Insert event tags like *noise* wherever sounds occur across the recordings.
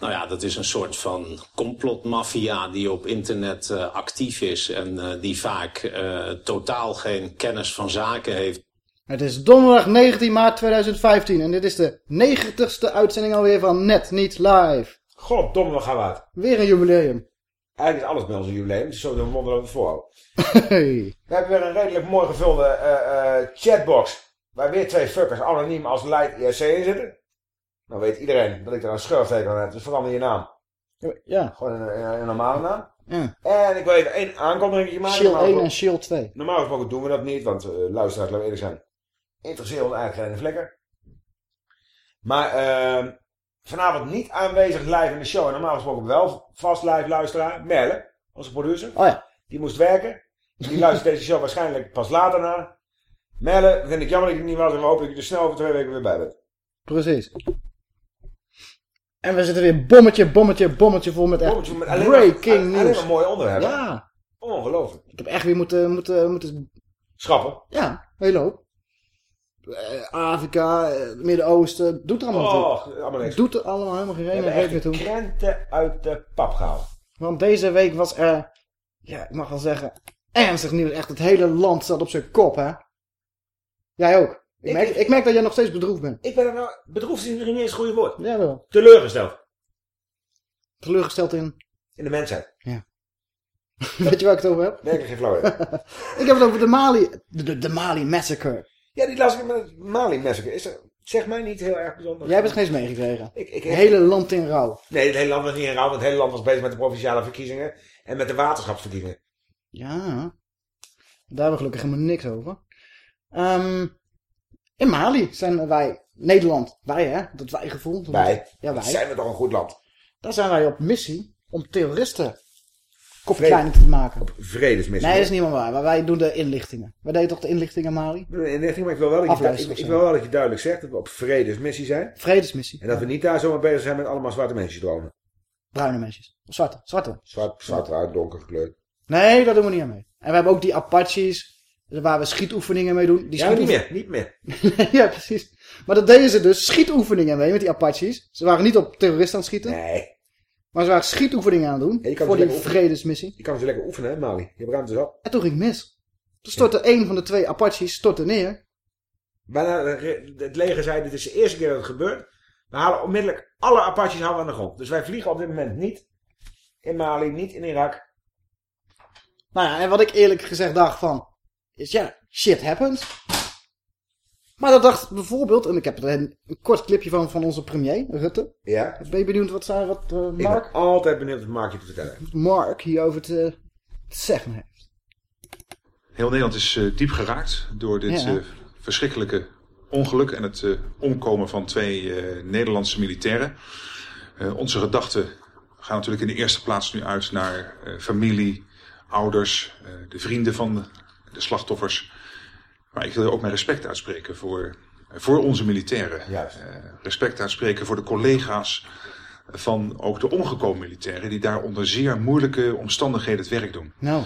Nou ja, dat is een soort van complotmafia die op internet uh, actief is en uh, die vaak uh, totaal geen kennis van zaken heeft. Het is donderdag 19 maart 2015 en dit is de 90ste uitzending alweer van Net Niet Live. Goddomme, we gaan we uit. Weer een jubileum. Eigenlijk is alles bij ons een jubileum, dus zo doen we wonderlijk voor. Hey. We hebben weer een redelijk mooi gevulde chatbox. Waar weer twee fuckers anoniem als Light IRC in zitten. Nou weet iedereen dat ik er een schurfteken aan heb, dus verander je naam. Ja. Gewoon een, een, een normale naam. ja. En ik wil even één aankondiging maken. Shield Normaal 1 en Shield 2. Normaal gesproken doen we dat niet, want uh, luisteraars, laten we eerlijk zijn, interesseert ons eigenlijk geen vlekker. Maar uh, vanavond niet aanwezig live in de show. En normaal gesproken wel vast live luisteraar. Merle, onze producer. Oh ja. Die moest werken. Die luistert deze show waarschijnlijk pas later naar. Merle, vind ik jammer dat ik niet was. En we hopen dat je er snel over twee weken weer bij bent. Precies. En we zitten weer bommetje, bommetje, bommetje vol met echt Bommetje met alleen breaking maar, Alleen news. maar mooie onderwerpen. Ja. Ongelooflijk. Ik heb echt weer moeten, moeten, moeten Schrappen. ja, hele hoop. Eh, Afrika, eh, het Midden-Oosten, doet er allemaal Oh, allemaal toe. niks. Doet er allemaal helemaal geen de toe. krenten uit de pap gehaald. Want deze week was er, ja, ik mag wel zeggen, ernstig nieuws. Echt het hele land zat op zijn kop, hè? Jij ook. Ik, Ik- merk, ik- ik merk dat jij nog steeds bedroefd bent. Ik ben er nou... Bedroefd is niet eens een goede woord. Jawel. Teleurgesteld. Teleurgesteld in. In de mensheid. *laughs* Weet je waar ik het over heb? Werkelijk geen flauw. *laughs* Ik heb het over de Mali, de, de, Mali Massacre. Ja, die las ik met het Mali Massacre. Is er, zeg mij niet heel erg bijzonder. Jij hebt het geen eens meegekregen. Ik, ik, Het hele land in rouw. Nee, het hele land was niet in rouw, want het hele land was bezig met de provinciale verkiezingen en met de waterschapsverkiezingen. Ja. Daar hebben we gelukkig helemaal niks over. Ehm, in Mali zijn wij, Nederland, wij hè, dat wij gevoeld. Wij. Ja, wij. Zijn we toch een goed land? Daar zijn wij op missie om terroristen kopkleining te maken. Vredesmissie. Nee, dat is niet meer waar. Maar wij doen de inlichtingen. Wij deden toch de inlichtingen in Mali? In richting, maar ik wil, wel dat je, ik, wil wel dat je duidelijk zegt dat we op vredesmissie zijn. Vredesmissie. En dat we niet daar zomaar bezig zijn met allemaal zwarte mensen dromen. Bruine mensjes. Of zwarte. Zwarte. Zwart, zwart donker gekleurd. Nee, daar doen we niet aan mee. En we hebben ook die Apaches. Waar we schietoefeningen mee doen. Die Ja, niet meer, niet meer. *laughs* ja, precies. Maar dat deden ze dus schietoefeningen mee met die Apaches. Ze waren niet op terroristen aan het schieten. Nee. Maar ze waren schietoefeningen aan het doen. Ja, je kan voor dus die vredesmissie. Je kan ze lekker oefenen, hè, Mali. Je hebt ruimte zo. En toen ging het mis. Toen stortte één van de twee Apaches stortte neer. Bijna, eh, het leger zei, dit is de eerste keer dat het gebeurt. We halen onmiddellijk alle Apaches halen we aan de grond. Dus wij vliegen op dit moment niet in Mali, niet in Irak. Nou ja, en wat ik eerlijk gezegd dacht van... Is ja, shit happens. Maar dat dacht bijvoorbeeld... En ik heb er een, een kort clipje van van onze premier, Rutte. Ja. Ben je benieuwd wat, zij, wat eh, Ik Mark, ben altijd benieuwd wat Mark je te vertellen heeft. Mark hierover te, te zeggen heeft? Heel Nederland is eh, diep geraakt door dit Ja. eh, verschrikkelijke ongeluk en het eh, omkomen van twee eh, Nederlandse militairen. Eh, onze gedachten gaan natuurlijk in de eerste plaats nu uit naar eh, familie, ouders, eh, de vrienden van de, slachtoffers. Maar ik wil ook mijn respect uitspreken voor, voor onze militairen. Juist. Eh, respect uitspreken voor de collega's van ook de omgekomen militairen die daar onder zeer moeilijke omstandigheden het werk doen. Nou,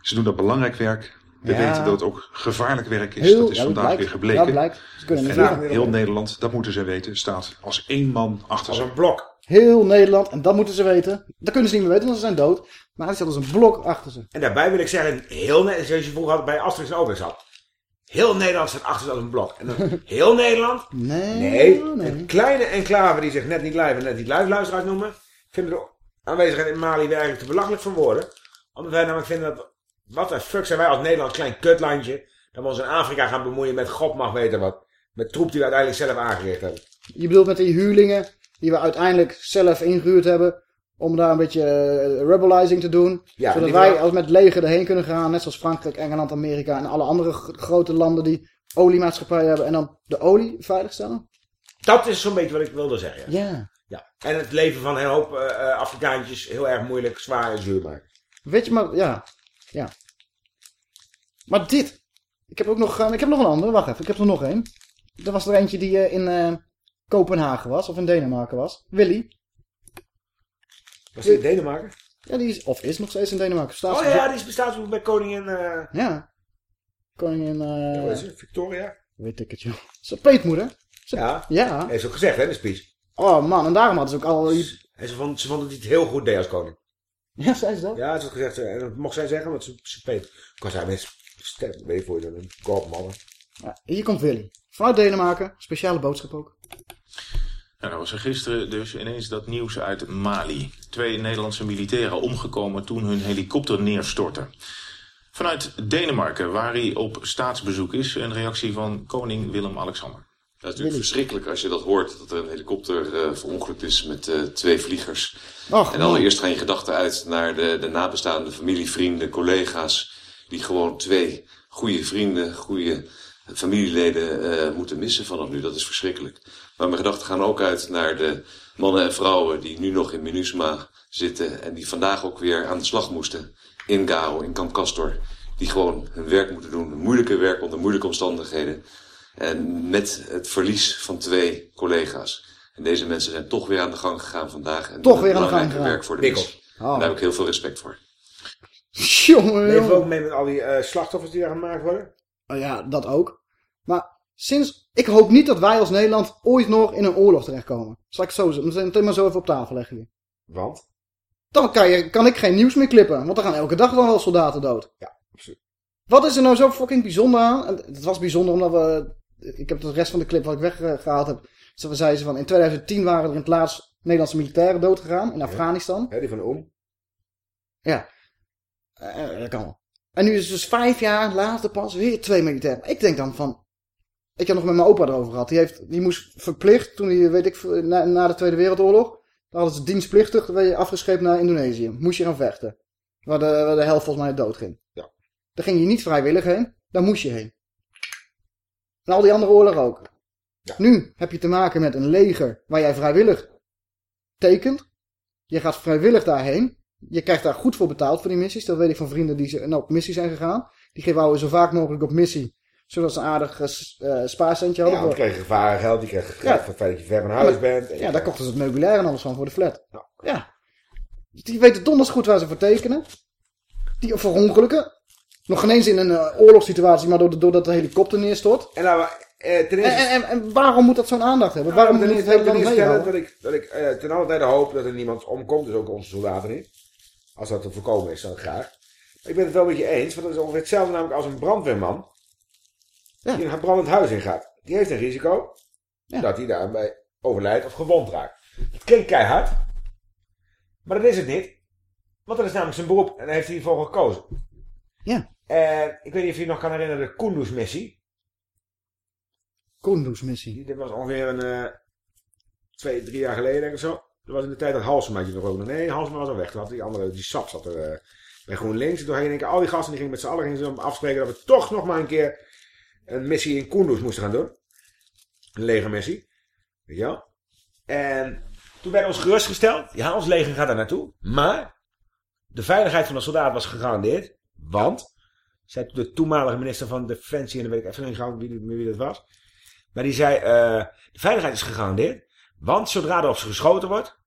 Ze doen dat belangrijk werk. We Ja. weten dat het ook gevaarlijk werk is. heel, dat is ja, vandaag blijkt. weer gebleken. Ja, blijkt. Ze kunnen niet en vliegen. heel Nederland, dat moeten ze weten, staat als één man achter een blok. Heel Nederland, en dat moeten ze weten. Dat kunnen ze niet meer weten, want ze zijn dood. Maar hij zat als een blok achter ze. En daarbij wil ik zeggen, heel Nederland, zoals je vroeger had bij Asterix en Obelix had. Heel Nederland staat achter ze als een blok. En dan *laughs* heel Nederland, Nee, nee, nee. een kleine enclave die zich net niet live en net niet live luisteraars noemen, vinden de aanwezigheid in Mali werkelijk te belachelijk van woorden. Omdat wij namelijk vinden dat Wat de fuck zijn wij als Nederland klein kutlandje... dat we ons in Afrika gaan bemoeien met god mag weten wat. Met troep die we uiteindelijk zelf aangericht hebben. Je bedoelt met die huurlingen die we uiteindelijk zelf ingehuurd hebben om daar een beetje rebelizing te doen. Ja, zodat wij als met leger erheen kunnen gaan. Net zoals Frankrijk, Engeland, Amerika en alle andere grote landen die oliemaatschappijen hebben. En dan de olie veiligstellen. Dat is zo'n beetje wat ik wilde zeggen. Ja. Ja. En het leven van een hoop eh, eh, Afrikaantjes heel erg moeilijk, zwaar en zuur maken. Weet je maar, ja. Ja. Maar dit. Ik heb ook nog, ik heb nog een andere. Wacht even, ik heb er nog één. Er was er eentje die in Kopenhagen was, of in Denemarken was. Willy. Was die in Denemarken? Ja, die is, of is nog steeds in Denemarken. Oh Staatsbezoek. ja, die bestaat ook bij koningin... eh Ja. Koningin, is ze? Victoria? weet ik het joh. Zijn peetmoeder. Ja. Ja. Heeft ze ook gezegd hè, in de speech. Oh man, en daarom hadden ze ook al... En ze vond, ze vond dat hij het heel goed deed als koning. Ja, zei ze dat? Ja, ze had gezegd, eh, en dat mocht zij zeggen, want ze, ze peet. Ik was haar meest stem, weet je voor je, een korpmannen. Ja, hier komt Willy. Vanuit Denemarken, speciale boodschap ook. Nou, er was er gisteren dus ineens dat nieuws uit Mali. Twee Nederlandse militairen omgekomen toen hun helikopter neerstortte. Vanuit Denemarken, waar hij op staatsbezoek is, een reactie van koning Willem-Alexander. Het is natuurlijk verschrikkelijk als je dat hoort, dat er een helikopter eh verongelukt is met eh, twee vliegers. Och, En allereerst gaan je gedachten uit naar de, de nabestaande familie, vrienden, collega's. Die gewoon twee goede vrienden, goede familieleden eh, moeten missen vanaf nu. Dat is verschrikkelijk. Maar mijn gedachten gaan ook uit naar de mannen en vrouwen die nu nog in MINUSMA zitten. En die vandaag ook weer aan de slag moesten in Garo, in Kamp Castor. Die gewoon hun werk moeten doen, moeilijke werk onder moeilijke omstandigheden. En met het verlies van twee collega's. En deze mensen zijn toch weer aan de gang gegaan vandaag. En Toch weer aan de gang gegaan. werk voor de missie. Oh. Daar heb ik heel veel respect voor. *laughs* Jongen, Leven we jongen. ook mee met al die eh, slachtoffers die daar gemaakt worden? Oh ja, dat ook. Maar sinds... Ik hoop niet dat wij als Nederland ooit nog in een oorlog terechtkomen. Zal ik het zo zeggen? Meteen maar zo even op tafel leggen hier. Want? Dan kan, je, kan ik geen nieuws meer klippen. Want dan gaan elke dag dan wel soldaten dood. Ja, absoluut. Wat is er nou zo fucking bijzonder aan? En het was bijzonder omdat we... Ik heb de rest van de clip wat ik weggehaald heb. Ze zeiden ze van in 2010 waren er in het laatst Nederlandse militairen dood gegaan in Afghanistan. Hè, die van Oem. Ja. Eh, dat kan wel. En nu is het dus vijf jaar later pas weer twee militairen. Ik denk dan van... Ik heb nog met mijn opa erover gehad. Die, heeft, die moest verplicht, toen hij, weet ik, na, na de Tweede Wereldoorlog... Dan hadden ze dienstplichtig, dan werd je afgescheept naar Indonesië. Moest je gaan vechten. Waar de, waar de helft volgens mij dood ging. Ja. Daar ging je niet vrijwillig heen. Daar moest je heen. En al die andere oorlogen ook. Ja. Nu heb je te maken met een leger waar jij vrijwillig tekent. Je gaat vrijwillig daarheen. Je krijgt daar goed voor betaald voor die missies. Dat weet ik van vrienden die ze- nou, op missie zijn gegaan. Die geven zo vaak mogelijk op missie. Zodat ze een aardig eh, eh, spaarcentje Ja, hadden. voor- dan krijg je gevarengeld, die krijg je Ja. geld voor het feit dat je ver van huis bent. En Ja, daar kochten ze het meubilair en alles van voor de flat. Ja. Ja. Die weten donders goed waar ze voor tekenen. Die verongelukken. Nog geen eens in een eh, oorlogssituatie, maar doordat doordat de helikopter neerstort. En nou, eh, ten eerste... en, en, en waarom moet dat zo'n aandacht hebben? waarom ten moet het hele land meehouden? dat ik, dat ik ten alle tijde hoop dat er niemand omkomt, dus ook onze soldaten niet. Als dat te voorkomen is, dan graag. Ik ben het wel met je eens, want dat is ongeveer hetzelfde namelijk als een brandweerman. Ja. Die een brandend huis ingaat. Die heeft een risico Ja. dat hij daarbij overlijdt of gewond raakt. Dat klinkt keihard, maar dat is het niet. Want dat is namelijk zijn beroep en daar heeft hij voor gekozen. Ja. En ik weet niet of je je nog kan herinneren de Kunduz-missie. Kunduz-missie. Dit was ongeveer een eh, twee, drie jaar geleden denk ik zo. Dat was in de tijd dat Halsema je nog ook nog. Nee, Halsema was al weg. Toen had die andere, die sap zat er eh, bij GroenLinks. En toen in één keer al die gasten die gingen met z'n allen gingen ze afspreken dat we toch nog maar een keer een missie in Kunduz moesten gaan doen. Een legermissie. Weet je wel? En toen werd ons gerustgesteld. Ja, ons leger gaat daar naartoe. Maar de veiligheid van de soldaat was gegarandeerd. Want, zei de toenmalige minister van Defensie, en dan weet ik even niet wie, wie dat was. Maar die zei, eh, de veiligheid is gegarandeerd. Want zodra er op ze geschoten wordt,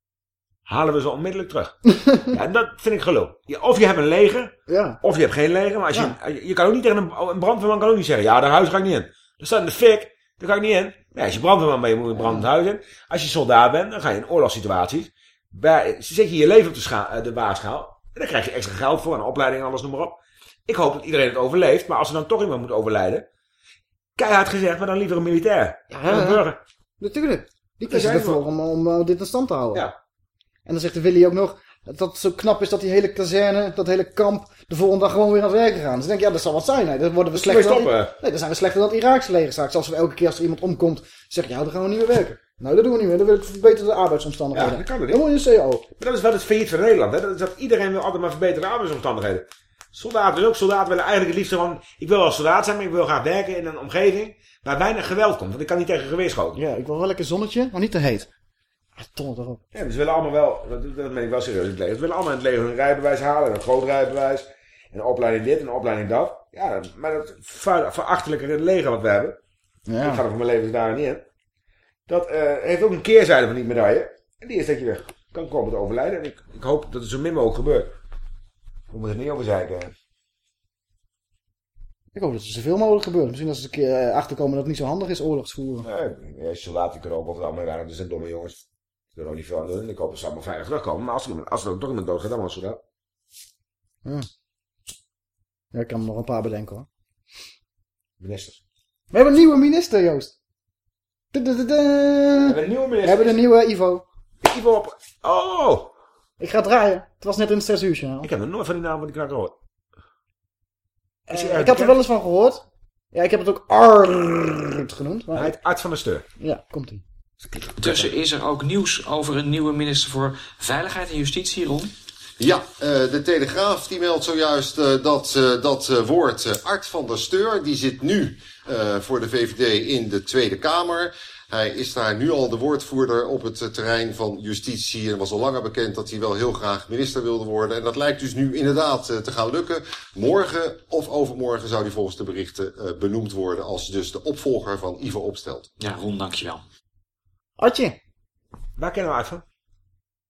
halen we ze onmiddellijk terug. *laughs* ja, en dat vind ik gelul. Je- Of je hebt een leger, Ja. of je hebt geen leger. Maar als Ja. je, je, je kan ook niet tegen een, een brandweerman kan ook niet zeggen, ja, dat huis ga ik niet in. Er staat in de fik, daar ga ik niet in. Nee, als je brandweerman bent, je moet een brandend huis in. Als je soldaat bent, dan ga je in oorlogssituaties. Bij, zet je je leven op de, eh, de waarschaal. En dan krijg je extra geld voor, en opleiding en alles, noem maar op. Ik hoop dat iedereen het overleeft, maar als er dan toch iemand moet overlijden. Keihard gezegd, maar dan liever een militair. Ja, Dan een burger. Natuurlijk. Die kiezen ervoor om, om eh, dit in stand te houden. Ja. En dan zegt de Willy ook nog... dat het zo knap is dat die hele kazerne, dat hele kamp, de volgende dag gewoon weer aan het werken gaan. Dus ik denk, ja, dat zal wat zijn. Nee, dan worden we slechter dan, stoppen? nee, dan zijn we slechter dan het Iraakse leger straks. Als we elke keer als er iemand omkomt, zeggen, ja, dan gaan we niet meer werken. Nou, dat doen we niet meer. Dan wil ik verbeterde arbeidsomstandigheden. Ja, dat kan Dan niet. moet je een CO. Maar dat is wel het failliet van Nederland. Hè? Dat, is dat iedereen wil altijd maar verbeterde arbeidsomstandigheden. Soldaten ook. Soldaten willen eigenlijk het liefst gewoon... Ik wil wel soldaat zijn, maar ik wil graag werken in een omgeving waar weinig geweld komt. Want ik kan niet tegen geweer schoten. Ja, ik wil wel lekker zonnetje, maar niet te heet. Ton het erop. Ja, dus willen allemaal wel... Dat, dat meen ik wel serieus in het leger. Ze willen allemaal in het leger een rijbewijs halen. Een groot rijbewijs. Een opleiding dit, een opleiding dat. Ja, maar dat ver- verachtelijke leger wat we hebben... Ik ga Ja. er voor mijn leven daar niet in. Dat eh, heeft ook een keerzijde van die medaille. En die is dat je er kan komen te overlijden. En ik, ik hoop dat het zo min mogelijk gebeurt. We moeten er niet over zeiken. Ik hoop dat er zoveel mogelijk gebeurt. Misschien dat ze een keer eh, achterkomen dat het niet zo handig is oorlogsvoeren. Nee, ja, soldaten kunnen ook over het algemeen Dat zijn domme jongens. Ze kunnen ook niet veel aan doen. Ik hoop dat ze allemaal veilig terugkomen. Maar als er, iemand- als er ook toch iemand doodgaat, dan was soldaat. Ja, ik kan er nog een paar bedenken hoor. Ministers. We hebben een nieuwe minister, Joost. We hebben een nieuwe We minister. hebben een nieuwe Ivo. Ivo op... Oh! Ik ga het draaien. Het was net in het 6 uur journaal. Ik heb nog nooit van die naam van die knakker gehoord. Eh, ik had er wel eens van gehoord. Ja, ik heb het ook Art genoemd. Maar Hij heet Art van der Steur. Ja, komt ie. Tussen is er ook nieuws over een nieuwe minister voor Veiligheid en Justitie, Ron. Ja, eh, de Telegraaf die meldt zojuist eh, dat eh, dat woord Art van der Steur, die zit nu voor de VVD in de Tweede Kamer. Hij is daar nu al de woordvoerder op het terrein van justitie en was al langer bekend dat hij wel heel graag minister wilde worden. En dat lijkt dus nu inderdaad te gaan lukken. Morgen of overmorgen zou hij volgens de berichten benoemd worden als dus de opvolger van Ivo Opstelt. Ja, Ron, dankjewel. Artje. Waar kennen we Art van?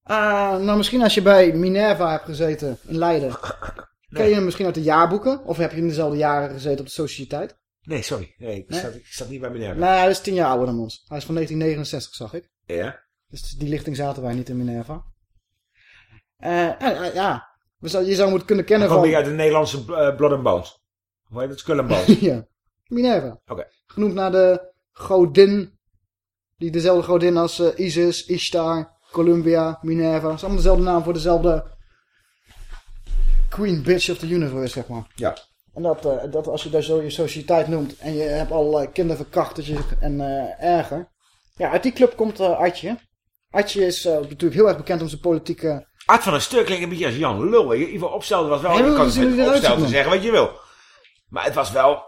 Ah, nou, misschien als je bij Minerva hebt gezeten in Leiden. *laughs* Ken je hem misschien uit de jaarboeken? Of heb je in dezelfde jaren gezeten op de sociëteit? Nee, sorry. Nee, ik, Nee? Zat, ik zat niet bij meneer. Nee, hij is tien jaar ouder dan ons. Hij is van 1969, zag ik. Ja? Dus die lichting zaten wij niet in Minerva. Eh, eh, eh, ja, je zou moeten kunnen kennen kom van... je uit de Nederlandse Blood and Bones. Hoe heet het? Skull and Bones. *laughs* ja, Minerva. Oké. Genoemd naar de godin. Die dezelfde godin als eh, Isis, Ishtar, Columbia, Minerva. Het is allemaal dezelfde naam voor dezelfde Queen Bitch of the Universe, zeg maar. Ja. En dat, eh, dat als je daar zo je sociëteit noemt en je hebt allerlei kinderverkrachtertjes en eh, erger. Ja, uit die club komt Artje. Artje is natuurlijk heel erg bekend om zijn politieke... Art van een stuk klinkt een beetje als Jan Lul. Ivo Opstelden was wel... Je kan het ziet, zeggen wat je wil. Maar het was wel...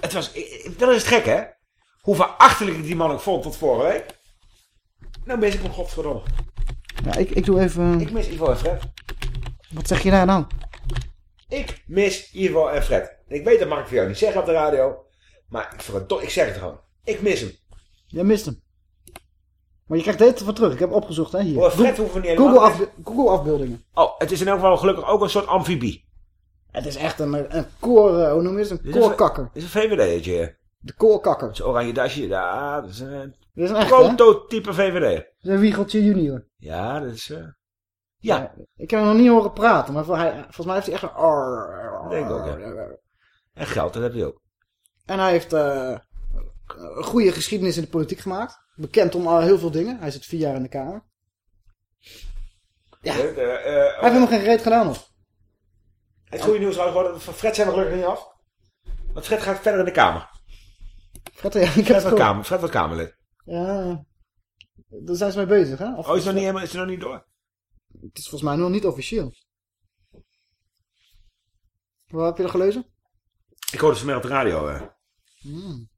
Het was... Dat is het gek, hè? Hoe verachtelijk ik die man ook vond tot vorige week. Nou mis ik hem godverdomme. Ja, ik, ik doe even... Ik mis Ivo en Fred. Wat zeg je daar nou? Ik mis Ivo en Fred. Ik weet dat mag ik voor jou niet zeggen op de radio. Maar ik, ik zeg het gewoon. Ik mis hem. Jij mist hem. Maar je krijgt dit van terug. Ik heb opgezocht, hè, hier. Oh, Fred Go- hoeven niet Google, afbe- Google afbeeldingen. Oh, het is in elk geval gelukkig ook een soort amfibie. Het is echt een, een koor... eh, hoe noem je het? Een koorkakker. Dit is een VVD'tje. De is oranje dasje. Ja, dat is een Dit is een echt, hè? prototype VVD. Dat is een Wiegeltje junior. Ja, dat is... eh, ja, Ik heb hem nog niet horen praten, maar hij, volgens mij heeft hij echt een... arr, denk ik ook, ja. en geld, dat heb je ook. En hij heeft eh, een goede geschiedenis in de politiek gemaakt. Bekend om al heel veel dingen. Hij zit vier jaar in de Kamer. Ja. Eh, eh, Hij eh, heeft helemaal geen reet gedaan nog. Het goede nieuws was gewoon, van Fred zijn we gelukkig niet af. Want Fred gaat verder in de Kamer. Fred, ja, ik wordt, gehoord. kamer, Fred wordt Kamerlid. Ja, daar zijn ze mee bezig, hè? Of Oh, is het nog niet, helemaal- is nog niet door? Het is volgens mij nog niet officieel. Wat heb je dat gelezen? Ik hoorde het vanmiddag op de radio. eh. Hmm.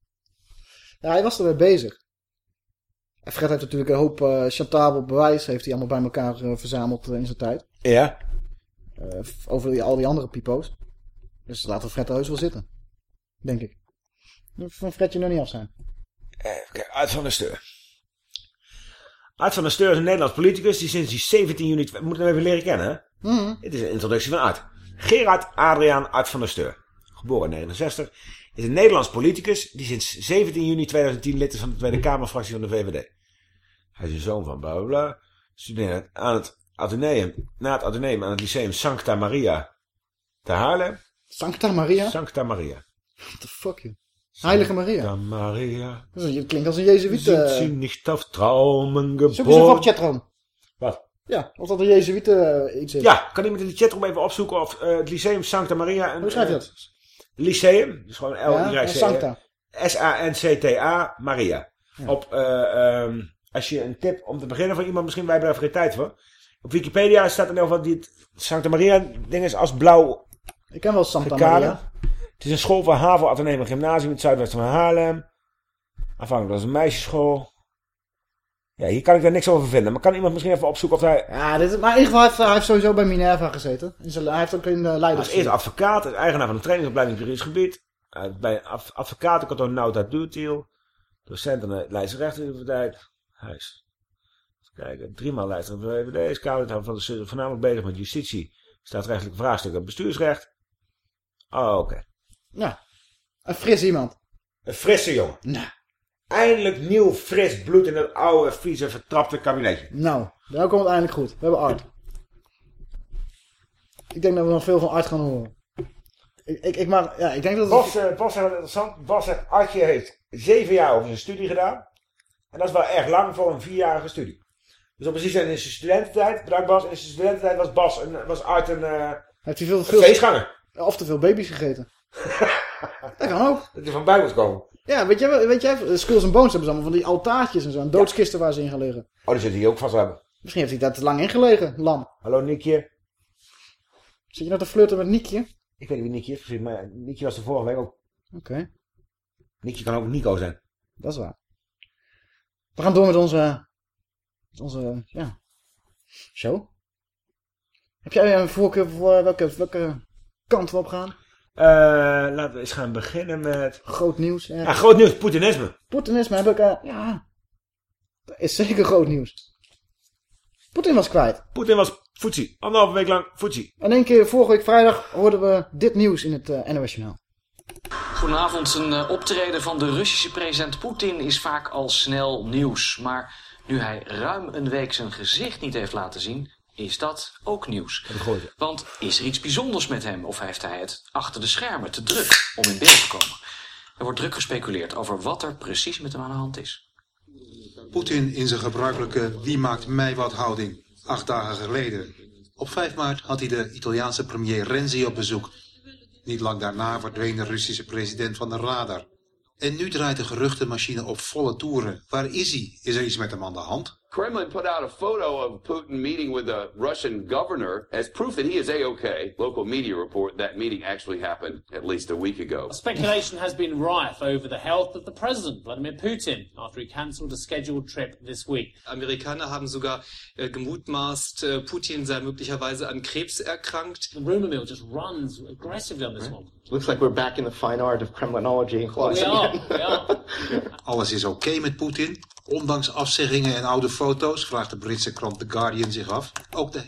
Ja, hij was er mee bezig. En Fred heeft natuurlijk een hoop eh chantabel bewijs. Heeft hij allemaal bij elkaar eh, verzameld in zijn tijd. Ja? Over die, al die andere pipo's. Dus laten we Fred er heus wel zitten. Denk ik. Van Fredje nog niet af zijn. Even kijken, Art van der Steur. Art van der Steur is een Nederlands politicus die sinds die 17 juni... We moeten hem even leren kennen, hè? Mhm. Dit is een introductie van Art. Gerard Adriaan Art van der Steur. Geboren in 69. Is een Nederlands politicus die sinds 17 juni 2010 lid is van de Tweede Kamerfractie van de VVD. Hij is een zoon van bla bla bla. Aan het Atheneum, na het Atheneum aan het Lyceum Sancta Maria te Haarlem. Sancta Maria? Sancta Maria. What the fuck, joh. Heilige Maria. Maria. Dat je klinkt als een Jezuïet. Sind eh. sie nicht auf Traumen Zoek eens even op geboren? chatroom. Wat? Ja, of dat een Jezuïte eh, iets is. Ja, kan iemand in de chatroom even opzoeken of eh, het Lyceum Santa Maria... Een, Hoe schrijf je dat? Lyceum, dus gewoon l Ja, y en Sancta. Maria. Op, eh, ehm, als je een tip om te beginnen van iemand, misschien wij hebben daar geen tijd voor. Op Wikipedia staat er in ieder geval die Santa Maria ding is als blauw Ik ken wel Santa. Maria. Het is een school van HAVO Atheneum Gymnasium in het zuidwesten van Haarlem. Aanvankelijk was een meisjesschool. Ja, hier kan ik daar niks over vinden. Maar kan iemand misschien even opzoeken of hij... Ja, dit, is- maar in ieder geval heeft hij heeft sowieso bij Minerva gezeten. Hij heeft ook in de Hij leiders. is eerst advocaat, is eigenaar van een trainingsopleiding in juridisch gebied. Hij is bij adv- advocatenkantoor Nauta Duurtiel. Docent aan de Leidse Rechtenuniversiteit. Hij is, even kijken, driemaal de VVD. Is Kamerlid van de voornamelijk bezig met justitie. Staatsrechtelijke vraagstukken en bestuursrecht. Oh, oké. Ja, een fris iemand. Een frisse jongen. Nou. Eindelijk nieuw, fris bloed in het oude, vieze, vertrapte kabinetje. Nou, daar komt het eindelijk goed. We hebben Art. Ik denk dat we nog veel van Art gaan horen. Ik, ik, ik, maar, ja, ik denk dat het... Bas, eh, Bas zegt interessant. Bas zegt, Artje heeft zeven jaar over zijn studie gedaan. En dat is wel erg lang voor een vierjarige studie. Dus op precies in zijn studententijd, bedankt Bas, in zijn studententijd was Bas een, was Art een, eh, Heeft hij veel, veel, feestganger. of te veel baby's gegeten. Dat kan ook. Dat hij van moet komen. Ja, weet je, weet je, Skulls and Bones hebben ze allemaal van die altaartjes en zo. En doodskisten waar ze in gaan liggen. Oh, die zit hier ook vast hebben. Misschien heeft hij daar te lang in gelegen, lam. Hallo Niekje. Zit je nou te flirten met Niekje? Ik weet niet wie Niekje is precies, maar Niekje was de vorige week ook. Oké, Niekje kan ook Nico zijn. dat is waar. We gaan door met onze, met onze ja, show. Heb jij een voorkeur voor welke, welke kant we op gaan? Eh, laten we eens gaan beginnen met... Groot nieuws. Ja. Ja, groot nieuws, Poetinisme. Poetinisme heb ik, eh, ja, dat is zeker groot nieuws. Poetin was kwijt. Poetin was voetsie. Anderhalve week lang voetsie. En één keer vorige week vrijdag hoorden we dit nieuws in het uh, NOS Journaal. Goedenavond. Een uh, optreden van de Russische president Poetin is vaak al snel nieuws. Maar nu hij ruim een week zijn gezicht niet heeft laten zien, is dat ook nieuws. Want is er iets bijzonders met hem of heeft hij het achter de schermen te druk om in beeld te komen? Er wordt druk gespeculeerd over wat er precies met hem aan de hand is. Poetin in zijn gebruikelijke wie maakt mij wat houding. Acht dagen geleden. Op 5 maart had hij de Italiaanse premier Renzi op bezoek. Niet lang daarna verdween de Russische president van de radar. En nu draait de geruchtenmachine op volle toeren. Waar is hij? Is er iets met hem aan de hand? Kremlin put out a photo of Putin meeting with a Russian governor as proof that he is A-OK. Local media report that meeting actually happened at least a week ago. Speculation has been rife over the health of the president, Vladimir Putin, after he cancelled a scheduled trip this week. Amerikaner haben sogar äh, gemutmaßt, äh, Putin sei möglicherweise an Krebs erkrankt. The rumor mill just runs aggressively on this one. Looks like we're back in the fine art of Kremlinology. Are, we are. Alles is oké met Poetin. Ondanks afzeggingen en oude foto's, vraagt de Britse krant The Guardian zich af. Ook de...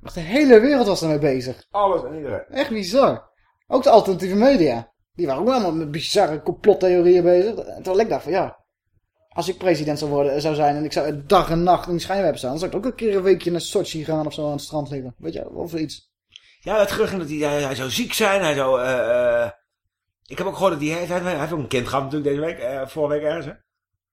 Wacht, de hele wereld was ermee bezig. Alles en iedereen. Echt bizar. Ook de alternatieve media. Die waren ook allemaal met bizarre complottheorieën bezig. Terwijl ik dacht van ja, als ik president zou, worden, zou zijn en ik zou dag en nacht in de schijnwerper staan, dan zou ik ook een keer een weekje naar Sochi gaan of zo aan het strand liggen. Weet je, of iets. Ja, het gerucht dat hij, hij, hij zou ziek zijn, hij zou... Uh, uh, ik heb ook gehoord dat hij, hij, hij, heeft ook een kind gehad natuurlijk deze week, uh, vorige week ergens hè.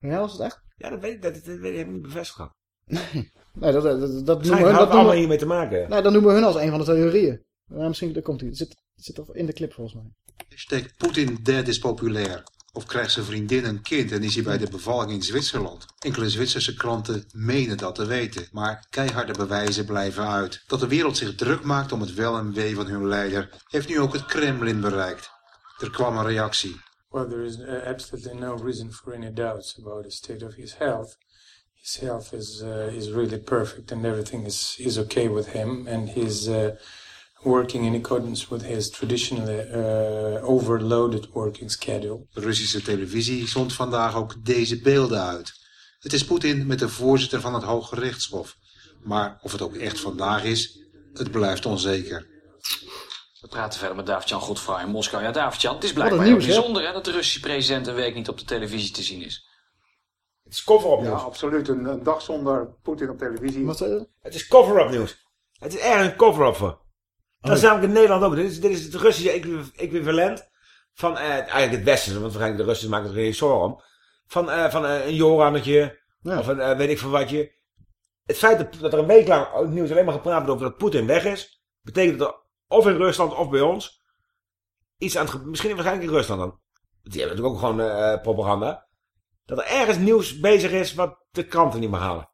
Ja, was het echt? Ja, dat weet ik, dat, dat, dat weet ik niet bevestigd gehad. Nee, *laughs* nee dat, dat, dat, dat noemen we... Dat allemaal we, hiermee te maken. Nee, dat noemen we hun als een van de theorieën. Ja, misschien, daar komt hij. Het zit, het zit in de clip volgens mij. Hashtag Poetin dead is populair. Of krijgt zijn vriendin een kind en is hij bij de bevalling in Zwitserland. Enkele Zwitserse kranten menen dat te weten. Maar keiharde bewijzen blijven uit. Dat de wereld zich druk maakt om het wel en wee van hun leider... heeft nu ook het Kremlin bereikt. Er kwam een reactie. Well, there is uh, absolutely no reason for any doubts about the state of his health. His health is uh, is really perfect, and everything is is okay with him, and he's uh, working in accordance with his traditionally overloaded working schedule. De Russische televisie zond vandaag ook deze beelden uit. Het is Poetin met de voorzitter van het Hoge Rechtshof. Maar of het ook echt vandaag is, het blijft onzeker. We praten verder met David-Jan Godfrey in Moskou. Ja, David-Jan, het is blijkbaar nieuws, bijzonder hè? hè, dat de Russische president een week niet op de televisie te zien is. Het is cover-up nieuws. Ja, absoluut. Een, een, dag zonder Poetin op televisie. Wat, uh... Het is cover-up nieuws. Het is erg een cover-up voor. Dat oh. is namelijk in Nederland ook. Dit is, dit is het Russische equivalent van, uh, eigenlijk het Westen, want waarschijnlijk de Russen maken er geen zorgen om. Van, uh, van een Jorannetje, ja. of een weet ik van watje. Het feit dat, dat er een week lang het nieuws alleen maar gepraat wordt over dat Poetin weg is, betekent dat er of in Rusland of bij ons iets aan het, misschien waarschijnlijk in Rusland dan, die hebben natuurlijk ook gewoon eh, propaganda, dat er ergens nieuws bezig is wat de kranten niet meer halen.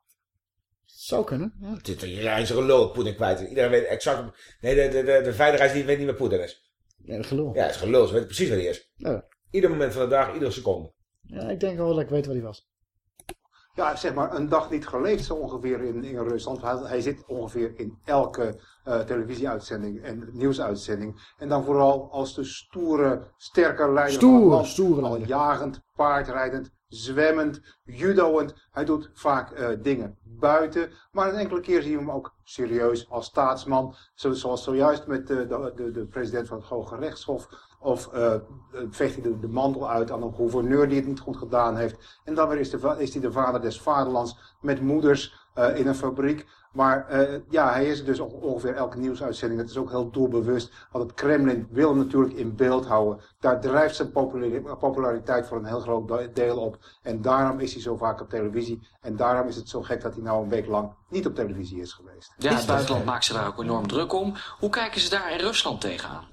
Zou kunnen. Ja. Het is iedereen zijn gelul dat Poetin kwijt is. Iedereen weet exact... Nee, de, de, de, de veiligheidsdienst weet niet meer Poetin is. Nee, dat gelul. Ja, het is gelul. Ze weten precies waar hij is. Ja. Ieder moment van de dag, iedere seconde. Ja, ik denk wel dat ik weet waar hij was. Ja, zeg maar een dag niet geleefd zo ongeveer in, in Rusland. Hij, hij zit ongeveer in elke eh, televisieuitzending en nieuwsuitzending. En dan vooral als de stoere, sterke leider van het Stoere, land. stoere Al jagend, paardrijdend, zwemmend, judoend. Hij doet vaak eh, dingen buiten. Maar een enkele keer zie je hem ook serieus als staatsman. Zo- Zoals zojuist met de, de, de, de president van het Hoge Rechtshof. Of eh, eh, veegt hij de, de mantel uit aan een gouverneur die het niet goed gedaan heeft. En dan weer is, is hij de vader des vaderlands met moeders eh, in een fabriek. Maar eh, ja, hij is er dus on- ongeveer elke nieuwsuitzending. Dat is ook heel doelbewust. Want het Kremlin wil hem natuurlijk in beeld houden. Daar drijft zijn populari- populariteit voor een heel groot de- deel op. En daarom is hij zo vaak op televisie. En daarom is het zo gek dat hij nou een week lang niet op televisie is geweest. Ja, het buitenland maakt ze daar ook enorm druk om. Hoe kijken ze daar in Rusland tegenaan?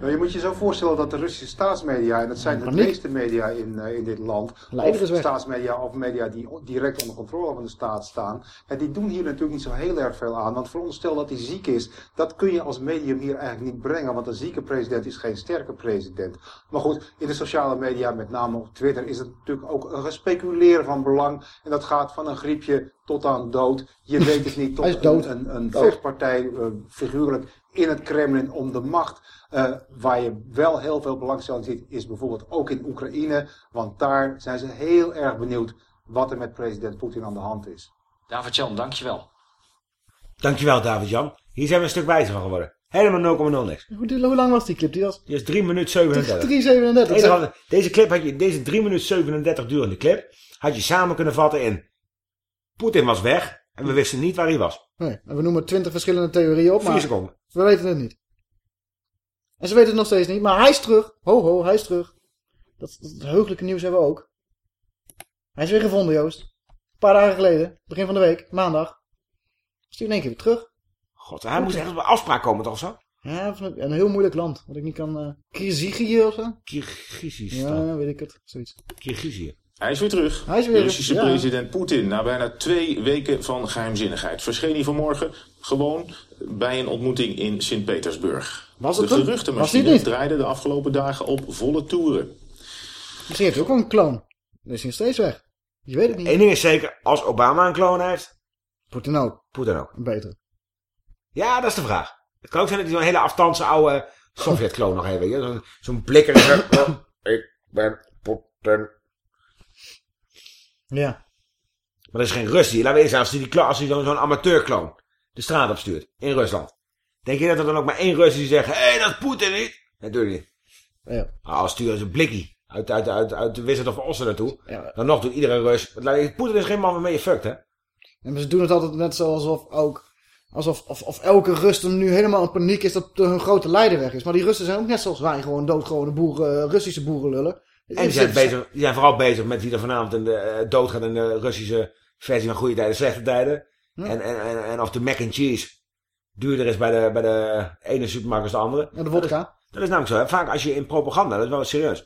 Nou, je moet je zo voorstellen dat de Russische staatsmedia, en dat zijn de meeste media in, eh, in dit land, of staatsmedia of media die direct onder controle van de staat staan, ja, die doen hier natuurlijk niet zo heel erg veel aan. Want veronderstel dat hij ziek is, dat kun je als medium hier eigenlijk niet brengen, want een zieke president is geen sterke president. Maar goed, in de sociale media, met name op Twitter, is het natuurlijk ook een gespeculeren van belang. En dat gaat van een griepje tot aan dood. Je *laughs* weet het niet, tot een, een, een vechtpartij, eh, figuurlijk, in het Kremlin om de macht. Eh, waar je wel heel veel belangstelling ziet, is bijvoorbeeld ook in Oekraïne. Want daar zijn ze heel erg benieuwd wat er met president Poetin aan de hand is. David-Jan, dankjewel. Dankjewel, David-Jan. Hier zijn we een stuk wijzer van geworden. Helemaal 0,0 niks. Hoe, lang was die clip? Die was Die is 3 minuten 37. 3,37. Het enige wat- Deze clip had je, deze 3 minuten 37 durende clip, had je samen kunnen vatten in. Poetin was weg en we wisten niet waar hij was. Nee, en we noemen 20 verschillende theorieën op, Vier maar seconden. we weten het niet. En ze weten het nog steeds niet, maar hij is terug. Ho ho, hij is terug. Dat, dat heugelijke nieuws hebben we ook. Hij is weer gevonden, Joost. Een paar dagen geleden, begin van de week, maandag. Is hij in één keer weer terug. God, hij moest echt op een afspraak komen toch zo? Ja, van een, een heel moeilijk land. Wat ik niet kan... eh Kyrgyzije of zo? Kyrgyzstan. Ja, weet ik het. Zoiets. Kyrgyzije. Hij is weer terug. Hij is weer de Russische ja. president Poetin, na bijna twee weken van geheimzinnigheid, verscheen hij vanmorgen gewoon bij een ontmoeting in Sint-Petersburg. Was de het hem? geruchtenmachine draaide de afgelopen dagen op volle toeren. Misschien heeft hij ook wel een kloon. Dan is hij nog steeds weg. Je weet het niet. Eén ding is zeker, als Obama een kloon heeft, Poetin ook. Poetin ook. Een betere. Ja, dat is de vraag. Het kan ook zijn dat hij zo'n hele afstandse oude Sovjet-kloon nog heeft. Zo'n blikker. die zegt, "Oh, ik ben Poetin. Ja. Maar dat is geen Rus. Die, laten we eerst zeggen, als hij, die als hij zo'n zo'n amateurkloon de straat opstuurt in Rusland. Denk je dat er dan ook maar één Rus is die zegt, hé, hey, dat is Poetin niet? Je niet. Ja. Nou, als sturen ze een blikkie uit, uit, uit, uit de Wizard of Oz naartoe. Ja. Dan nog doet iedere Rus. Laat Poetin is geen man waarmee je fuckt, hè? En ze doen het altijd net zo alsof ook... Alsof of, of elke Russen nu helemaal in paniek is dat hun grote leider weg is. Maar die Russen zijn ook net zoals wij gewoon doodgewone boeren, Russische boerenlullen. En die zijn, bezig, die zijn vooral bezig met wie er vanavond in de, eh, doodgaat in de Russische versie van goede tijden, slechte tijden. Ja. En, en, en, en of de mac and cheese duurder is bij de, bij de ene supermarkt als de andere. En de vodka. Dat is, dat is namelijk zo. Hè? Vaak als je in propaganda, dat is wel serieus.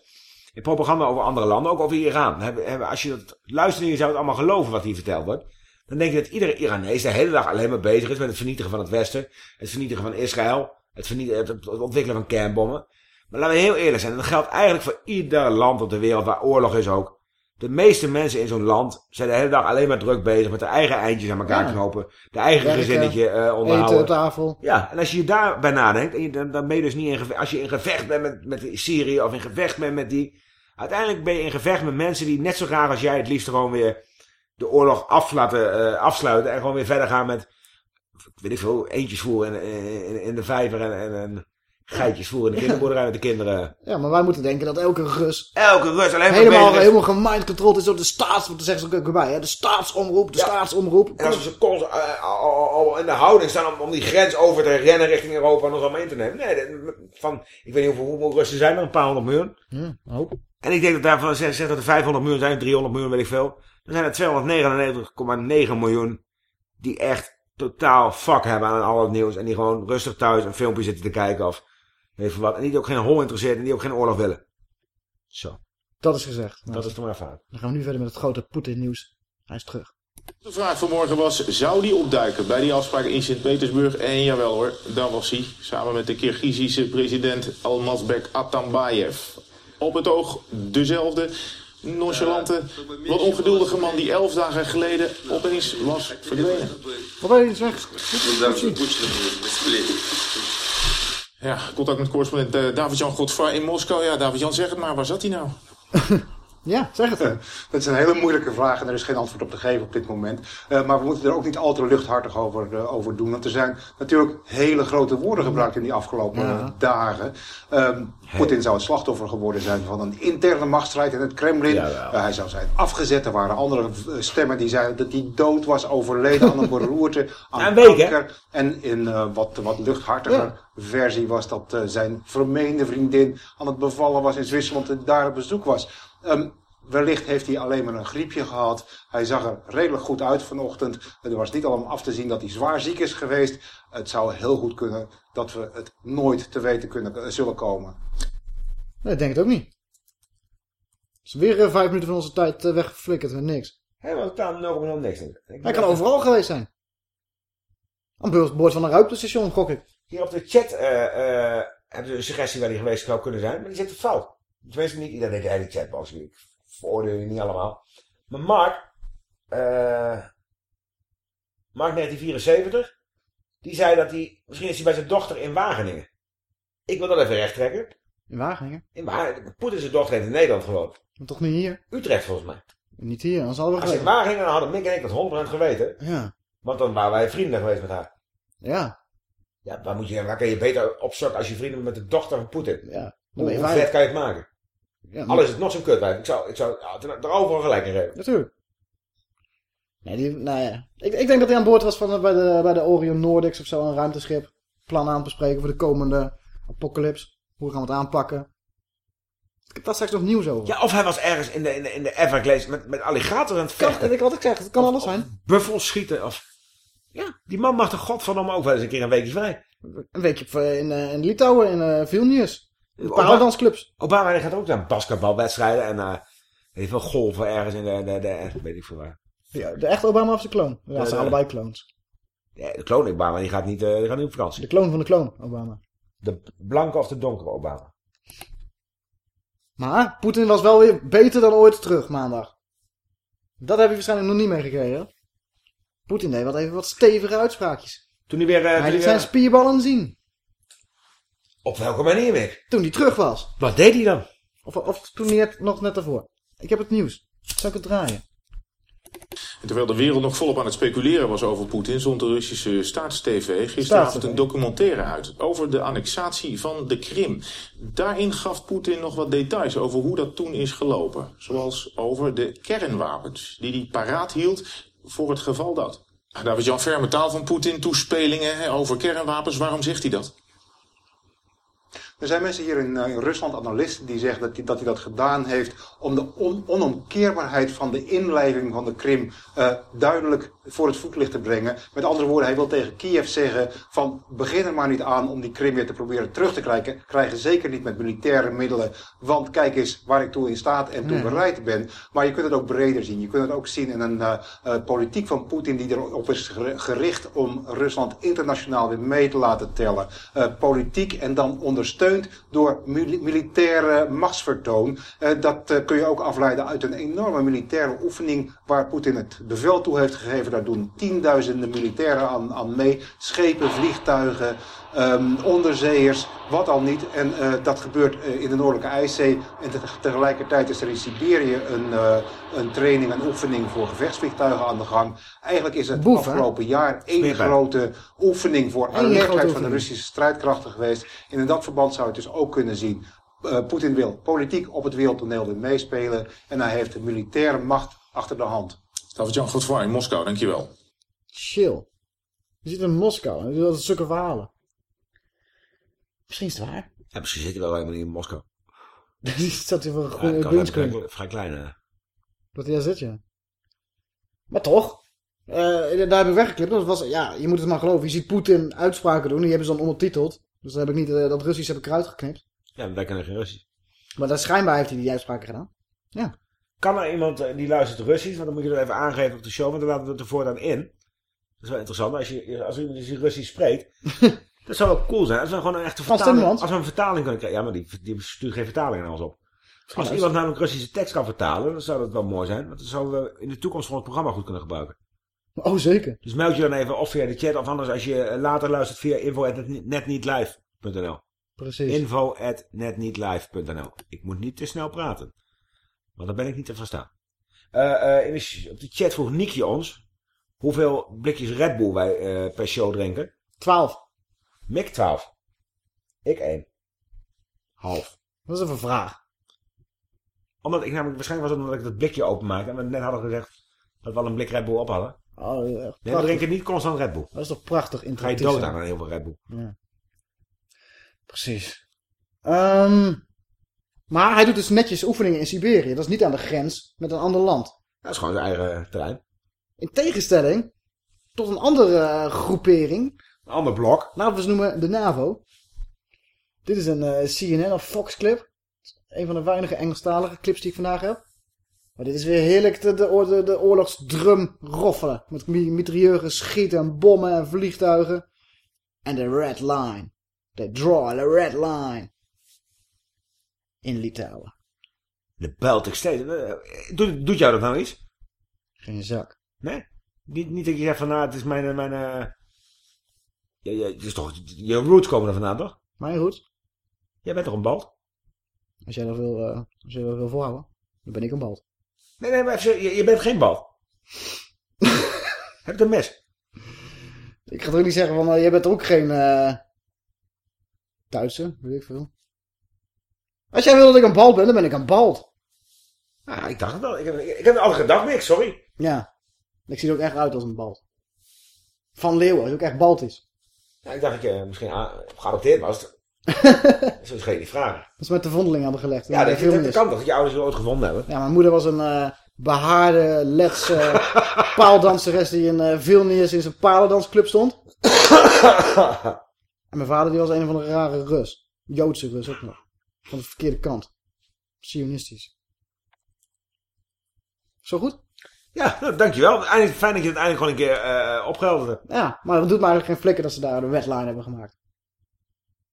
In propaganda over andere landen, ook over Iran. Hebben, hebben, als je dat luistert en je zou het allemaal geloven wat hier verteld wordt. Dan denk je dat iedere Iranees de hele dag alleen maar bezig is met het vernietigen van het Westen. Het vernietigen van Israël. Het, vernietigen, het ontwikkelen van kernbommen. Maar laten we heel eerlijk zijn. En dat geldt eigenlijk voor ieder land op de wereld waar oorlog is ook. De meeste mensen in zo'n land zijn de hele dag alleen maar druk bezig met de eigen eindjes aan elkaar Ja. knopen. De eigen Werken, gezinnetje Eten onderhouden. op tafel. Ja, en als je daarbij nadenkt, en je, dan, dan ben je dus niet in gevecht, als je in gevecht bent met, met Syrië of in gevecht bent met die, uiteindelijk ben je in gevecht met mensen die net zo graag als jij het liefst gewoon weer de oorlog af laten eh, afsluiten en gewoon weer verder gaan met, weet ik veel, eentjes voeren in, in, in de vijver en, en, en geitjes voeren in de kinderboerderij met de kinderen. Ja, maar wij moeten denken dat elke Rus... Elke Rus alleen maar helemaal, helemaal gemind controlled is door de staats... Want dan zeggen ze ook erbij, hè. De staatsomroep, de staatsomroep. En als ze constant, eh, in de houding staan om, om die grens over te rennen richting Europa en ons allemaal in te nemen. Nee, van, ik weet niet hoeveel, hoeveel Russen zijn er, een paar honderd miljoen. Ja, hoop. En ik denk dat daarvan, zeg, zeg dat er 500 miljoen zijn, 300 miljoen, weet ik veel. Dan zijn er 299,9 miljoen die echt totaal fuck hebben aan al het nieuws. En die gewoon rustig thuis een filmpje zitten te kijken of veel wat. En die ook geen hol interesseert en die ook geen oorlog willen. Zo. Dat is gezegd. Dat is toch maar fout. Dan gaan we nu verder met het grote Poetin-nieuws. Hij is terug. De vraag vanmorgen was, zou die opduiken bij die afspraak in Sint-Petersburg? En jawel hoor, daar was hij. Samen met de Kirgizische president Almazbek Atambayev. Op het oog dezelfde nonchalante, wat ongeduldige man die elf dagen geleden opeens was verdwenen. Wat ben je zeg? Ja, contact met correspondent eh, David-Jan Godfra in Moskou. Ja, David-Jan, zeg het maar, waar zat hij nou? *laughs* Ja, zeg het. Dat is een hele moeilijke vraag en er is geen antwoord op te geven op dit moment. Eh, maar we moeten er ook niet al te luchthartig over, eh, over doen. Want er zijn natuurlijk hele grote woorden gebruikt in die afgelopen Ja. eh, dagen. Ehm, Poetin zou het slachtoffer geworden zijn van een interne machtsstrijd in het Kremlin. Eh, hij zou zijn afgezet. Er waren andere eh, stemmen die zeiden dat hij dood was, overleden aan een beroerte, *laughs* aan een week, hè? kanker. En in eh, wat, wat luchthartiger versie was dat eh, zijn vermeende vriendin aan het bevallen was in Zwitserland en daar op bezoek was. Ehm, wellicht heeft hij alleen maar een griepje gehad. Hij zag er redelijk goed uit vanochtend. Er was niet allemaal af te zien dat hij zwaar ziek is geweest. Het zou heel goed kunnen dat we het nooit te weten kunnen, eh, zullen komen. Nee, ik denk het ook niet. Het is weer eh, vijf minuten van onze tijd uh, weggeflikkerd met niks. Hij was 0,0 niks. Ik Hij kan overal geweest zijn. Aan boord van een ruimtestation, gok ik. Hier op de chat eh, eh, hebben ze een suggestie waar die geweest zou kunnen zijn, maar die zit fout. Tenminste, niet iedereen denkt, hey, die chatbox, ik veroordeel je niet allemaal. Maar Mark, eh Mark 1974, die zei dat hij, misschien is hij bij zijn dochter in Wageningen. Ik wil dat even recht trekken. In Wageningen? In Wageningen. Poetin zijn dochter heeft in Nederland gewoond. Maar toch niet hier? Utrecht volgens mij. Niet hier, anders hadden we Als in. Wageningen, dan hadden Mick en ik dat 100% geweten. Ja. Want dan waren wij vrienden geweest met haar. Ja. Ja, waar, moet je, waar kan je beter opzoeken als je vrienden bent met de dochter van Poetin? Ja. Hoe, vet kan je het maken? Ja, Al is het nog zo'n kutwijf. Ik zou, ik zou ja, er overal gelijk in geven. Natuurlijk. Nee, die, nou ja. Ik, ik denk dat hij aan boord was van, bij, de, bij de Orion Nordics of zo, een ruimteschip. Plan aan te bespreken voor de komende apocalypse. Hoe gaan we het aanpakken? Ik heb daar straks nog nieuws over. Ja, of hij was ergens in de, in de, in de Everglades met, met alligator aan het Kan, vechten. ik, wat ik zeg, het kan alles zijn. Buffels schieten. Of... Ja, die man mag toch godverdomme ook wel eens een keer een weekje vrij. Een weekje eh, in, eh, in Litouwen, in eh Vilnius. De Obama- die gaat ook naar basketbalwedstrijden en eh weet je wel, golven ergens in de, de, de, weet ik veel waar. Ja, de echte Obama of de kloon? Ja, ze zijn allebei clones. Ja, de kloon Obama die gaat niet, eh, die gaat niet op vakantie. De kloon van de kloon, Obama. De blanke of de donkere Obama. Maar Poetin was wel weer beter dan ooit terug maandag. Dat heb je waarschijnlijk nog niet meegekregen. Poetin deed wat even wat stevige uitspraakjes. Toen hij weer... eh, hij liet zijn eh, spierballen zien. Op welke manier weer? Toen hij terug was. Wat deed hij dan? Of, of toen hij het nog net daarvoor. Ik heb het nieuws. Zal ik het draaien? En terwijl de wereld nog volop aan het speculeren was over Poetin, zond de Russische staatstv gisteravond een documentaire uit over de annexatie van de Krim. Daarin gaf Poetin nog wat details over hoe dat toen is gelopen. Zoals over de kernwapens die hij paraat hield voor het geval dat. Daar was Jan Ferme taal van Poetin, toespelingen hè, over kernwapens. Waarom zegt hij dat? Er zijn mensen hier in, eh, in Rusland, analisten, die zeggen dat hij, dat gedaan heeft om de on, onomkeerbaarheid van de inlijving van de Krim eh, duidelijk voor het voetlicht te brengen. Met andere woorden, hij wil tegen Kiev zeggen van begin er maar niet aan om die Krim weer te proberen terug te krijgen. Krijgen zeker niet met militaire middelen, want kijk eens waar ik toe in staat en toe Nee. bereid ben. Maar je kunt het ook breder zien. Je kunt het ook zien in een eh, politiek van Poetin die erop is geri- gericht om Rusland internationaal weer mee te laten tellen. Politiek en dan door mili- militaire machtsvertoon. Eh, dat eh, kun je ook afleiden uit een enorme militaire oefening waar Poetin het bevel toe heeft gegeven. Daar doen tienduizenden militairen aan, aan mee. Schepen, vliegtuigen. Ehm, onderzeeërs, wat al niet. En eh, dat gebeurt eh, in de Noordelijke IJszee. En te- tegelijkertijd is er in Siberië een, eh, een training, een oefening voor gevechtsvliegtuigen aan de gang. Eigenlijk is het Boef, afgelopen jaar één grote oefening voor alertheid van de. Russische strijdkrachten geweest. En in dat verband zou je het dus ook kunnen zien. Eh, Poetin wil politiek op het wereldtoneel weer meespelen. En hij heeft de militaire macht achter de hand. David-Jan Godfroy in Moskou, dankjewel. Chill. Je zit in Moskou. en Dat is zulke verhalen. Misschien is het waar. Ja, misschien zit hij wel helemaal niet in Moskou. Die zat hier voor een Ja, goede kan greenscreen. vrij, vrij klein, hè. Dat hij daar zit, ja. Maar toch. eh, daar heb ik weggeklipt. Dat was, ja, je moet het maar geloven. Je ziet Poetin uitspraken doen. Die hebben ze dan ondertiteld. Dus dan heb ik niet eh, dat Russisch heb ik eruit geknipt. Ja, wij kennen geen Russisch. Maar dat schijnbaar heeft hij die uitspraken gedaan. Ja. Kan er iemand eh, die luistert Russisch, want dan moet je dat even aangeven op de show, want dan laten we het er voortaan in. Dat is wel interessant, als, je, als iemand die Russisch spreekt. *laughs* dat zou wel cool zijn, als we gewoon een echte vertaling, als we een vertaling kunnen krijgen. Ja, maar die, die stuurt geen vertaling aan ons op. Als iemand namelijk Russische tekst kan vertalen, dan zou dat wel mooi zijn. Want dan zouden we in de toekomst voor het programma goed kunnen gebruiken. Oh, zeker. Dus meld je dan even of via de chat, of anders als je later luistert via info.netnietlive.nl Precies. info.netnietlive.nl Ik moet niet te snel praten. Want dan ben ik niet te verstaan. Eh, eh, in de, op de chat vroeg Niekje ons hoeveel blikjes Red Bull wij eh, per show drinken. 12. Mick 12. Ik 1. Half. Dat is even een vraag. Omdat ik namelijk, waarschijnlijk was het omdat ik dat blikje openmaakte. En we net hadden gezegd dat we al een blik Red Bull op hadden. Oh, echt Nee, we drinken niet constant Red Bull. Dat is toch prachtig Ga je dood aan heel veel Red Bull. Ja. Precies. Ehm, maar hij doet dus netjes oefeningen in Siberië. Dat is niet aan de grens met een ander land. Dat is gewoon zijn eigen terrein. In tegenstelling tot een andere eh, groepering. Een ander blok. Laten we ze noemen de NAVO. Dit is een eh, CNN of Fox clip. Een van de weinige Engelstalige clips die ik vandaag heb. Maar dit is weer heerlijk de, de, de, de oorlogsdrum roffelen. Met mi- mitrailleurs schieten en bommen en vliegtuigen. En de red line. They draw the red line. In Litouwen. De Baltic State. Eh, Doet, doet jou dat nou iets? Geen zak. Nee? Niet, niet dat je zegt van, nou, het is mijn... eh, mijn ja, het is toch, je roots komen er vandaan, toch? Mijn roots? Jij bent toch een balt? Als jij dat wil, eh, als jij dat wil volhouden, dan ben ik een bald. Nee, nee, maar even, je, je bent geen balt. *laughs* Heb je een mes? Ik ga toch niet zeggen van, eh, jij bent ook geen eh Duitser, weet ik veel. Als jij wil dat ik een bald ben, dan ben ik een bald. Ah, ik dacht het wel. Ik heb, ik, heb altijd gedacht, niks, sorry. Ja. Ik zie er ook echt uit als een bald. Van Leeuwen, als ook echt bald is. Ja, ik dacht dat je misschien a- geadopteerd was. Zo ga je niet vragen. Dat is met de vondeling hadden gelegd. Ja, dat, dat, dat kan toch, dat je ouders je ooit gevonden hebben. Ja, mijn moeder was een eh, behaarde, lets eh, *laughs* paaldanseres die in eh Vilnius in zijn palendansclub stond. *laughs* en mijn vader die was een van de rare Rus. Joodse Rus ook nog. Van de verkeerde kant. Sionistisch. Zo goed? Ja, nou, *laughs* dankjewel. Eindelijk, fijn dat je het eindelijk gewoon een keer opgehelderd hebt. Ja, maar het doet me eigenlijk geen flikker dat ze daar de wetline hebben gemaakt.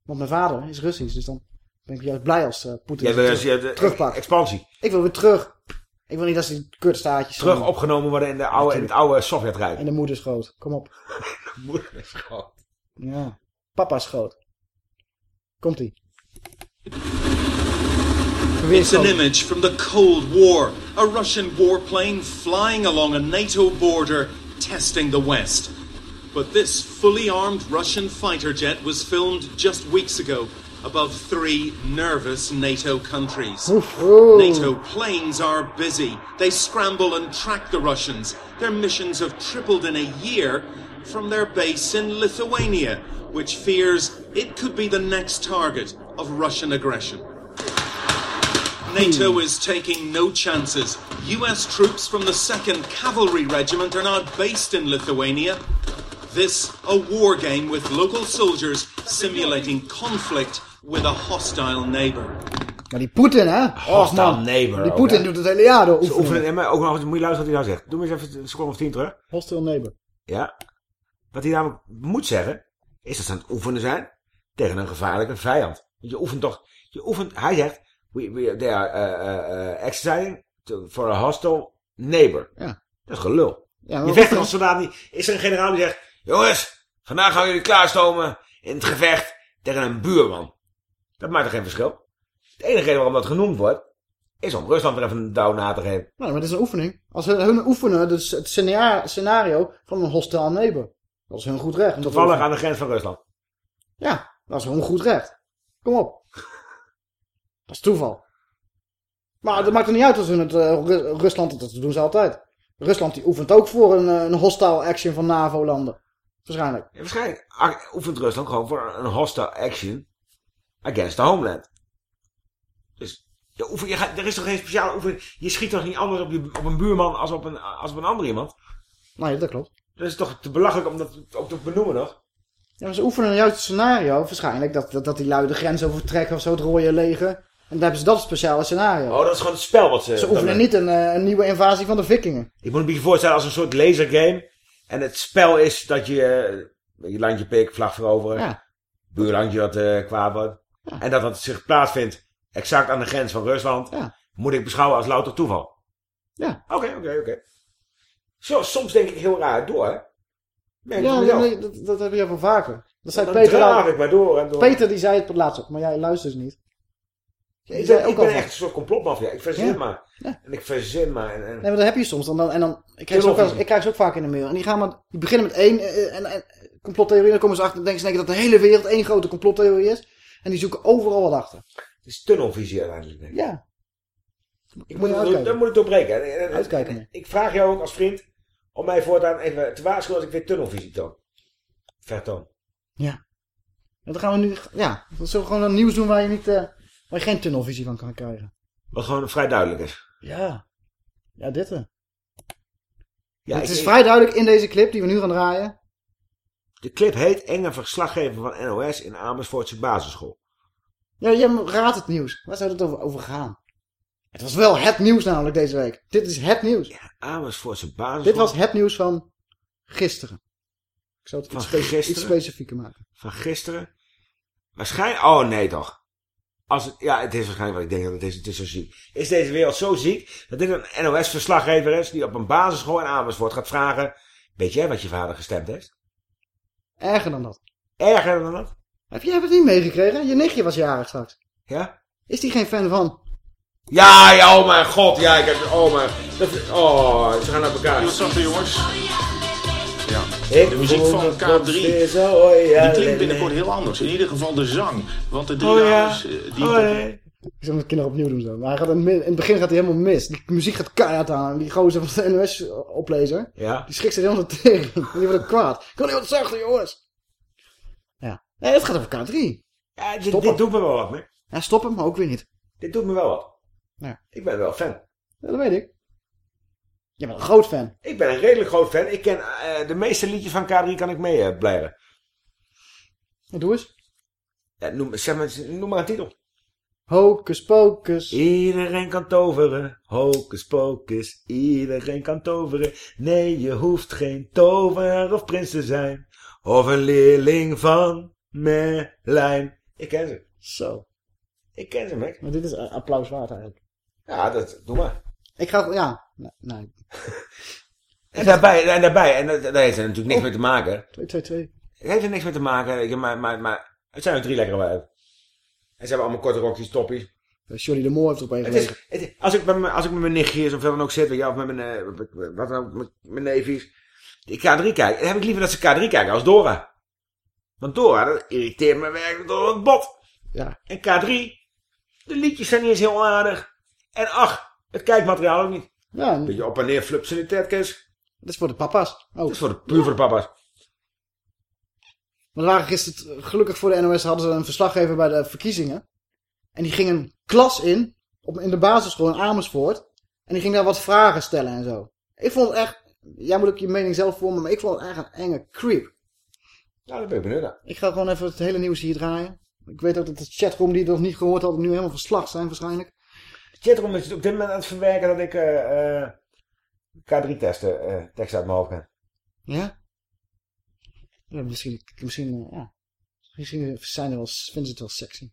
Want mijn vader is Russisch, dus dan ben ik juist blij als eh Poetin terug- de terugpakt. expansie. Ik wil weer terug. Ik wil niet dat ze die kutstaatjes... Terug opgenomen worden in, de oude, in het oude Sovjetrijk. In de moederschoot. Kom op. *laughs* Moederschoot. Ja. Papa's schoot. Komt-ie. It's an image from the Cold War. A Russian warplane flying along a NATO border, testing the West. But this fully armed Russian fighter jet was filmed just weeks ago above three nervous NATO countries. NATO planes are busy. They scramble and track the Russians. Their missions have tripled in a year from their base in Lithuania, which fears it could be the next target of Russian aggression. Hmm. NATO is taking no chances. US troops from the 2nd Cavalry Regiment are now based in Lithuania. This, a war game with local soldiers simulating conflict with a hostile neighbor. Maar die Poetin, hè? Och Hostile man. neighbor Die Poetin hè? doet het hele jaar door Ze oefenen. oefenen, en maar ook nog, eens- moet je luisteren wat hij nou zegt. Doe me eens even een seconde of tien terug. Hostile neighbor. Ja. Wat hij namelijk moet zeggen, is dat ze aan het oefenen zijn tegen een gevaarlijke vijand. Want je oefent toch, je oefent, hij zegt, we, we, they are uh, uh, exercising to, for a hostile neighbor. Ja. Dat is gelul. Ja, je vecht als soldaat niet. Is er een generaal die zegt, jongens, vandaag gaan jullie klaarstomen in het gevecht tegen een buurman. Dat maakt er geen verschil. De enige reden waarom dat genoemd wordt, is om Rusland weer even een douw na te geven. Nou, maar het is een oefening. Als hun, hun oefenen dus het scenario, scenario van een hostile neighbor. Dat is hun goed recht. dat Toevallig aan de grens van Rusland. Ja, dat is hun goed recht. Kom op. Dat is toeval. Maar dat maakt er niet uit als hun het, eh, Ru- Rusland, dat doen ze altijd. Rusland die oefent ook voor een, eh, een hostile action van NAVO-landen. Waarschijnlijk. Ja, waarschijnlijk a- oefent Rusland gewoon voor een hostile action against the homeland. Dus je oefen, je gaat, er is toch geen speciale oefening. Je schiet toch niet anders op, je, op een buurman als op een, als op een ander iemand? Nee, dat klopt. Dat is toch te belachelijk om dat ook te benoemen nog? Ja, maar ze oefenen juist het scenario, waarschijnlijk, dat, dat, dat die lui de grens overtrekken of zo, het rode leger. En dan hebben ze dat speciale scenario. Oh, dat is gewoon het spel wat ze... Ze oefenen niet een, eh, een nieuwe invasie van de vikingen. Ik moet me een beetje voorstellen als een soort lasergame. En het spel is dat je eh, je landje pik, vlag veroveren. Ja. Buurlandje wat eh, kwaad wordt. En dat wat zich plaatsvindt exact aan de grens van Rusland. Moet ik beschouwen als louter toeval. Ja. Oké, oké, oké. Zo, soms denk ik heel raar door, hè. Merk Ja, nee, dat, dat heb je wel vaker. Dat zei Peter draag al. ik maar door en door. Peter die zei het laatst ook, maar jij luistert niet. Ja, ik ben, ik echt een soort complotmafia. Ik verzin Ja. maar. En ik verzin maar. En, en... Nee, maar dat heb je soms. Dan, dan, en dan, ik, krijg ze ook, ik krijg ze ook vaak in de mail. En die, gaan maar, die beginnen met één eh, en, en, complottheorie. Dan komen ze achter en denken ze dat de hele wereld één grote complottheorie is. En die zoeken overal wat achter. Het is tunnelvisie uiteindelijk. Denk ik. Ja. Ik Moet het, dat moet ik doorbreken. En- en- en- Uitkijken, en- ik vraag jou ook als vriend om mij voortaan even te waarschuwen als ik weer tunnelvisie toon. Vertoon. Ja. En dan gaan we nu... Ja, dan zullen we gewoon een nieuws doen waar je, niet, eh, waar je geen tunnelvisie van kan krijgen. Wat gewoon vrij duidelijk is. Ja. Ja, dit hè. Ja, het is ik- vrij duidelijk in deze clip die we nu gaan draaien. De clip heet Enge verslaggever van NOS in Amersfoortse basisschool. Ja, jij raadt het nieuws. Waar zou het over, over gaan? Het was wel het nieuws namelijk deze week. Dit is het nieuws. Amersfoortse basisschool. Dit was het nieuws van gisteren. Ik zou het Van iets, speci- gisteren? iets specifieker maken. Van gisteren. Waarschijnlijk... Oh nee toch. Als het, ja, het is waarschijnlijk wat ik denk dat het is. Het is zo ziek. Is deze wereld zo ziek dat dit een NOS-verslaggever is die op een basisschool in Amersfoort gaat vragen... Weet jij wat je vader gestemd heeft? Erger dan dat. Erger dan dat? Heb jij het niet meegekregen? Je nichtje was jarig straks. Ja? Is die geen fan van? Ja, ja, oh mijn god. Ja, ik heb... Oh mijn... Dat, oh, ze gaan naar elkaar. Wat zag je jongens? De muziek van me K3, precies zo, oh ja, die klinkt nee, binnenkort nee. heel anders. In ieder geval de zang. Want de drie Oh ja. dames eh, die... Oh nee. Ik zal het kinderen opnieuw doen zo. Maar hij gaat in, in het begin gaat hij helemaal mis. Die muziek gaat keihard aan. Die gozer van de NOS-oplezer. Ja. Die schrikt zich helemaal *laughs* de tering. En die wordt ook kwaad. Ik wil niet wat zachter, jongens. Ja. Nee, het gaat over K3. Ja, dit, dit doet me wel wat, mee. Ja, stop hem, maar ook weer niet. Dit doet me wel wat. Ja. Ik ben wel fan. Ja, dat weet ik. Je bent een groot fan. Ik ben een redelijk groot fan. Ik ken eh, de meeste liedjes van K3 kan ik mee eh, blijven. Doe eens. Ja, noem, zeg maar, noem maar een titel. Hocus pocus. Iedereen kan toveren. Hocus pocus. Iedereen kan toveren. Nee, je hoeft geen tovenaar of prins te zijn. Of een leerling van Merlijn. Ik ken ze. Zo. Ik ken ze, Mac. Maar dit is eh, applaus waard eigenlijk. Ja, dat, doe maar. Ik ga, ja. Nee, nee. *laughs* En daarbij, en daarbij, en dat- daar heeft er natuurlijk niks mee te maken. 2, 2, 2. Het heeft er niks mee te maken, maar, maar, maar het zijn ook drie lekkere wijven. En ze hebben allemaal korte rokjes, toppies. Johnny de Moor heeft op een het, als, ik met mijn, als ik met mijn nichtjes of wat dan ook zit, je, of met mijn, eh, wat dan met mijn neefjes, die K3 kijken, dan heb ik liever dat ze K3 kijken als Dora. Want Dora, dat irriteert me werkelijk door het bot. Ja. En K3, de liedjes zijn niet eens heel aardig. En ach, het kijkmateriaal ook niet. Ja, en- Beetje op en neer de tedkes. Dat is voor de papa's. Oh. Dat is voor de, puur voor de papa's. Maar waren gisteren, gelukkig voor de NOS, hadden ze een verslaggever bij de verkiezingen. En die ging een klas in, op, in de basisschool in Amersfoort. En die ging daar wat vragen stellen en zo. Ik vond het echt, jij moet ook je mening zelf vormen, maar ik vond het echt een enge creep. Nou, daar ben ik benieuwd naar. Ik ga gewoon even het hele nieuws hier draaien. Ik weet ook dat de chatroom die het nog niet gehoord had, nu helemaal verslag zijn waarschijnlijk. Chatroom is op dit moment aan het verwerken dat ik eh, eh, K3-testen, eh tekst uit mijn hoofd ken. Ja? Ja, misschien, misschien, ja. Misschien zijn er wel, vinden ze het wel sexy.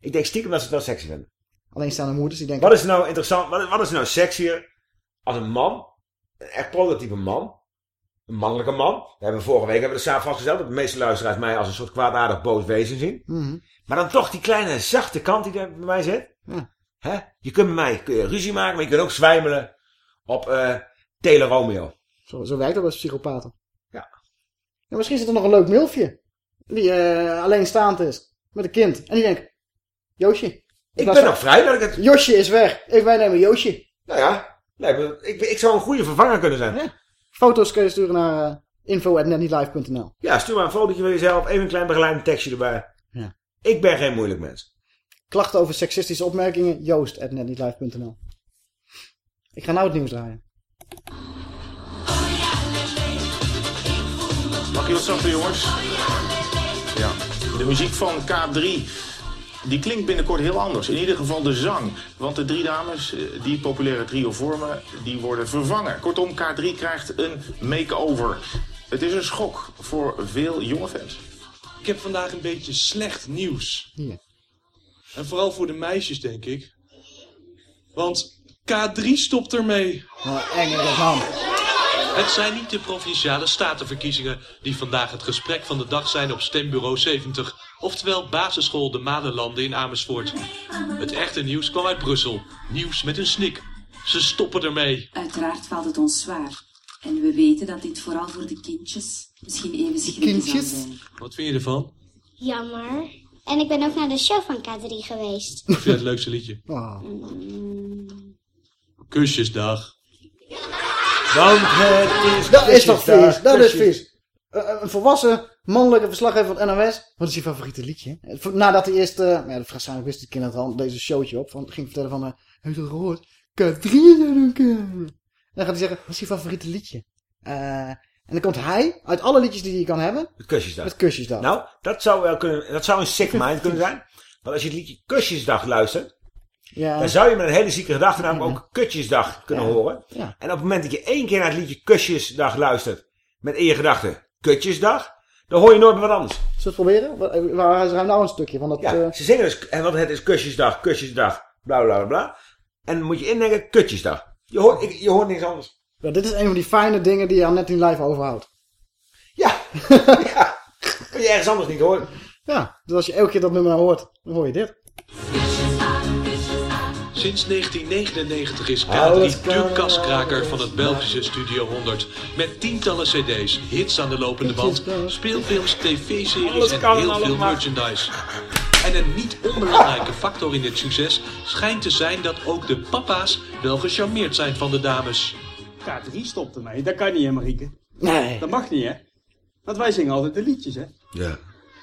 Ik denk stiekem dat ze het wel sexy vinden. Alleenstaande moeders die denken... Wat is nou interessant, wat, wat is nou sexier als een man, een echt prototype man, Een mannelijke man. We hebben vorige week hebben we de samen vastgesteld dat de meeste luisteraars mij als een soort kwaadaardig boos wezen zien. Mhm. Maar dan toch die kleine zachte kant die er bij mij zit. Ja. Hè? Je kunt met mij kun je ruzie maken, maar je kunt ook zwijmelen op eh Tele Romeo. Zo, zo werkt dat bij psychopaten. Ja. ja. Misschien zit er nog een leuk milfje. Die eh alleenstaand is. Met een kind. En die denkt... Joosje. Ik ben nog vrij dat ik het... Josje is weg. Ik, wij nemen Joosje. Nou ja, nee, ik, ik zou een goede vervanger kunnen zijn. Foto's kun je sturen naar uh, info.netnietlive.nl Ja, stuur maar een fotootje van jezelf. Even een klein begeleidend tekstje erbij. Ja. Ik ben geen moeilijk mens. Klachten over seksistische opmerkingen. Joost.netnietlive.nl Ik ga nou het nieuws draaien. Mag je wat zachter, jongens? Ja. De muziek van K3, die klinkt binnenkort heel anders. In ieder geval de zang. Want de drie dames eh, die populaire trio vormen, die worden vervangen. Kortom, K3 krijgt een make-over. Het is een schok voor veel jonge fans. Ik heb vandaag een beetje slecht nieuws. Ja. En vooral voor de meisjes, denk ik. Want K3 stopt ermee. Nou, eng is dat man. Het zijn niet de provinciale statenverkiezingen die vandaag het gesprek van de dag zijn op stembureau 70. Oftewel basisschool De Madenlanden in Amersfoort. Het echte nieuws kwam uit Brussel. Nieuws met een snik. Ze stoppen ermee. Uiteraard valt het ons zwaar. En we weten dat dit vooral voor de kindjes misschien even schrikken zal zijn. Wat vind je ervan? Jammer. En ik ben ook naar de show van K3 geweest. Wat vind je het leukste liedje? Kusjesdag. Want het is... Dat is toch vies? Dat is vies. Eh, een volwassen mannelijke verslaggever van het NOS. Wat is je favoriete liedje? Eh, Nadat hij eerst... eh ja, waarschijnlijk wist die kinderen al deze showtje op. Van, ging vertellen van... eh heb je het gehoord? K3 is er ook. eh. Dan gaat hij zeggen... Wat is je favoriete liedje? Eh, en dan komt hij... Uit alle liedjes die je kan hebben... Het kusjesdag. Kusjesdag. Nou, dat zou wel kunnen... Dat zou een sick mind kunnen zijn. Want als je het liedje Kusjesdag luistert... Ja. Dan zou je met een hele zieke gedachte namelijk ook Kutjesdag kunnen Ja. horen. Ja. En op het moment dat je één keer naar het liedje Kusjesdag luistert... met in je gedachten Kutjesdag... dan hoor je nooit meer wat anders. Zullen we het proberen? Wa- Waar er nou een stukje van dat... Ja, eh, ze zingen dus... En want het is Kusjesdag, Kusjesdag, bla bla bla bla. En dan moet je indenken Kutjesdag. Je hoort, ik, je hoort niks anders. Ja, dit is een van die fijne dingen die je aan net in live overhoudt. *laughs* Kun je ergens anders niet horen. Ja, dus als je elke keer dat nummer hoort, dan hoor je dit. Sinds 1999 is Alles K3 kan de kaskraker van het Belgische Studio 100. Met tientallen cd's, hits aan de lopende band, speelfilms, tv-series en heel veel merchandise. En een niet onbelangrijke factor in dit succes schijnt te zijn dat ook de papa's wel gecharmeerd zijn van de dames. K3 stopt ermee. Dat kan niet, hè, Marieke? Nee. Dat mag niet, hè? Want wij zingen altijd de liedjes, hè? Ja.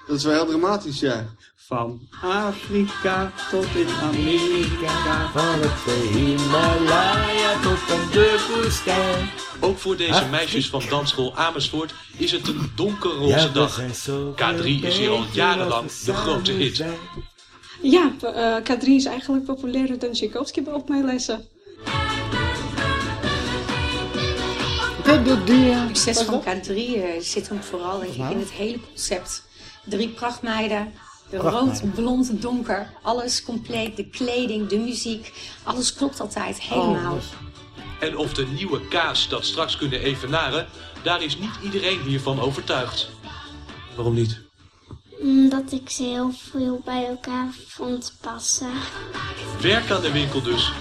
Dat is wel heel dramatisch, ja. Van Afrika tot in Amerika. Van het Himalaya tot aan de woestijn. Ook voor deze meisjes van dansschool Amersfoort is het een donkerroze Ja, dag. zijn zo K3 is hier al jarenlang de grote hit. Ja, eh, K3 is eigenlijk populairder dan Tchaikovsky op mijn lessen. Succes van K3 eh, zit hem vooral denk ik, in het hele concept. Drie prachtmeiden, de Prachtmeiden. rood, blond, donker, alles compleet. De kleding, de muziek, alles klopt altijd Oh, helemaal. En of de nieuwe kaas dat straks kunnen evenaren, daar is niet iedereen hiervan overtuigd. Waarom niet? Omdat ik ze heel veel bij elkaar vond passen. Werk aan de winkel dus.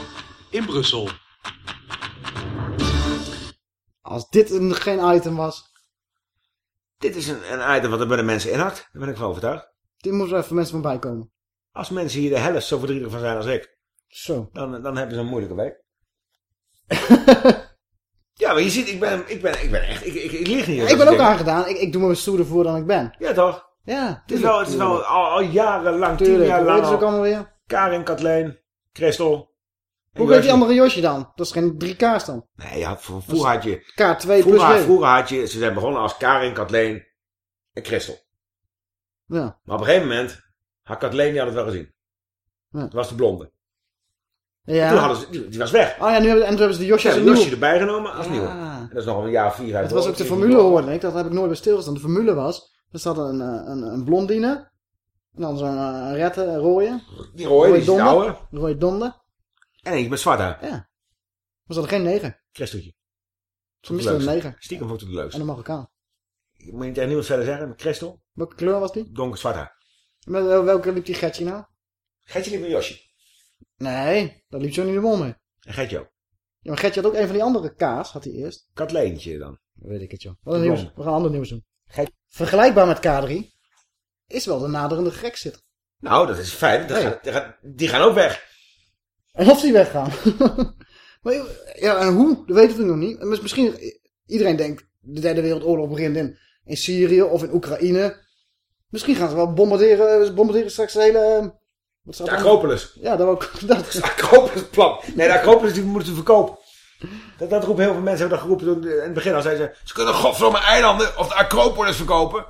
In Brussel. Als dit een, geen item was. Dit is een, een item wat er bij de mensen inhakt. Daar ben ik van overtuigd. Dit moet er even mensen van bijkomen. Als mensen hier de helft zo verdrietig van zijn als ik. Zo. *laughs* Dan, dan hebben ze een moeilijke week. ja, maar je ziet, ik ben, ik ben, ik ben echt, ik, ik, ik lig niet. Ik ben ook aangedaan. Ik, ik doe me stoerder voor dan ik ben. Ja, toch? Ja. Het is wel, het is wel al, al jarenlang, tien jaar lang heet ze ook al. allemaal weer? Karin, Kathleen, Christel. Hoe heet die andere Josje dan? Dat is geen 3K's dan. Nee, ja, vroeger had je... K2 plus vroeger, vroeger had je... Ze zijn begonnen als Karin, Kathleen en Christel. Ja. Maar op een gegeven moment had Kathleen die had het wel gezien. Ja. Dat was de blonde. Ja. En Toen hadden ze, die, die was weg. Oh ja, nu hebben, en toen hebben ze de Josje nieuw. Josje erbij genomen als Ja. nieuwe. En dat is nog een jaar vier uit. Het was ook de formule hoorde ik. Dat heb ik nooit bij stilgestaan. De formule was... Er zat een, eh, een, een blondine. En dan zo'n rette, een rode. Die rode, die is oude. Rode donder. En eentje met zwart haar. Ja. Was dat geen negen? Christeltje. Tenminste een neger. Stiekem vond ik het leukste. En een Marokkaan. Ik moet niet tegen niemand verder zeggen. Christel, Welke kleur was die? donker zwart haar. Met eh, welke liep die Gertje nou? Gertje liep met Josje. Nee, dat liep Johnny de Mol mee. En Gertje ook. Ja, maar Gertje had ook een van die andere kaas, had hij eerst. Katleentje dan. Dat weet ik het, joh. Wat een nieuws. We gaan ander nieuws doen. Vergelijkbaar met K3 is wel de naderende Grexit. Nou, dat is fijn. Dat gaat- die gaan ook weg. En of die weggaan. *laughs* maar ja, en hoe? Dat weten we nog niet. Mis- Misschien, iedereen denkt, de derde wereldoorlog begint in, in Syrië of in Oekraïne. Misschien gaan ze wel bombarderen, ze bombarderen straks de hele... eh, Wat staat De er? Acropolis. Ja, dat ook. *laughs* Dat De *laughs* Acropolis plan. Nee, de Acropolis die moeten ze verkopen. Dat, dat roepen heel veel mensen, hebben dat geroepen toen- in het begin al. Zeiden ze, ze kunnen godverdomme eilanden of de Acropolis verkopen.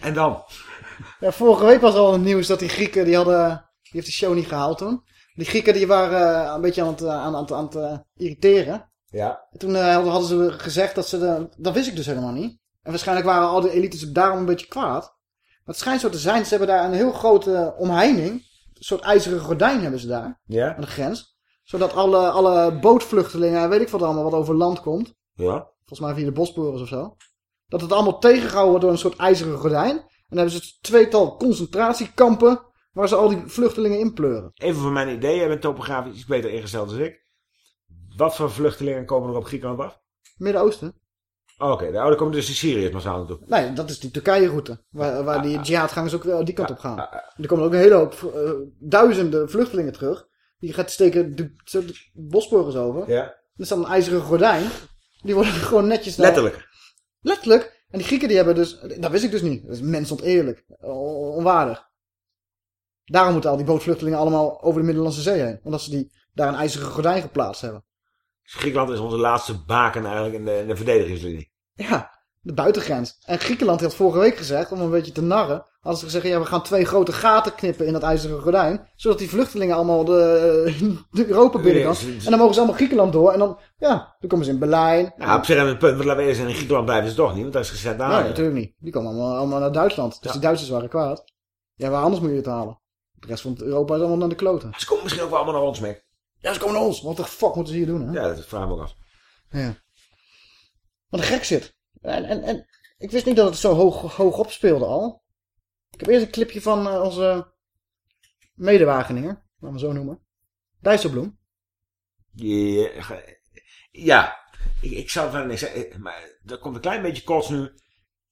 En dan? Ja, vorige week was al het nieuws dat die Grieken, die hadden, die heeft de show niet gehaald toen. Die Grieken die waren eh, een beetje aan het, eh, aan, aan, aan het eh, irriteren. Ja. En toen hadden ze gezegd dat ze de, dat wist ik dus helemaal niet. En waarschijnlijk waren al de elites daarom een beetje kwaad. Maar het schijnt zo te zijn, ze hebben daar een heel grote omheining. Een soort ijzeren gordijn hebben ze daar. Ja. Aan de grens. Zodat alle, alle bootvluchtelingen, weet ik wat allemaal, wat over land komt. Ja. Volgens mij via de Bosporus of zo. Dat het allemaal tegengehouden wordt door een soort ijzeren gordijn. En dan hebben ze tweetal concentratiekampen waar ze al die vluchtelingen inpleuren. Even voor mijn idee, jij bent topografisch iets beter ingesteld dan ik. Wat voor vluchtelingen komen er op Griekenland af? Midden-Oosten. Oh, Oké, de oude komen dus de Syriërs massaal naartoe. Nee, dat is die Turkije-route. Waar, waar die jihadgangers ook weer die kant op gaan. Er komen ook een hele hoop, eh, duizenden vluchtelingen terug. Die gaat steken de, de Bosporus over. Ja. Er staat een ijzeren gordijn. Die worden *laughs* gewoon netjes... daar- Letterlijk. Letterlijk. En die Grieken die hebben dus... Dat wist ik dus niet. Dat is mensonteerlijk. On- Onwaardig. Daarom moeten al die bootvluchtelingen allemaal over de Middellandse Zee heen. Omdat ze die, daar een ijzeren gordijn geplaatst hebben. Dus Griekenland is onze laatste baken eigenlijk in de, in de verdedigingslinie. Ja, de buitengrens. En Griekenland had vorige week gezegd, om een beetje te narren, hadden ze gezegd, ja, we gaan twee grote gaten knippen in dat ijzeren gordijn, zodat die vluchtelingen allemaal de, *laughs* de Europa binnen kan. Ja, En dan mogen ze allemaal Griekenland door, en dan, ja, dan komen ze in Berlijn. Nou, op zich hebben we een punt, want laten we eerst in Griekenland blijven ze toch niet, want dat is gezet daar. Nee, natuurlijk niet. Die komen allemaal, allemaal naar Duitsland. Dus die Duitsers waren kwaad. Ja, waar anders moet je het halen? De rest van Europa is allemaal naar de kloten. Ze komen misschien ook wel allemaal naar ons mee. Ja, ze komen naar ons. Wat de fuck moeten ze hier doen, hè? Ja, dat vraag ik me ook af. Ja. Wat een gek zit. En, en, en ik wist niet dat het zo hoog, hoog opspeelde al. Ik heb eerst een clipje van eh, onze medewageninger, laten we zo noemen. Dijsselbloem. Ja, ja. Ik, ik zou het wel niks zeggen, maar er komt een klein beetje kots nu.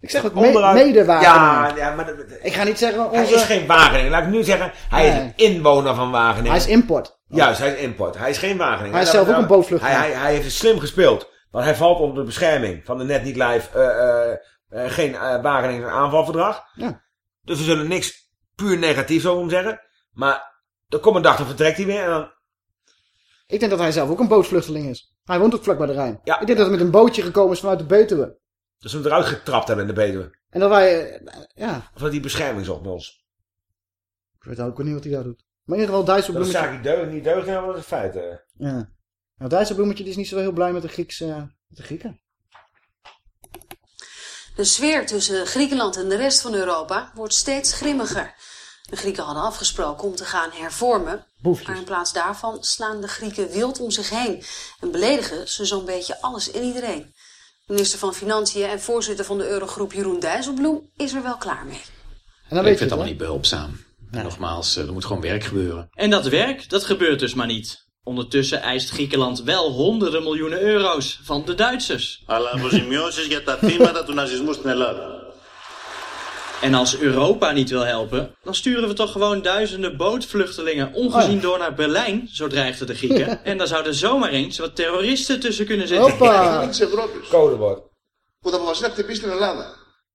Ik zeg ook me Onderuit-. Ja, ja, maar dat- Ik ga niet zeggen onze... hij is geen Wageningen. Laat ik nu zeggen, hij is een inwoner van Wageningen. Hij is import. Juist, hij is import. Hij is geen Wageningen. Hij is zelf ook een bootvluchteling. Hij, hij, hij heeft het slim gespeeld. Want hij valt onder de bescherming van de Net Niet Live eh, eh, eh, geen uh, Wageningen aanvalverdrag. Ja. Dus we zullen niks puur negatiefs over hem zeggen. Maar er komt een dag, dan vertrekt hij weer. En dan, Ik denk dat hij zelf ook een bootvluchteling is. Hij woont ook vlak bij de Rijn. Ik denk dat hij met een bootje gekomen is vanuit de Betuwe. Dat ze hem eruit getrapt hebben in de Betuwe. En dat wij... eh, ja, Of dat hij bescherming zocht bij ons. ik weet ook niet wat hij daar doet. Maar in ieder geval Dat Dijsselbloemetje... is zaak deugd, niet deugd, maar dat is een feit. eh. Ja. Nou, Dijsselbloemetje die is niet zo heel blij met de, Griekse, met de Grieken. De sfeer tussen Griekenland en de rest van Europa wordt steeds grimmiger. De Grieken hadden afgesproken om te gaan hervormen. Maar in plaats daarvan slaan de Grieken wild om zich heen. En beledigen ze zo'n beetje alles en iedereen. Minister van Financiën en voorzitter van de Eurogroep Jeroen Dijsselbloem is er wel klaar mee. En dan ik weet je vind het het, allemaal hè? niet behulpzaam. En nogmaals, eh, er moet gewoon werk gebeuren. En dat werk, dat gebeurt dus maar niet. Ondertussen eist Griekenland wel honderden miljoenen euro's van de Duitsers. Αλλά αποζημιώσεις για τα θύματα του ναζισμού στην Ελλάδα. En als Europa niet wil helpen, dan sturen we toch gewoon duizenden bootvluchtelingen ongezien oh. door naar Berlijn, zo dreigden de Grieken. *laughs* en daar zouden zomaar eens wat terroristen tussen kunnen zitten. Hoppa! *laughs* landen.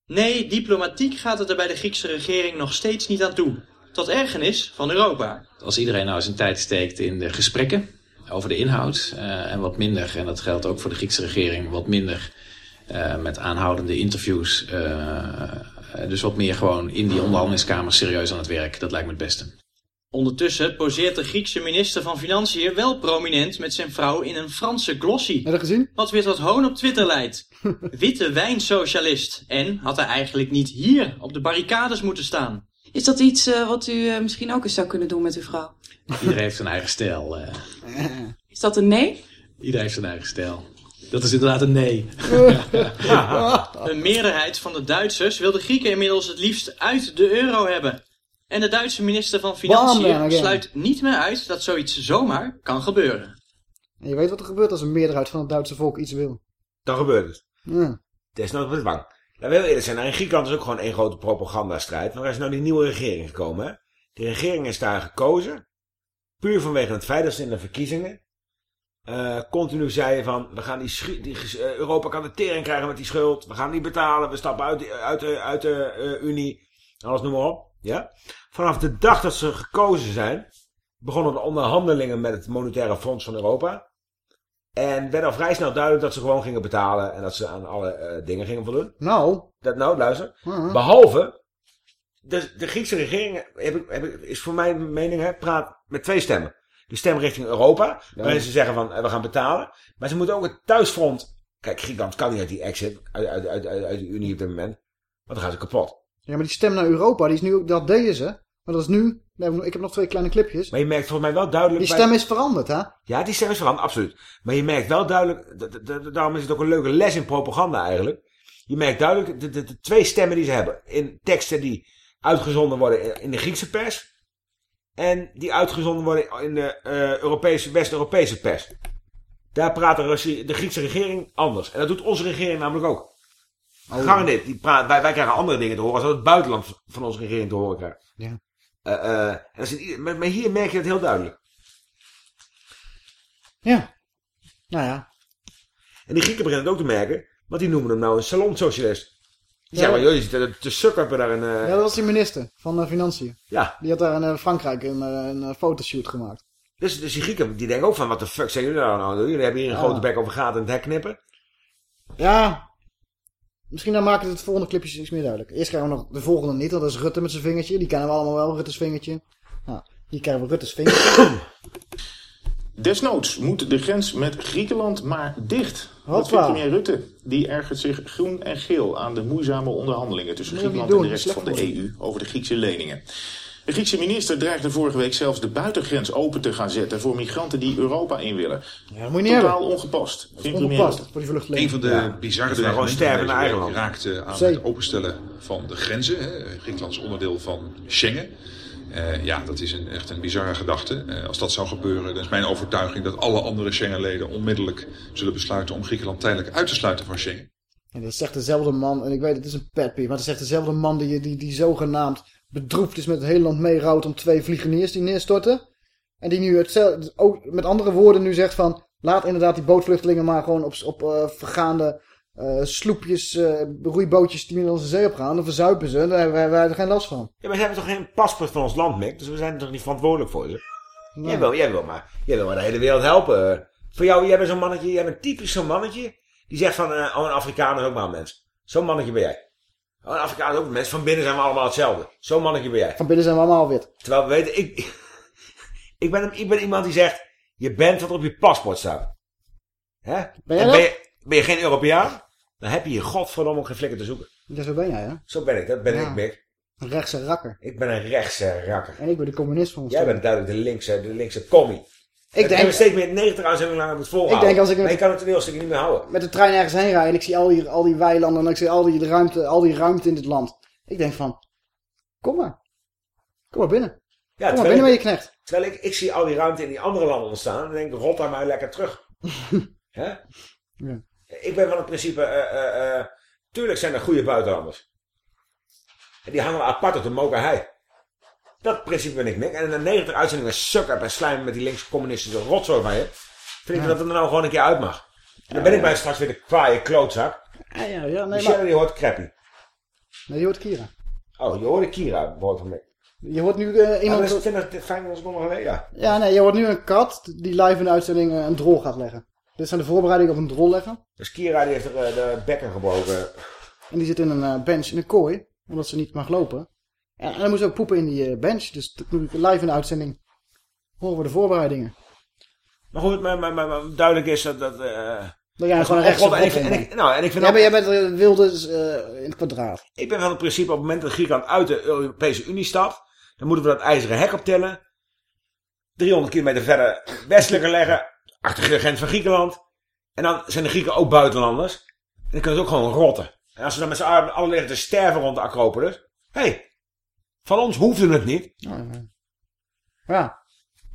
Nee, diplomatiek gaat het er bij de Griekse regering nog steeds niet aan toe. Tot ergernis van Europa. Als iedereen nou zijn tijd steekt in de gesprekken over de inhoud eh, en wat minder, en dat geldt ook voor de Griekse regering, wat minder eh, met aanhoudende interviews... Eh, dus wat meer gewoon in die onderhandelingskamer serieus aan het werk. Dat lijkt me het beste. Ondertussen poseert de Griekse minister van Financiën wel prominent met zijn vrouw in een Franse glossy. Heb je dat gezien? Wat weer tot hoon op Twitter leidt. *laughs* Witte wijnsocialist. En had hij eigenlijk niet hier op de barricades moeten staan. Is dat iets eh, wat u eh, misschien ook eens zou kunnen doen met uw vrouw? Iedereen heeft zijn eigen stijl. eh. Is dat een nee? iedereen heeft zijn eigen stijl. Dat is inderdaad een nee. *laughs* Een meerderheid van de Duitsers wil de Grieken inmiddels het liefst uit de euro hebben. En de Duitse minister van Financiën sluit niet meer uit dat zoiets zomaar kan gebeuren. En je weet wat er gebeurt als een meerderheid van het Duitse volk iets wil. Dan gebeurt het. Ja. Desnoods met bang. Laten we heel eerlijk zijn. nou, In Griekenland is ook gewoon één grote propagandastrijd. Maar er is nou die nieuwe regering gekomen. Hè? Die regering is daar gekozen. Puur vanwege het feit dat ze in de verkiezingen... eh, continu zeiden van... We gaan die, die eh, Europa kan de tering krijgen met die schuld. We gaan niet betalen. We stappen uit, uit de, uit de eh, Unie. Alles noem maar op. Ja? Vanaf de dag dat ze gekozen zijn... begonnen de onderhandelingen met het Monetaire Fonds van Europa. En werd al vrij snel duidelijk dat ze gewoon gingen betalen. En dat ze aan alle dingen gingen voldoen. Nou. Dat, nou, luister. Mhm. Behalve, de, de Griekse regering, heb ik, heb ik, is voor mijn mening, hè, praat met twee stemmen. De stem richting Europa, waarin ze zeggen van, eh, we gaan betalen. Maar ze moeten ook het thuisfront... Kijk, Griekenland kan niet uit die exit, uit, uit, uit, uit, de Unie op dit moment. Want dan gaan ze kapot. Ja, maar die stem naar Europa, die is nu dat deden ze. Maar dat is nu, ik heb nog twee kleine clipjes. Maar je merkt volgens mij wel duidelijk... Die bij- stem is veranderd, hè? Ja, die stem is veranderd, absoluut. Maar je merkt wel duidelijk, daarom is het ook een leuke les in propaganda eigenlijk. Je merkt duidelijk de, de, de twee stemmen die ze hebben. In teksten die uitgezonden worden in de Griekse pers. En die uitgezonden worden in de eh, Europese, West-Europese pers. Daar praat de, Russie- de Griekse regering anders. En dat doet onze regering namelijk ook. Gegarandeerd. Die praat, wij, wij krijgen andere dingen te horen als dat het buitenland van onze regering te horen krijgt. Ja. Eh, eh, en dat in maar, maar hier merk je het heel duidelijk. Ja. Nou ja. En die Grieken beginnen het ook te merken, want die noemen hem nou een salonsocialist. Die Ja. maar, joh, je zit er te sukken daar in... eh, Ja, dat was die minister van eh, Financiën. Ja. Die had daar in eh, Frankrijk een, een fotoshoot gemaakt. Dus, dus die Grieken die denken ook van, wat de fuck zijn jullie nou nou? doen? Jullie hebben hier een Ja. grote bek over gaten in het hek knippen. Ja. Misschien dan maken we het volgende clipje iets meer duidelijk. Eerst krijgen we nog de volgende niet, want dat is Rutte met zijn vingertje. Die kennen we allemaal wel, Rutte's vingertje. Nou, hier krijgen we Rutte's vingertje. *coughs* Desnoods moet de grens met Griekenland maar dicht. Dat vindt premier Rutte. Die ergert zich groen en geel aan de moeizame onderhandelingen tussen Griekenland en de rest van de EU over de Griekse leningen. De Griekse minister dreigde vorige week zelfs de buitengrens open te gaan zetten voor migranten die Europa in willen. Ja, dat moet je niet Totaal hebben. ongepast, vindt premier Ongepast voor die vluchtelingen. Een van de Ja. bizarre week land. raakte aan Zee. het openstellen van de grenzen. Hè. Griekenland is onderdeel van Schengen. Eh, ja, dat is een, echt een bizarre gedachte. Eh, als dat zou gebeuren, dan is mijn overtuiging dat alle andere Schengen-leden onmiddellijk zullen besluiten om Griekenland tijdelijk uit te sluiten van Schengen. En dat echt dezelfde man, en ik weet het is een petpie, maar is echt dezelfde man die, die, die zogenaamd bedroefd is met het hele land meerouwt om twee vliegeniers die neerstorten. En die nu ook met andere woorden nu zegt van, laat inderdaad die bootvluchtelingen maar gewoon op, op eh, vergaande eh, sloepjes, eh, roeibootjes die Middellandse Zee opgaan. Dan verzuipen ze, daar hebben wij, er geen last van. Ja, maar ze hebben toch geen paspoort van ons land, Mick? Dus we zijn toch niet verantwoordelijk voor ze? Nee. Jij, wil, jij, wil maar, jij wil maar de hele wereld helpen. Voor jou, jij bent zo'n mannetje, jij bent typisch zo'n mannetje. Die zegt van, eh, oh, een Afrikaan is ook maar een mens. Zo'n mannetje ben jij. Oh, een Afrikaan is ook een mens. Van binnen zijn we allemaal hetzelfde. Zo'n mannetje ben jij. Van binnen zijn we allemaal wit. Terwijl we weten, ik, *laughs* ik, ben, ik ben iemand die zegt, je bent wat er op je paspoort staat. Hè? Ben jij En dat? ben, je, ben je geen Europeaan, dan heb je je godverdomme ook geen flikker te zoeken. Ja, zo ben jij, hè? Zo ben ik, dat ben Ja. ik, Mick. Een rechtse rakker. Ik ben een rechtse rakker. En ik ben de communist van ons. Jij bent duidelijk de linkse, de linkse commie. Ik denk- steeds meer 90 aanzettingen lang hebben het volgehouden. Ik denk als ik je kan het toneelstukje niet meer houden. met de trein ergens heen rijden en ik zie al die, al die weilanden en ik zie al die ruimte, al die ruimte in dit land. Ik denk van, kom maar. Kom maar binnen. Ja, kom maar binnen met je ik- knecht. Terwijl ik, ik zie al die ruimte in die andere landen ontstaan. En dan denk ik, rot daar maar lekker terug. *laughs* Hè? Ja. Ik ben van het principe, eh, eh, eh, tuurlijk zijn er goede buitenlanders. En die hangen apart op de mokerhei. Dat principe ben ik Mick. En in de 90 uitzendingen sukken en slijmen met die linkse communistische rotzooi van je. Vind ik Ja. dat het er nou gewoon een keer uit mag. En dan ben ik bij straks weer de kwaaie klootzak. Ja, ja, ja nee, Michelle maar... die hoort crappy. Nee, je hoort Kira. Oh, je hoorde Kira, woord van Mick. Je hoort nu Ja, iemand... dat is 20, 25 seconden geleden, ja. Ja, nee, je hoort nu een kat die live in de uitzending een drol gaat leggen. Dit zijn de voorbereidingen op een drol leggen. Dus Kira die heeft er eh, de bekken gebroken. En die zit in een eh, bench in een kooi, omdat ze niet mag lopen. En, en dan moet ze ook poepen in die eh, bench. Dus dat moet ik live in de uitzending horen we de voorbereidingen. Maar goed, maar, maar, maar, maar duidelijk is dat... dat dat gewoon rechtse en ik, en ik, nou, en ik vind Ja, maar jij bent wilde eh, in het kwadraat. Ik ben van het principe op het moment dat Griekenland uit de Europese Unie stapt, dan moeten we dat ijzeren hek optillen. 300 kilometer verder westelijker leggen, grens van Griekenland. En dan zijn de Grieken ook buitenlanders. En dan kunnen ze ook gewoon rotten. En als ze dan met z'n allen liggen te sterven rond de Acropolis. Hé, hey, van ons hoefde het niet. Ja.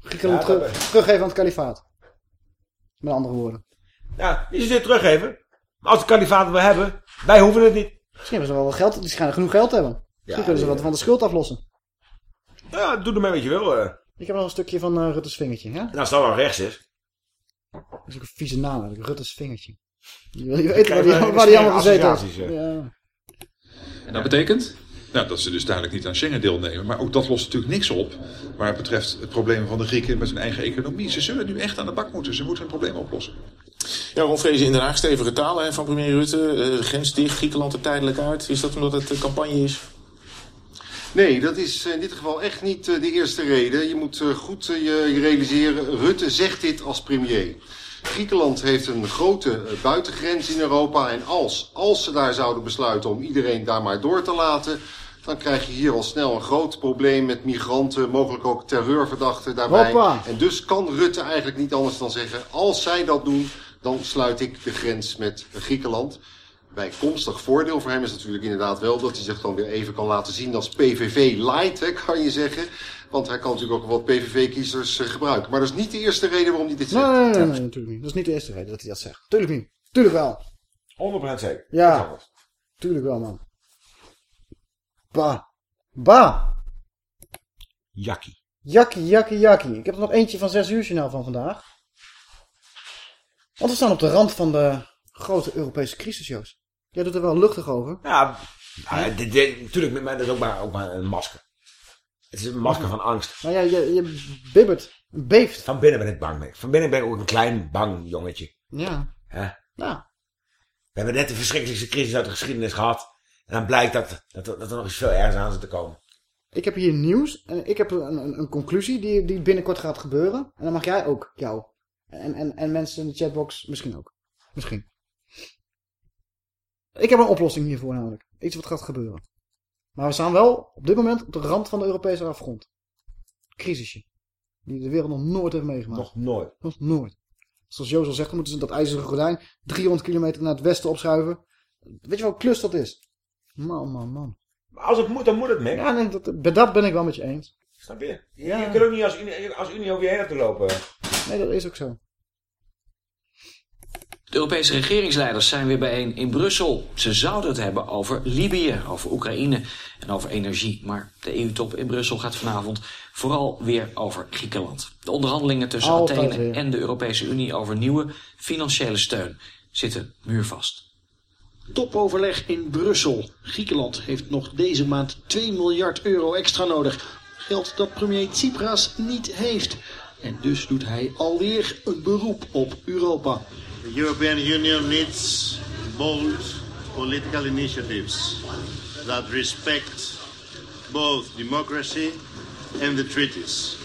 Griekenland Ja, terug- dat- teruggeven aan het kalifaat. Met andere woorden. Ja, die ze dit teruggeven. Maar als de kalifaat het wil hebben, wij hoeven het niet. Misschien hebben ze wel wat geld. Die schijnen genoeg geld te hebben. Misschien kunnen ze wat van de schuld aflossen. Ja, doe ermee wat je wil. eh. Ik heb nog een stukje van eh, Rutte's vingertje. Ja? En als dat dan rechts is. Dat is ook een vieze naam eigenlijk. Rutte's vingertje. Je, je weet krijg waar die, wel waar die allemaal gezeten heeft. Ja. En dat betekent? Nou, dat ze dus duidelijk niet aan Schengen deelnemen. Maar ook dat lost natuurlijk niks op. Waar het betreft het probleem van de Grieken met hun eigen economie. Ze zullen nu echt aan de bak moeten. Ze moeten hun probleem oplossen. Ja, Ron Vrezen in Den Haag, stevige taal hè, van premier Rutte. Eh, De grens dicht, Griekenland er tijdelijk uit. Is dat omdat het een campagne is? Nee, dat is in dit geval echt niet eh, de eerste reden. Je moet eh, goed eh, je realiseren, Rutte zegt dit als premier. Griekenland heeft een grote buitengrens in Europa. En als, als ze daar zouden besluiten om iedereen daar maar door te laten... dan krijg je hier al snel een groot probleem met migranten, mogelijk ook terreurverdachten daarbij. Hoppa. En dus kan Rutte eigenlijk niet anders dan zeggen... als zij dat doen, dan sluit ik de grens met Griekenland bijkomstig voordeel voor hem is natuurlijk inderdaad wel dat hij zich dan weer even kan laten zien als PVV light, hè, kan je zeggen. Want hij kan natuurlijk ook wat PVV-kiezers eh, gebruiken. Maar dat is niet de eerste reden waarom hij dit Nee, zegt. nee, nee, nee, natuurlijk niet. Dat is niet de eerste reden dat hij dat zegt. Tuurlijk niet. Tuurlijk wel. 100% zeker. Ja. Tuurlijk wel, man. Ba. Ba. Jakkie. Jakkie, jakkie, jakkie. Ik heb er nog eentje van 6 uur journaal van vandaag. Want we staan op de rand van de grote Europese crisis, Joost. Jij doet er wel luchtig over. Ja, nou, natuurlijk, maar dat is ook maar, ook maar een masker. Het is een masker van angst. Maar ja, je, je bibbert. Beeft. Van binnen ben ik bang mee. Van binnen ben ik ook een klein bang jongetje. Ja. Hè? Nou. We hebben net de verschrikkelijkste crisis uit de geschiedenis gehad. En dan blijkt dat, dat, er- dat er nog iets veel ergens aan zit te komen. Ik heb hier nieuws. En ik heb een, een, een conclusie die, die binnenkort gaat gebeuren. En dan mag jij ook, jou. En, en, en mensen in de chatbox misschien ook. Misschien. Ik heb een oplossing hiervoor namelijk. Iets wat gaat gebeuren. Maar we staan wel op dit moment op de rand van de Europese afgrond. Crisisje. Die de wereld nog nooit heeft meegemaakt. Nog nooit. Nog nooit. Zoals Joost al zegt, dan moeten ze dat ijzeren gordijn 300 kilometer naar het westen opschuiven. Weet je wat klus dat is? Man, man, man. Maar als het moet, dan moet het, Mick. Ja, nee, dat, bij dat ben ik wel met je eens. Snap je? Je, Ja. je kunt ook niet als Unie, als Unie over je heen laten lopen. Nee, dat is ook zo. De Europese regeringsleiders zijn weer bijeen in Brussel. Ze zouden het hebben over Libië, over Oekraïne en over energie. Maar de EU-top in Brussel gaat vanavond vooral weer over Griekenland. De onderhandelingen tussen Altijd Athene weer. en de Europese Unie over nieuwe financiële steun zitten muurvast. Topoverleg in Brussel. Griekenland heeft nog deze maand 2 miljard euro extra nodig. Geld dat premier Tsipras niet heeft. En dus doet hij alweer een beroep op Europa. The European Union needs bold political initiatives that respect both democracy and the treaties.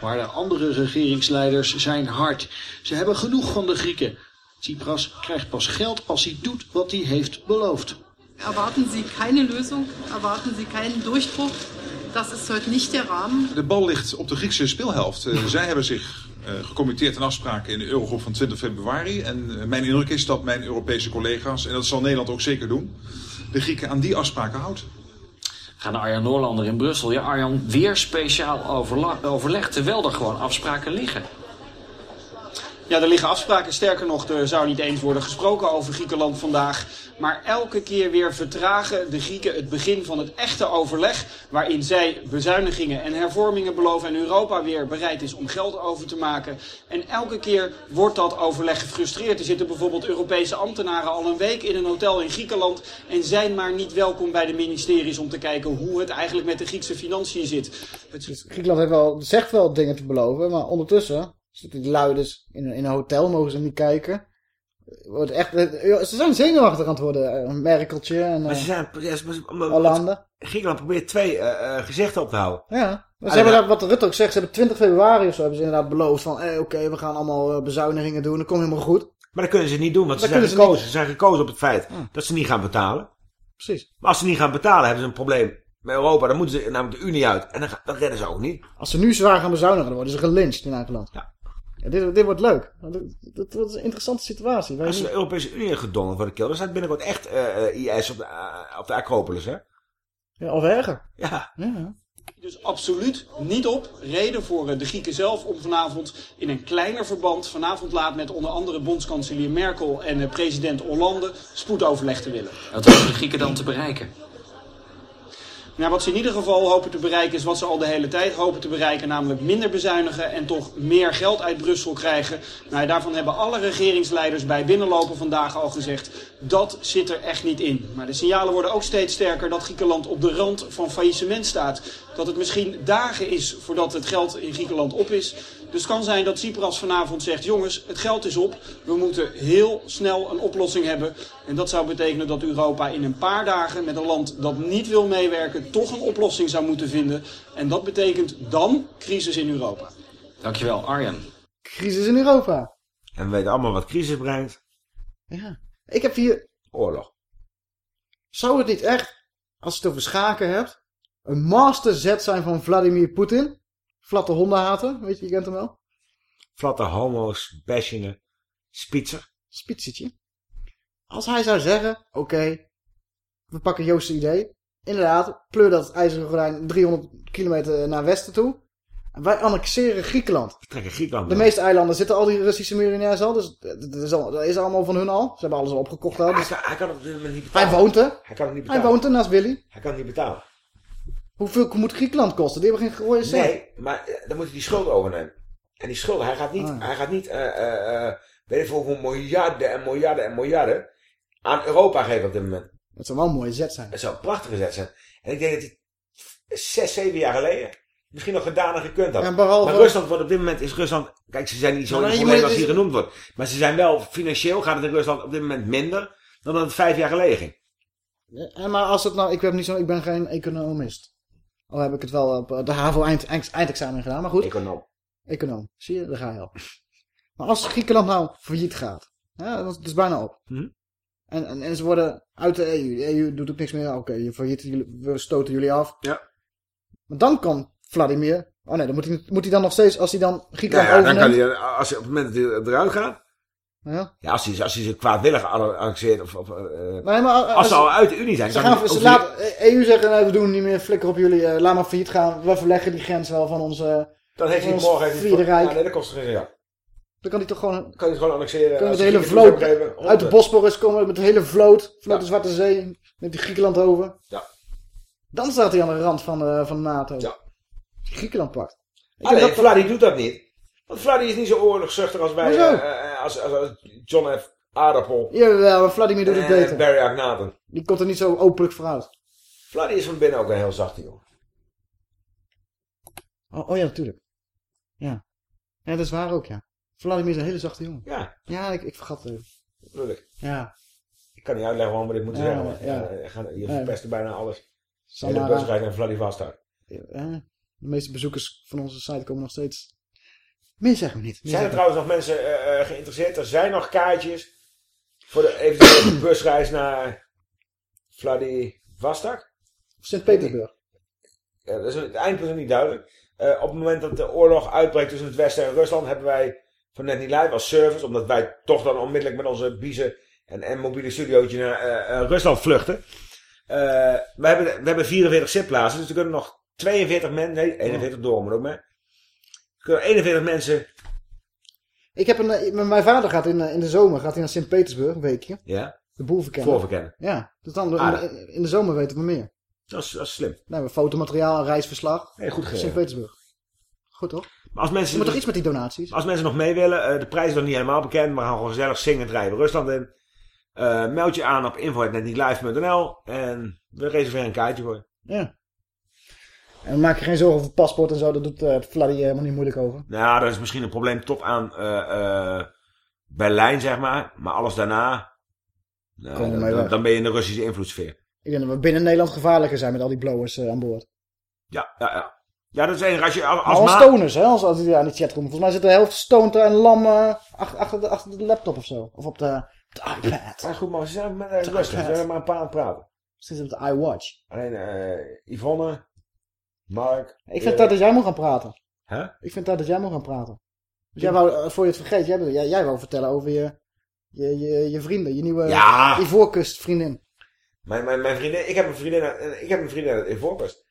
Maar de andere regeringsleiders zijn hard. Ze hebben genoeg van de Grieken. Tsipras krijgt pas geld als hij doet wat hij heeft beloofd. Erwarten Sie keine Lösung, erwarten Sie keinen Durchbruch. Das ist heute nicht der Rahmen. De bal ligt op de Griekse speelhelft. Eh, zij hebben zich gecommitteerd aan afspraken in de Eurogroep van 20 februari. En eh, mijn indruk is dat mijn Europese collega's, en dat zal Nederland ook zeker doen, de Grieken aan die afspraken houdt. Gaan naar Arjan Noorlander in Brussel. Ja, Arjan, weer speciaal overleg, terwijl er gewoon afspraken liggen. Ja, er liggen afspraken. Sterker nog, er zou niet eens worden gesproken over Griekenland vandaag. Maar elke keer weer vertragen de Grieken het begin van het echte overleg. Waarin zij bezuinigingen en hervormingen beloven. En Europa weer bereid is om geld over te maken. En elke keer wordt dat overleg gefrustreerd. Er zitten bijvoorbeeld Europese ambtenaren al een week in een hotel in Griekenland. En zijn maar niet welkom bij de ministeries om te kijken hoe het eigenlijk met de Griekse financiën zit. Griekenland heeft wel, zegt wel dingen te beloven, maar ondertussen zitten die luiders in, een- in een hotel, mogen ze niet kijken. Wordt echt, ze zijn zenuwachtig aan het worden, eh, Merkeltje en Maar ze eh, zijn... ja, ze- Hollande. Griekenland probeert twee eh, eh, gezichten op te houden. Ja, maar Ah, ze hebben wat Rutte ook zegt, ze hebben 20 februari of zo hebben ze inderdaad beloofd van, eh, oké, we gaan allemaal eh, bezuinigingen doen, dat komt helemaal goed. Maar dat kunnen ze niet doen, want ze zijn kunnen ze gekozen. Ze zijn gekozen op het feit dat ze niet gaan betalen. Precies. Maar als ze niet gaan betalen, hebben ze een probleem met Europa. Dan moeten ze namelijk de Unie uit. En dan, dan redden ze ook niet. Als ze nu zwaar gaan bezuinigen, dan worden ze gelyncht in eigen land. Ja. Ja, dit, dit wordt leuk. Dat, is een interessante situatie. Wij Als de Europese Unie gedonderd wordt de keel, dan staat binnenkort echt eh, eh, IS op de, eh, op de Acropolis, hè? Ja, of erger. Ja. ja. Dus absoluut niet op. Reden voor de Grieken zelf om vanavond in een kleiner verband, vanavond laat met onder andere bondskanselier Merkel en president Hollande, spoedoverleg te willen. Wat hopen de Grieken dan te bereiken? Nou, wat ze in ieder geval hopen te bereiken is wat ze al de hele tijd hopen te bereiken, namelijk minder bezuinigen en toch meer geld uit Brussel krijgen. Nou, daarvan hebben alle regeringsleiders bij binnenlopen vandaag al gezegd, dat zit er echt niet in. Maar de signalen worden ook steeds sterker dat Griekenland op de rand van faillissement staat. Dat het misschien dagen is voordat het geld in Griekenland op is. Dus het kan zijn dat Tsipras vanavond zegt, jongens, het geld is op. We moeten heel snel een oplossing hebben. En dat zou betekenen dat Europa in een paar dagen met een land dat niet wil meewerken, toch een oplossing zou moeten vinden. En dat betekent dan crisis in Europa. Dankjewel, Arjen. Crisis in Europa. En we weten allemaal wat crisis brengt. Ja. Ik heb hier... Oorlog. Zou het niet echt, als je het over schaken hebt, een masterzet zijn van Vladimir Poetin? Flatte hondenhater, weet je, je kent hem wel. Flatte homo's, bashingen, spitser. Spitsetje. Als hij zou zeggen, oké, we pakken Joost's idee. Inderdaad, pleur dat ijzeren gordijn 300 kilometer naar westen toe. En wij annexeren Griekenland. We trekken Griekenland. De meeste eilanden zitten al die Russische miljonairs al. Dus dat is, al, dat is allemaal van hun al. Ze hebben alles al opgekocht al. Hij Dus kan, hij kan het niet hij betalen. woont er. Hij kan het niet Hij betalen. woont er naast Willy. Hij kan het niet betalen. Hoeveel moet Griekenland kosten? Die hebben geen rode cent. Nee, maar eh, dan moet hij die schuld overnemen. En die schuld, hij gaat niet, Ah. hij gaat niet eh, weet ik veel hoeveel miljarden en miljarden en miljarden aan Europa geven op dit moment. Dat zou wel een mooie zet zijn. Het zou een prachtige zet zijn. En ik denk dat hij zes, zeven jaar geleden misschien nog gedaan en gekund had. En behalve- Maar Rusland wordt op dit moment, is Rusland, kijk ze zijn niet zo in het probleem als hier genoemd wordt. Maar ze zijn wel, financieel gaat het in Rusland op dit moment minder dan dat het vijf jaar geleden ging. Ja, maar als het nou, ik, heb niet zo, ik ben geen economist. Al heb ik het wel op eh, de HAVO eind, eind- eindexamen gedaan, maar goed. Econoom. Econoom. Zie je, daar ga je al. *laughs* Maar als Griekenland nou failliet gaat, ja, dat is- het is bijna op. Hm? En, en, en ze worden uit de EU. De EU doet ook niks meer. Oké, je failliet, jullie- we stoten jullie af. Ja. Maar dan kan Vladimir... Oh nee, dan moet hij, moet hij dan nog steeds, als hij dan Griekenland ja, dan overneemt... kan hij, als hij op het moment dat hij eruit gaat, Ja. ja, als hij, als hij zich kwaadwillig annexeert, of, of eh, Nee, maar als, als ze al uit de Unie zijn, Ze gaan, ze laat EU zeggen, we doen niet meer, flikker op jullie, eh, laat maar failliet gaan. We verleggen die grens wel van onze dan heeft hij morgen hij vierde rijk. Ja, nee, dat kost geen ja. Dan kan hij toch gewoon, kan hij het gewoon annexeren. Als de hele vloot uit de Bosporus komen met de hele vloot, vloot Ja. de Zwarte Zee, met die Griekenland over. Ja. Dan staat hij aan de rand van de, van de NATO. Ja. Griekenland pakt. Ik dat- Vladi doet dat niet. Want Vladi is niet zo oorlogzuchtig als wij, Hoezo? eh, eh, als, als, als John F. Aardappel Jawel, maar Vladimir doet het en beter. Barry Agnaten. Die komt er niet zo openlijk vooruit. Vladi is van binnen ook een heel zachte jongen. Oh, oh ja, natuurlijk. Ja. Ja, dat is waar ook, ja. Vladimir is een hele zachte jongen. Ja, Ja, ik, ik vergat het. ik. Ja. Ik kan niet uitleggen waarom we dit moeten Ja, zeggen. Maar, ja. je je Ja. verpesten bijna alles. De Samara. hele busreis naar Vladivostok. Ja, de meeste bezoekers van onze site komen nog steeds. Meer zeggen we niet. Zijn er trouwens nog mensen eh, eh, geïnteresseerd? Er zijn nog kaartjes voor de eventuele *coughs* busreis naar Vladivostok. Sint-Petersburg. Ja, dat is het eindpunt is niet duidelijk. Eh, op het moment dat de oorlog uitbreekt tussen het Westen en Rusland, hebben wij van Net Niet Live als service, omdat wij toch dan onmiddellijk met onze biezen en, en mobiele studiootje naar Rusland vluchten. We, hebben, we hebben 44 zitplaatsen, dus er kunnen nog 42 mensen, nee, 41 door, maar ook mee. Kunnen 41 mensen, Ik heb een, eh, mijn- vader gaat in, eh, in de zomer gaat hij naar Sint-Petersburg, een weekje. ja, De boel verkennen. voorverkennen. Ja, dus dan in, Aardig. in, in de zomer weten we meer. Dat is, dat is slim. Hebben we fotomateriaal, reisverslag. Nee, goed geregeld. Sint-Petersburg. Goed toch? Maar als mensen, Je moet toch iets met die donaties? Als mensen nog mee willen, eh, de prijs is nog niet helemaal bekend, maar we gaan gewoon gezellig zingen rijden Rusland in. Eh, meld je aan op info.netnietlive.nl en we reserveren een kaartje voor je. Ja. En maak je geen zorgen over het paspoort en zo, dat doet uh, Vladdy helemaal niet moeilijk over. Nou, dat is misschien een probleem tot aan eh, eh, Berlijn, zeg maar. Maar alles daarna, nou, dan, dan, dan ben je in de Russische invloedssfeer. Ik denk dat we binnen Nederland gevaarlijker zijn met al die blowers eh, aan boord. Ja, ja, ja. Ja, dat is één. Als je als, Als, stoners, hè, als, als die daar in de chatroom. Volgens mij zit de helft stoned en lam eh, achter, achter, de, achter de laptop of zo. Of op de, op de iPad. Ja, goed, maar we zijn met uh, rustig. We zijn maar een paar aan het praten. Zit op de iWatch. Alleen eh Yvonne, Mark. Ik vind dat dat jij moet gaan praten. Hè? Ik vind dat dat jij moet gaan praten. Dus jij wou, eh, voor je het vergeet, jij, jij, jij wou vertellen over je, je, je, je vrienden, je nieuwe Ja. Ivoorkust vriendin. Mijn, mijn, mijn vriendin, ik heb een vriendin, eh, ik heb een vriendin in Voorkust.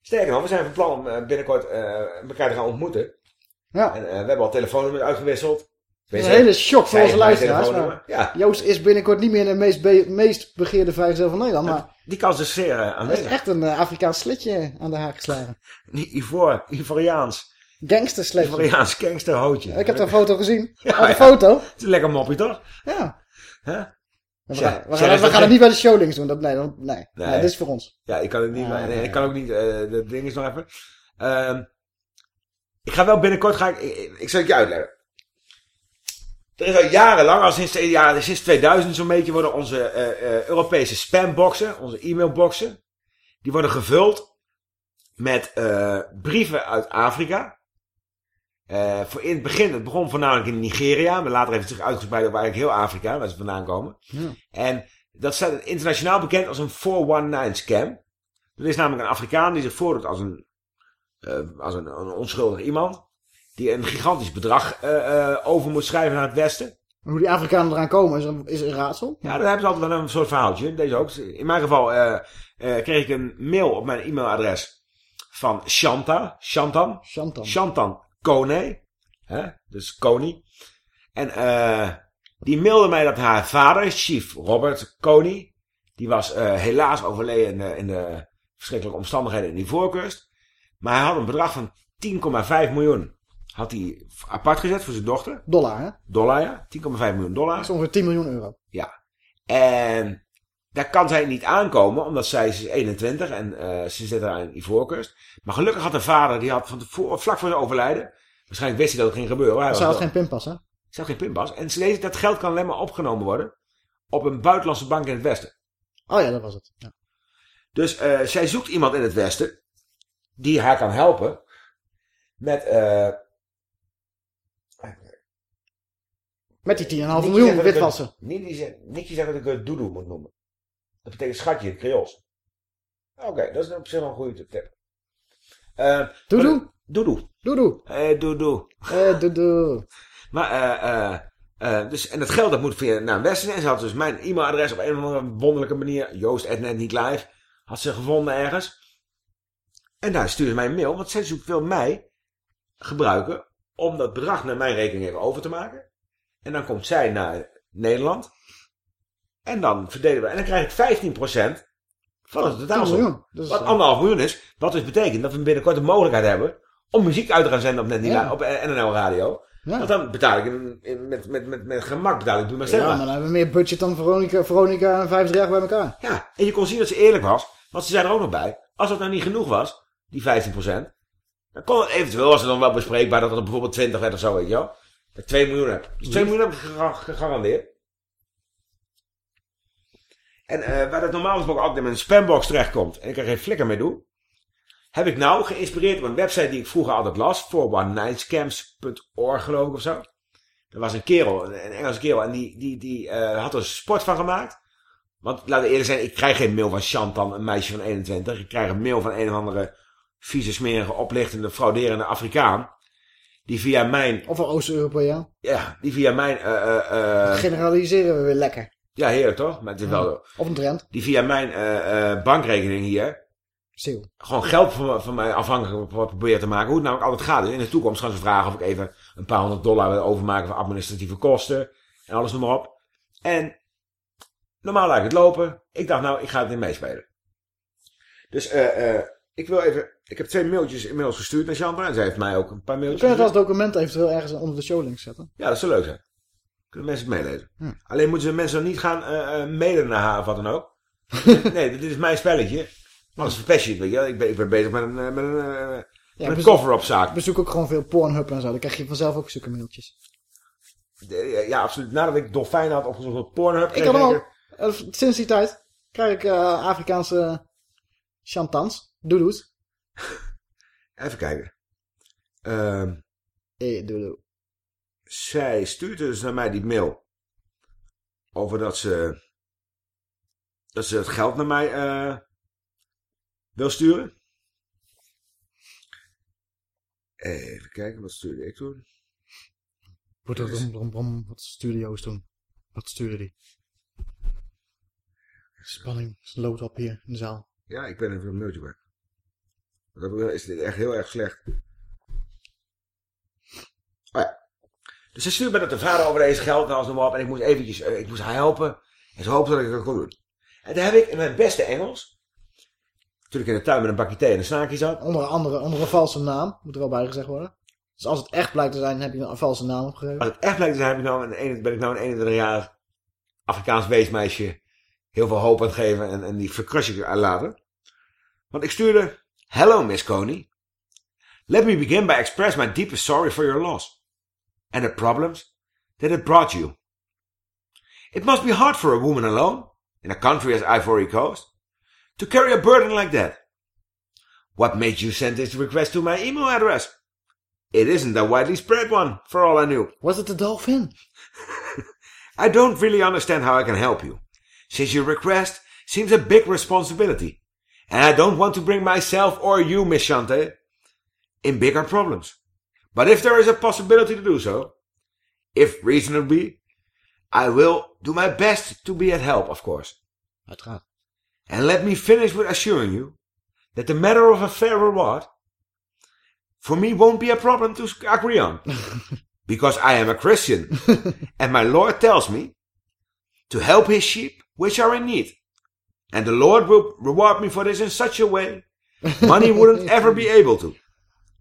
Sterker nog, we zijn van plan om eh, binnenkort eh, elkaar te gaan ontmoeten. Ja. En eh, we hebben al telefoonnummers uitgewisseld. Dat is een hele shock voor onze luisteraars. maar Joost is binnenkort niet meer de meest, be- meest begeerde vrijgezel van Nederland. Maar Die kans is zeer uh, er is aanwezig. echt een eh, Afrikaans slitje aan de haak geslagen. *laughs* Ivoor, Ivoriaans. Gangster slitje. Ivoriaans gangsterhoutje. Ik heb de foto gezien. *laughs* Ja, oh, de ja. foto? Het is een lekker moppie, toch? Ja. Huh? We, gaan, we, zeg gaan, we gaan het niet bij de showlinks doen. Dat, nee, dat, nee. Nee. nee, dit is voor ons. Ja, ik kan het niet. Maar- nee, nee. ik kan ook niet. eh dat ding is nog even. Ehm, ik ga wel binnenkort. Ga ik, ik, ik zal het je uitleggen. Er is al jarenlang, al sinds, jaren, sinds 2000 zo'n beetje, worden onze eh, eh, Europese spamboxen, onze e-mailboxen, die worden gevuld met eh, brieven uit Afrika. Voor in het begin, het begon voornamelijk in Nigeria, maar later heeft het zich uitgespreid over eigenlijk heel Afrika, waar ze vandaan komen. Ja. En dat staat internationaal bekend als een 419 scam. Dat is namelijk een Afrikaan die zich voordoet als een, als een, een onschuldig iemand. Die een gigantisch bedrag eh, eh, over moet schrijven naar het westen. Hoe die Afrikanen eraan komen is een, is een raadsel. Ja, daar hebben ze altijd wel een soort verhaaltje. Deze ook. In mijn geval eh, kreeg ik een mail op mijn e-mailadres van Shanta. Shantan. Shantan. Shantan Kone. Hè? Dus Kony. En die mailde mij dat haar vader, Chief Robert Kony, die was helaas overleden in de, in de verschrikkelijke omstandigheden in die voorkust. Maar hij had een bedrag van 10,5 miljoen. Had hij apart gezet voor zijn dochter. Dollar, hè? Dollar, ja. 10,5 miljoen dollar. Dat is ongeveer 10 miljoen euro. Ja. En daar kan zij niet aankomen, omdat zij is 21 en eh, ze zit daar in Ivoorkust. Maar gelukkig had de vader, die had van tevoren, vlak voor zijn overlijden, waarschijnlijk wist hij dat het ging gebeuren. Hij Ze had geen pinpas, hè? Ze had geen pinpas. En ze lezen dat geld kan alleen maar opgenomen worden op een buitenlandse bank in het westen. Oh ja, dat was het. Ja. Dus eh, zij zoekt iemand in het westen die haar kan helpen met... eh Met die 10,5 niet miljoen witwassen. het- die zeggen dat ik het doedoe moet noemen. Dat betekent schatje in het. Oké, dat is op zich wel een goede tip. Uh, Doedoe? Doedoe. Doedoe. Eh, doedoe. Eh, doedoe. *laughs* Maar, eh, eh, eh, dus, en dat geld dat moet via naar Westen. En ze had dus mijn e-mailadres op een of andere wonderlijke manier, Joost.net niet live, had ze gevonden ergens. En daar stuurde ze mij een mail, want zij zoekt wil mij gebruiken om dat bedrag naar mijn rekening even over te maken. En dan komt zij naar Nederland. En dan verdelen we. En dan krijg ik 15% van het 10 totaalsom. miljoen. Dus, Wat anderhalf miljoen is. Wat dus betekent dat we binnenkort de mogelijkheid hebben om muziek uit te gaan zenden op, net Ja. op NNL Radio. Ja. Want dan betaal ik in, in- met, met, met, met gemak betaal ik doe maar Ja, maar dan hebben we meer budget dan Veronica, Veronica en 538 bij elkaar. Ja, en je kon zien dat ze eerlijk was. Want ze zei er ook nog bij. Als dat nou niet genoeg was, die 15%. Dan kon het eventueel, was het dan wel bespreekbaar dat het bijvoorbeeld 20 werd of zo, weet je wel. Dat ik 2 miljoen heb. Dus 2 miljoen heb ik gega- gegarandeerd. En eh, waar dat normaal gesproken altijd in mijn spambox terechtkomt. En ik er geen flikker mee doe. Heb ik nou geïnspireerd op een website die ik vroeger altijd las. 419scams.org geloof ik of zo. Er was een kerel, een Engelse kerel. En die, die, die eh, had er sport van gemaakt. Want laten we eerlijk zijn, ik krijg geen mail van Chantan, een meisje van 21. Ik krijg een mail van een of andere vieze, smerige, oplichtende, frauderende Afrikaan. Die via mijn... Of een Oost-Europeaan. Ja, die via mijn... eh eh eh, Generaliseren we weer lekker. ja, heerlijk toch? Maar het is wel zo. Of een trend. Die via mijn bankrekening hier... Zeeuw. Gewoon geld van, van mij afhankelijk pro- proberen te maken. Hoe het namelijk altijd gaat. Dus in de toekomst gaan ze vragen of ik even een paar honderd dollar wil overmaken voor administratieve kosten. En alles noem maar op. En normaal laat ik het lopen. Ik dacht nou, ik ga het niet meespelen. Dus eh, eh, ik wil even... Ik heb twee mailtjes inmiddels gestuurd naar Chandra. En zij heeft mij ook een paar mailtjes kunnen het als document eventueel ergens onder de showlink zetten. Ja, dat zou leuk zijn. Kunnen mensen het meelezen. Hm. Alleen moeten ze mensen dan niet gaan eh, mailen naar haar of wat dan ook. *laughs* nee, dit is mijn spelletje. Anders verpest je het, weet je. Ik ben, ik ben bezig met een, eh, met een, met een cover-up zaak. Bezoek ook gewoon veel Pornhub en zo. Dan krijg je vanzelf ook zulke mailtjes. De- Ja, absoluut. Nadat ik dolfijn had opgezocht op Pornhub... Ik had. Eh, Sinds die tijd krijg ik Afrikaanse chantans. Doedoes. *laughs* Even kijken. Ehm Eh, doedoe. zij stuurde dus naar mij die mail. Over dat ze... Dat ze het geld naar mij eh, wil sturen. Even kijken, wat stuurde ik toen? Wat, wat, stuurde Joost toen? Wat stuurde die? Spanning loopt op hier in de zaal. Ja, ik ben even een mailtje kwijt. Dat is dit echt heel erg slecht. Oh ja. Dus ze stuurde me dat de vader overleden is geld en alles nog op. En ik moest eventjes, eh, ik moest haar helpen. En ze hoopte dat ik dat kon doen. En daar heb ik in mijn beste Engels. Toen ik in de tuin met een bakje thee en een snaakje zat. Onder andere, onder een valse naam, moet er wel bij gezegd worden. Dus als het echt blijkt te zijn, heb je een valse naam opgegeven. Als het echt blijkt te zijn, heb ik nou een, ben ik nou een 21 jaar Afrikaans weesmeisje heel veel hoop aan het geven en, en die verkrus ik aan later. Want ik stuurde, Hello Miss Coney. Let me begin by expressing my deepest sorry for your loss. And the problems that it brought you. It must be hard for a woman alone, in a country as Ivory Coast, to carry a burden like that. What made you send this request to my email address? It isn't a widely spread one, for all I knew. Was it the dolphin? *laughs* I don't really understand how I can help you, since your request seems a big responsibility, and I don't want to bring myself or you, Miss Shante, in bigger problems. But if there is a possibility to do so, if reasonably, I will do my best to be at help, of course. Uiteraard. And let me finish with assuring you that the matter of a fair reward for me won't be a problem to agree on. *laughs* because I am a Christian *laughs* and my Lord tells me to help his sheep which are in need. And the Lord will reward me for this in such a way money wouldn't ever be able to.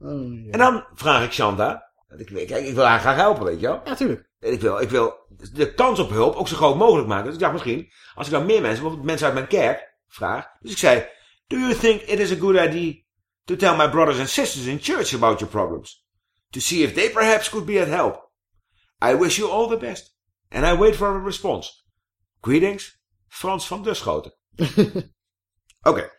Oh, En dan vraag ik Shanta, want ik, kijk, ik wil haar graag helpen, weet je wel. Ja, tuurlijk. En ik wil, ik wil de kans op hulp ook zo groot mogelijk maken. Dus ik dacht misschien, als ik dan meer mensen, bijvoorbeeld mensen uit mijn kerk, vraag. Dus ik zei, do you think it is a good idea to tell my brothers and sisters in church about your problems? To see if they perhaps could be at help. I wish you all the best. And I wait for a response. Greetings, Frans van Duschoten. *laughs* Oké.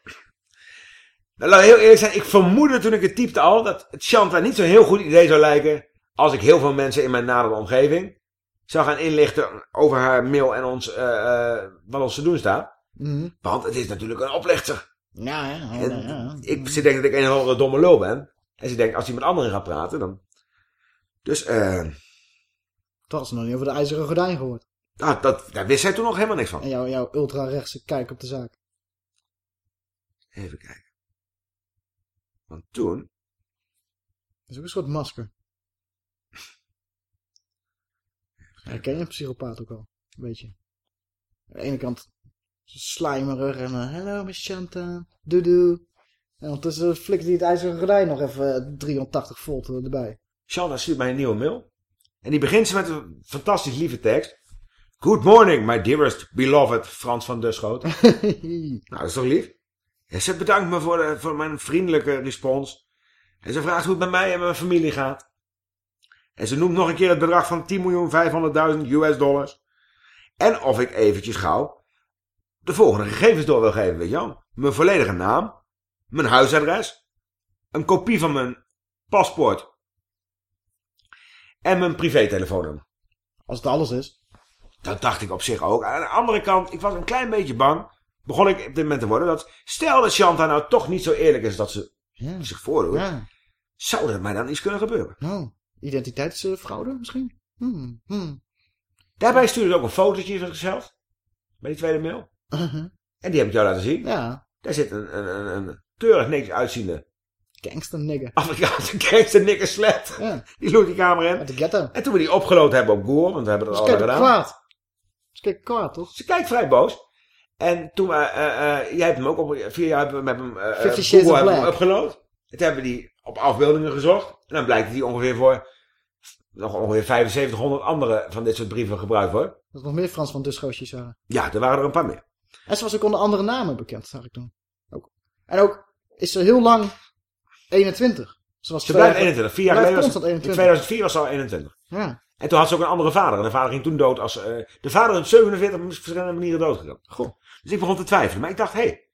Nou, laat ik heel eerlijk zijn, ik vermoedde toen ik het typte al dat het Chantal niet zo'n heel goed idee zou lijken als ik heel veel mensen in mijn nadere omgeving zou gaan inlichten over haar mail en ons, eh, eh, wat ons te doen staat. Mhm. Want het is natuurlijk een oplichter. Ja, ja, ja. Ik, ze denkt dat ik een andere domme lul ben. En ze denkt, als hij met anderen gaat praten, dan... Dus, eh... Toch had ze nog niet over de ijzeren gordijn gehoord. Nou, dat, daar wist zij toen nog helemaal niks van. En jouw, jouw ultra-rechtse kijk op de zaak. Even kijken. Want toen... Dat is ook een soort masker. Herken je een psychopaat ook al? Weet je. Aan de ene kant slijmerig en uh, hello Miss Chanta, doe doe. En ondertussen flikt hij het ijzeren gordijn nog even eh, 380 volt erbij. Shanda stuurt mij een nieuwe mail. En die begint ze met een fantastisch lieve tekst. Good morning, my dearest beloved Frans van Duschoot. *laughs* nou, dat is toch lief? Ja, ze bedankt me voor, de, voor mijn vriendelijke respons. En ze vraagt hoe het met mij en mijn familie gaat. En ze noemt nog een keer het bedrag van 10.500.000 US dollars. En of ik eventjes gauw de volgende gegevens door wil geven, weet je wel. Mijn volledige naam, mijn huisadres, een kopie van mijn paspoort en mijn privételefoonnummer. Als het alles is. Dat dacht ik op zich ook. Aan de andere kant, ik was een klein beetje bang. Begon ik op dit moment te worden. Dat stel dat Shanta nou toch niet zo eerlijk is dat ze Ja. zich voordoet. Ja. Zou er mij dan iets kunnen gebeuren? Nou, identiteitsfraude misschien? Hmm, hmm. Daarbij stuurde ze ook een fotootje van zichzelf. Bij die tweede mail. Uh-huh. En die heb ik jou laten zien. Ja. Daar zit een, een, een, een keurig niks uitziende Gangster nigger. Afrikaanse *laughs* gangster nikker slet. Ja. Die loert die kamer in. Uit de ghetto. En toen we die opgeloten hebben op Google, want we hebben dat Ze al kijkt gedaan. kwaad. Ze kijkt kwaad, toch? Ze kijkt vrij boos. En toen eh, eh, jij hebt hem ook op, via jou hebben we met hem, eh, eh, Shades Google hebben hem Black. upgeload. En toen hebben we die op afbeeldingen gezocht. En dan blijkt dat die ongeveer voor nog ongeveer 7500 andere van dit soort brieven gebruikt wordt. Dat er nog meer Frans van Duschootjes waren. Ja, er waren er een paar meer. En ze was ook onder andere namen bekend, zag ik toen. Ook. En ook is ze heel lang 21. Ze, was Ze blijft jaar- 21. Vier jaar geleden in 21. 2004 was ze al 21. Ja. En toen had ze ook een andere vader. En de vader ging toen dood als... eh, de vader is 47 op verschillende manieren doodgegaan. Goh. Dus ik begon te twijfelen. Maar ik dacht, hé, hey,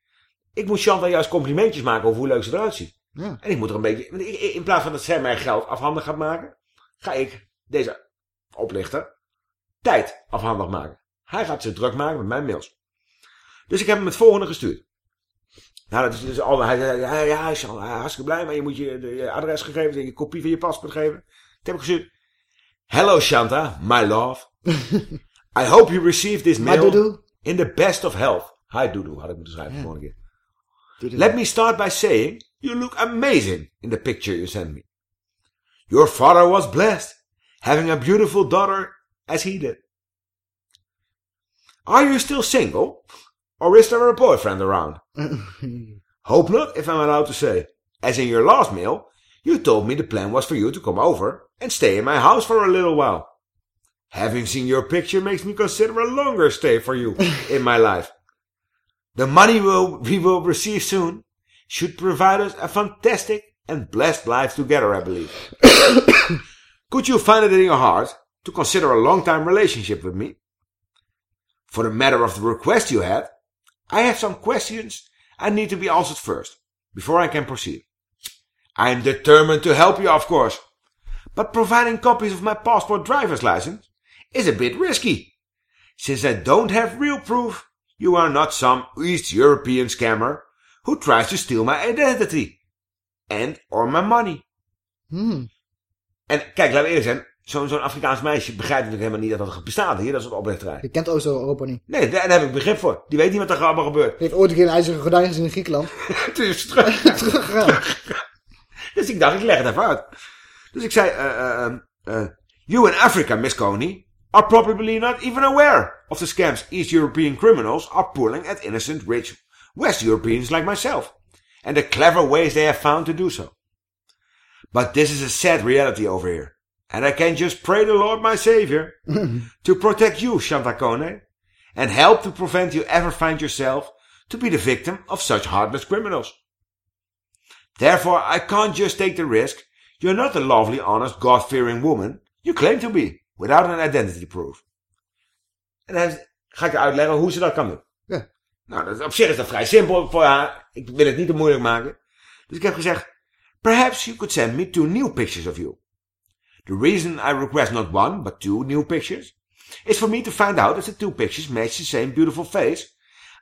ik moet Chantal juist complimentjes maken over hoe leuk ze eruit ziet. Ja. En ik moet er een beetje... ik- ik- In plaats van dat zij mij geld afhandig gaat maken, ga ik deze oplichter tijd afhandig maken. Hij gaat zich druk maken met mijn mails. Dus ik heb hem het volgende gestuurd. Nou, dat is dus al, hij zei, ja, ja, hij is hartstikke blij, maar je moet je, de, je adresgegevens en je kopie van je paspoort geven. Dat heb ik gestuurd. Hello Shanta, my love. *laughs* I hope you received this mail in the best of health. Hi doodoo, had ik moeten schrijven keer. Doodoo. Let me start by saying you look amazing in the picture you sent me. Your father was blessed, having a beautiful daughter as he did. Are you still single? Or is there a boyfriend around? *laughs* Hope not, if I'm allowed to say. As in your last mail, you told me the plan was for you to come over and stay in my house for a little while. Having seen your picture makes me consider a longer stay for you *laughs* in my life. The money we'll, we will receive soon should provide us a fantastic and blessed life together, I believe. *coughs* Could you find it in your heart to consider a long-time relationship with me? For the matter of the request you had, I have some questions I need to be answered first, before I can proceed. I am determined to help you, of course, but providing copies of my passport driver's license is a bit risky. Since I don't have real proof, you are not some East European scammer who tries to steal my identity. And or my money. Hmm. En kijk, laten we eerlijk zijn, zo'n zo'n Afrikaans meisje begrijpt natuurlijk helemaal niet dat het bestaat hier, dat is een oplichterij. Je kent Oost-Europa niet. Nee, daar, daar heb ik begrip voor. Die weet niet wat er allemaal gebeurt. Die heeft ooit een keer een ijzeren gordijn gezien in Griekenland. *laughs* Toen is ze terug. *laughs* Dus ik dacht, ik leg het even uit. Dus ik zei, eh, eh, you in Africa, Miss Coney, are probably not even aware of the scams East European criminals are pulling at innocent, rich West Europeans like myself, and the clever ways they have found to do so. But this is a sad reality over here, and I can just pray the Lord my Savior *laughs* to protect you, Chantakone, and help to prevent you ever find yourself to be the victim of such heartless criminals. Therefore, I can't just take the risk. You're not a lovely, honest, God-fearing woman you claim to be, without an identity proof. En dan ga ik uitleggen hoe ze dat kan doen. Ja. Nou, dat, op zich is dat vrij simpel voor haar. Ik wil het niet te moeilijk maken. Dus ik heb gezegd, perhaps you could send me two new pictures of you. The reason I request not one, but two new pictures, is for me to find out if the two pictures match the same beautiful face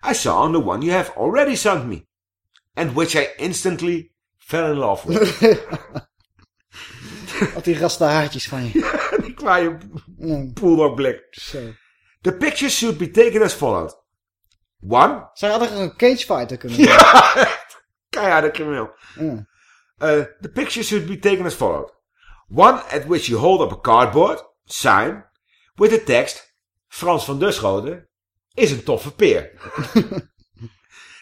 I saw on the one you have already sent me, and which I instantly fell in love with. *laughs* Had die rasta haartjes van je. *laughs* Die kwaaie bulldog Zo. The pictures should be taken as followed. One. Zij hadden een cagefighter kunnen doen. Ja, *laughs* keiharde crimineel. Ja. Uh, the picture should be taken as followed. One at which you hold up a cardboard, sign, with the text, Frans van Duschoten is een toffe peer.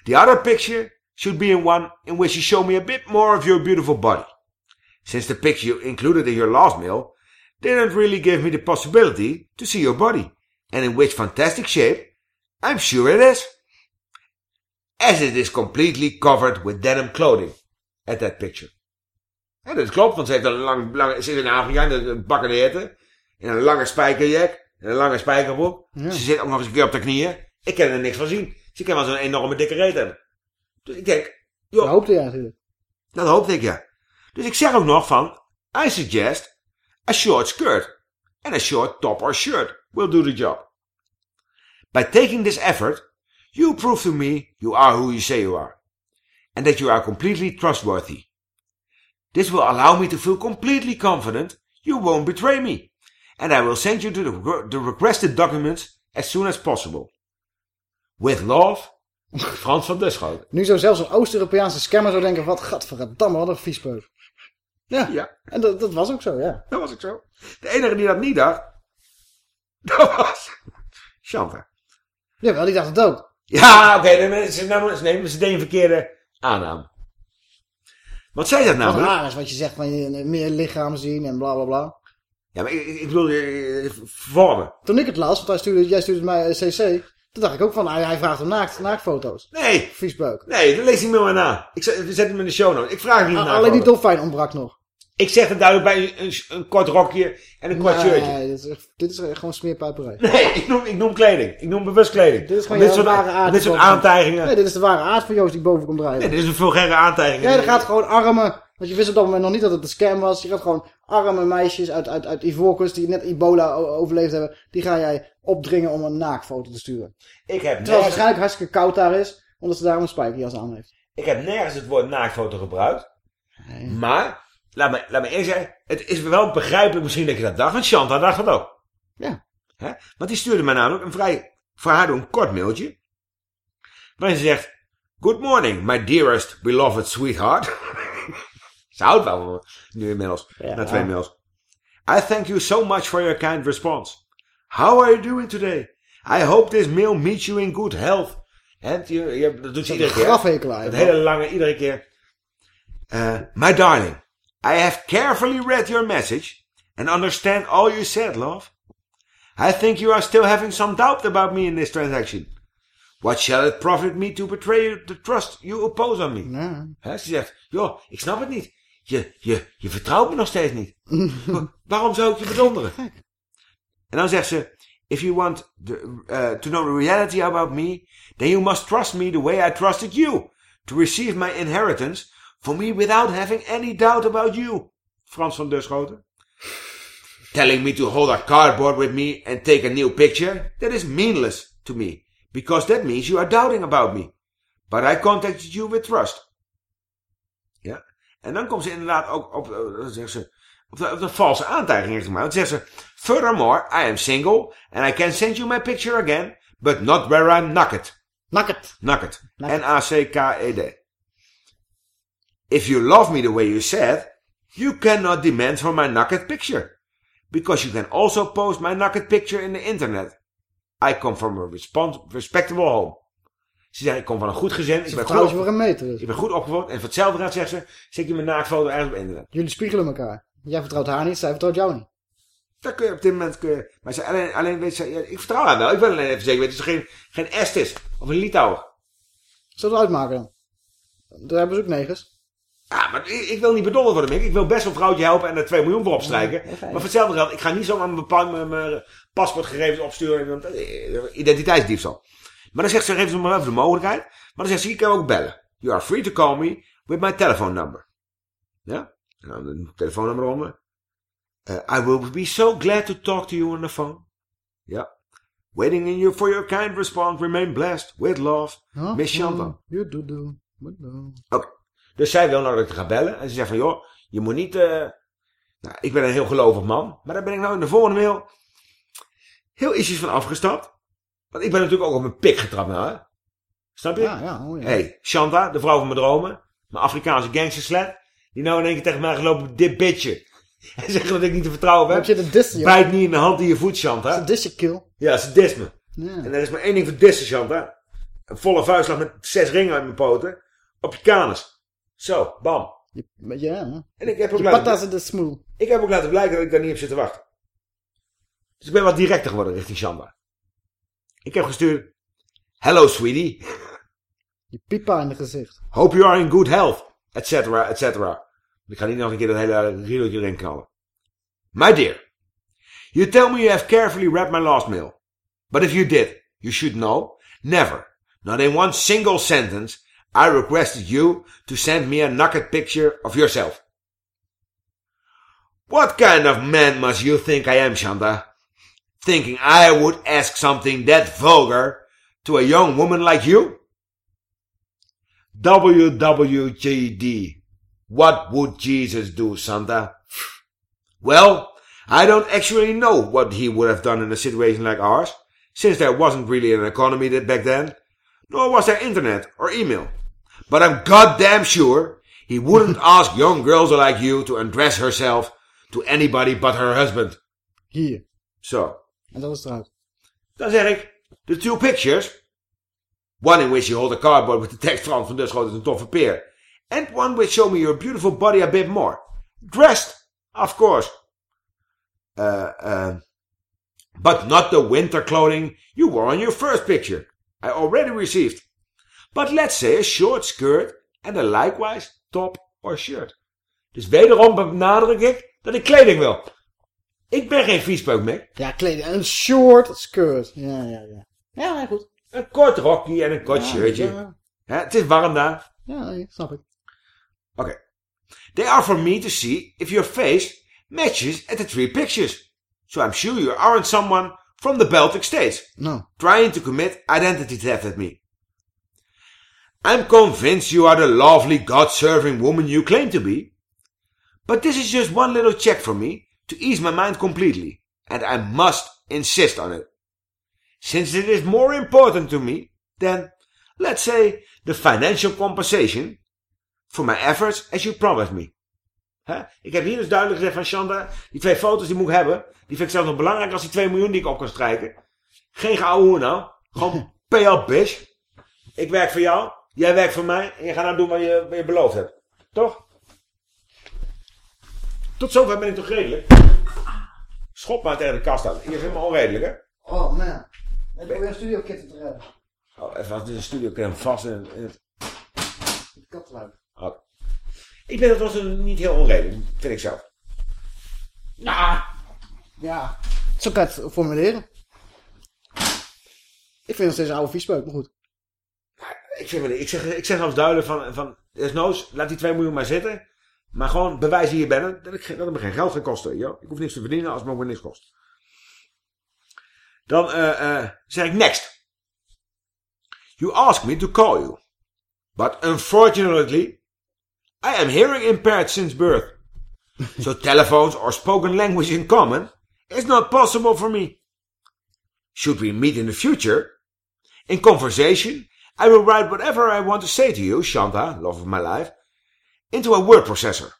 the other picture should be in one in which you show me a bit more of your beautiful body. Since the picture you included in your last mail didn't really give me the possibility to see your body, and in which fantastic shape I'm sure it is. As it is completely covered with denim clothing at that picture. En dat klopt, want ze heeft een lang, lang, ze is in Afrika, in een bakker hitte, in een lange spijkerjack, en een lange spijkerbroek. Ja. Ze zit ook nog eens een keer op de knieën. Ik kan er niks van zien. Ze kan wel zo'n enorme dikke reet hebben. Dus ik denk, joh. Dat hoopte je natuurlijk. Dat hoopte ik, ja. Dus ik zeg ook nog van, I suggest a short skirt and a short top or shirt will do the job. By taking this effort, you prove to me you are who you say you are, and that you are completely trustworthy. This will allow me to feel completely confident you won't betray me, and I will send you the, the requested documents as soon as possible. With love, Frans van Duschoten. Nu zou zelfs een Oost-Europeaanse scammer zou denken, wat gadverdamme, wat een viespeut. Ja, ja. en dat, dat was ook zo, ja. Dat was ook zo. De enige die dat niet dacht, dat was Chanta. Jawel, die dacht het ook. Ja, oké, okay, ze, nemen- ze deden een verkeerde aanname. Wat zei dat Wat namelijk? raar is wat je zegt, van je meer lichaam zien en bla bla bla. Ja, maar ik, ik bedoel, eh, vormen. Toen ik het las, want hij stuurde, jij stuurde mij een cc, toen dacht ik ook van, hij, hij vraagt om naakt, naaktfoto's. Nee. Viesbeuk. Nee, dan lees ik me maar na. Ik zet, zetten hem in de show notes. Ik vraag niet naar. Alleen die dolfijn ontbrak nog. Ik zeg het duidelijk bij een, een, een kort rokje en een kort shirtje. Nee, dit is, dit is gewoon smeerpuiperij. Nee, ik noem, ik noem kleding. Ik noem bewust kleding. Dit is gewoon dit soort, ware aard. dit soort aantijgingen. Nee, dit is de ware aard van Joost die boven komt draaien. Nee, dit is een vulgaire aantijging. Ja, er gaat gewoon armen. Want je wist op dat moment nog niet dat het een scam was. Je gaat gewoon arme meisjes uit, uit, uit Ivoorkust die net ebola overleefd hebben. Die ga jij opdringen om een naakfoto te sturen. Ik heb Terwijl het waarschijnlijk hartstikke koud daar is. Omdat ze daarom een spijkerjas aan heeft. ik heb nergens het woord naaktfoto gebruikt. Maar, laat me, laat me eerst zeggen, het is wel begrijpelijk misschien dat je dat dacht, want Chantal dacht dat ook. Ja. Hè? Want die stuurde mij namelijk een vrij, voor haar doen, kort mailtje. Waarin ze zegt, Good morning, my dearest, beloved sweetheart. *laughs* ze houdt wel nu inmiddels, na twee mails. I thank you so much for your kind response. How are you doing today? I hope this mail meets you in good health. En je, je, dat doet ze iedere keer. Dat man. hele lange, iedere keer. Uh, my darling, I have carefully read your message and understand all you said, love. I think you are still having some doubt about me in this transaction. What shall it profit me to betray the trust you oppose on me? Hè, ze zegt, joh, ik snap het niet. Je, je, je vertrouwt me nog steeds niet. *laughs* Wa- Waarom zou ik je bedonderen? En dan zegt ze, if you want the, uh, to know the reality about me, then you must trust me the way I trusted you. To receive my inheritance for me without having any doubt about you. Frans van Derschoten. Telling me to hold a cardboard with me and take a new picture, that is meaningless to me. Because that means you are doubting about me. But I contacted you with trust. Ja. En dan komt ze inderdaad ook op, eh, dan zegt ze, op de, op de valse aantijging gemaakt. Dan zegt ze, furthermore, I am single and I can send you my picture again, but not where I'm naked. Naked. Naked. N-A-C-K-E-D. If you love me the way you said, you cannot demand for my naked picture. Because you can also post my naked picture in the internet. I come from a respectable home. Ze zegt, ik kom van een goed gezin. Ik ben goed, voor een meter. ik ben goed opgevoed. En voor hetzelfde geld zegt ze, zet je mijn naaktfoto ergens op internet. Jullie spiegelen elkaar. Jij vertrouwt haar niet, zij vertrouwt jou niet. Dat kun je op dit moment... Kun je, maar ze, alleen, alleen weet ze, ja, ik vertrouw haar wel. Ik wil alleen even zeker weten dat ze geen, geen Est is. Of een Litouwer. Zullen we het uitmaken dan? Daar hebben ze ook negers. Ja, maar ik, ik wil niet bedonderd worden, Mick. Ik wil best een vrouwtje helpen en er 2 miljoen voor opstrijken. maar voor hetzelfde geld, ik ga niet zomaar mijn, mijn, mijn paspoortgegevens opsturen. Eh, identiteitsdiefstal. Maar dan zegt ze, geef ze me even de mogelijkheid. Maar dan zegt ze, je kan ook bellen. You are free to call me with my telephone number. Ja? En dan een telefoonnummer eronder. Uh, I will be so glad to talk to you on the phone. Ja. Waiting in you for your kind response. Remain blessed. With love. Miss Chantal. You do do. Oké. Dus zij wil nou dat ik ga bellen. En ze zegt van, joh, je moet niet... eh Nou, ik ben een heel gelovig man. Maar daar ben ik nou in de volgende mail heel ietsjes van afgestapt. Want ik ben natuurlijk ook op mijn pik getrapt nou, hè. Snap je? Ja, ja, oh ja. hey, Shanta, de vrouw van mijn dromen. Mijn Afrikaanse gangsterslet. Die nou in één keer tegen mij gelopen, dit bitje. *laughs* En zeggen dat ik niet te vertrouwen ben. Heb je dissen? Bijt niet in de hand in je voet, Shanta. Ze dissen kill. Ja, ze dist me. Ja. En er is maar één ding voor dissen, Shanta. Een volle vuistslag met zes ringen uit mijn poten. Op je kanus. Zo, bam. Ja. En ik heb ook Je laten, in de smoel. ik heb ook laten blijken dat ik daar niet op zit te wachten. Dus ik ben wat directer geworden richting Shamba. Ik heb gestuurd. Hello, sweetie. *laughs* Je pipa in het gezicht. Hope you are in good health. Etcetera, etcetera. Ik ga niet nog een keer dat hele riedeltje erin knallen. My dear. You tell me you have carefully read my last mail. But if you did, you should know, never, not in one single sentence, I requested you to send me a naked picture of yourself. What kind of man must you think I am, Shanda? Thinking I would ask something that vulgar to a young woman like you? WWJD. What would Jesus do, Santa? Well, I don't actually know what he would have done in a situation like ours, since there wasn't really an economy back then, nor was there internet or email. But I'm goddamn sure he wouldn't *laughs* ask young girls like you to undress herself to anybody but her husband. Hier. Zo. Dat. Dan zeg ik, the two pictures. One in which you hold a cardboard with the text Frans van Duschoot is een toffe peer. And one which show me your beautiful body a bit more. Dressed, of course. Uh, uh, but not the winter clothing you wore on your first picture. I already received. But let's say a short skirt and a likewise top or shirt. Dus wederom benadruk ik dat ik kleding wil. Ik ben geen viespeuk. Ja, kleding. Een short skirt. Ja, ja, ja. Ja, goed. Een kort rokje en een kort Ja, shirtje. ja. Hè, het is warm daar. Ja, nee, snap ik. Okay. They are for me to see if your face matches at the three pictures. So I'm sure you aren't someone from the Baltic states. No. Trying to commit identity theft at me. I'm convinced you are the lovely God-serving woman you claim to be. But this is just one little check for me to ease my mind completely, and I must insist on it. Since it is more important to me than, let's say, the financial compensation for my efforts as you promised me. Hè? Ik heb hier dus duidelijk gezegd van Shanda, die twee foto's die moet ik hebben, die vind ik zelfs nog belangrijker als die 2 miljoen die ik op kan strijken. Geen geouwe nou. Gewoon *laughs* pay up, bitch. Ik werk voor jou, jij werkt voor mij en je gaat nou doen wat je, wat je beloofd hebt. Toch? Tot zover ben ik toch redelijk? Schop maar tegen de kast aan. Je is helemaal onredelijk, hè? Oh man. Ik probeer een studio kitten te redden. Oh, even dit een studio, ik hem vast in, in het... Het kattenluik. Oh. Ik ben dat was een, niet heel onredelijk, vind ik zelf. Ja. Ja. Zo kan je het formuleren. Ik vind het steeds een oude viespeuk, maar goed. Ik, vind, ik, zeg, ik zeg als duidelijk van, van desnoods, laat die 2 miljoen maar zitten. Maar gewoon bewijs wie je bent, dat, ik, dat het me geen geld gaat kosten. Joh. Ik hoef niks te verdienen als het me niks kost. Dan uh, uh, zeg ik next. You asked me to call you. But unfortunately, I am hearing impaired since birth. *laughs* so telephones or spoken language in common is not possible for me. Should we meet in the future, in conversation, I will write whatever I want to say to you, Shanta, love of my life, into a word processor,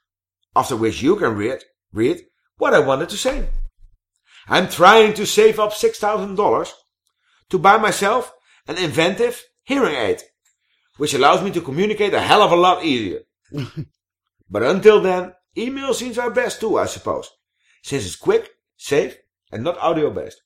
after which you can read, read what I wanted to say. I'm trying to save up $6,000 to buy myself an inventive hearing aid, which allows me to communicate a hell of a lot easier. *laughs* but until then, email seems our best too, I suppose, since it's quick, safe, and not audio-based.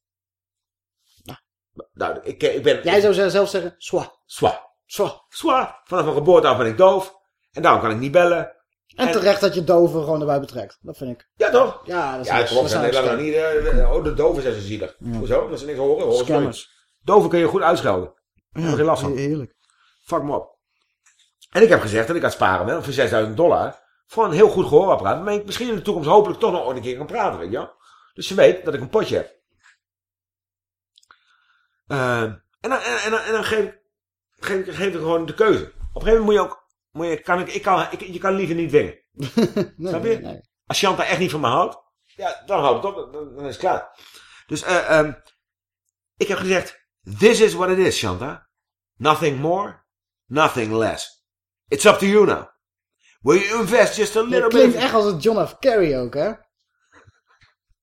Nou, ik, ik ben... Jij zou zelf zeggen, swa. Swa. Swa. Swa. Vanaf mijn geboorte af ben ik doof. En daarom kan ik niet bellen. En, terecht dat je doven gewoon erbij betrekt. Dat vind ik. Ja, toch? Ja, dat is Ja, klopt. dat Nee, een niet, uh, oh, de doven zijn zo zielig. Hoezo? Dat ze niks horen. horen Scammers. Doven kun je goed uitschelden. Daar heb geen last van. Heerlijk. Fuck me op. En ik heb gezegd dat ik aan het sparen ben voor 6000 dollar. Voor een heel goed gehoorapparaat. Waarmee ik misschien in de toekomst hopelijk toch nog ooit een keer kan praten, weet je wel. Dus ze weet dat ik een potje heb. Eh, en dan, en, en, dan- en dan geef, geef ik gewoon de keuze. Op een gegeven moment moet je ook... Moet je, kan ik, ik kan, ik, je kan liever niet dwingen. *laughs* Snap je? nee. Als Chanta echt niet van me houdt, ja, dan houdt het op. Dan, dan is het klaar. Dus eh, ehm, ik heb gezegd, this is what it is, Chanta. Nothing more, nothing less. It's up to you now. Will you invest just a little klinkt bit? echt als het John F. Kerry ook, hè?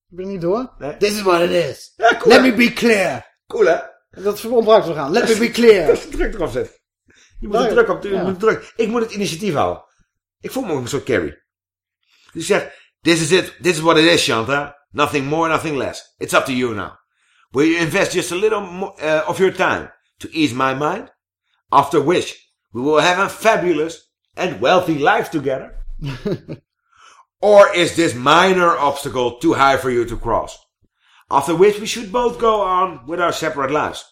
Ben je niet door? Nee. This is what it is. Ja, cool, Let hè? me be clear. Cool, hè? Dat ontbrak we gaan. Let me be clear. *laughs* Dat is de druk erop zetten. Je moet Nou, er druk op. Je ja. moet druk. Ik moet het initiatief houden. Ik voel me ook een soort carry. Dus ik zeg, this is it. This is what it is, Shanta. Nothing more, nothing less. It's up to you now. Will you invest just a little more, uh, of your time to ease my mind? After which, we will have a fabulous and wealthy life together. *laughs* or is this minor obstacle too high for you to cross? After which we should both go on with our separate lives.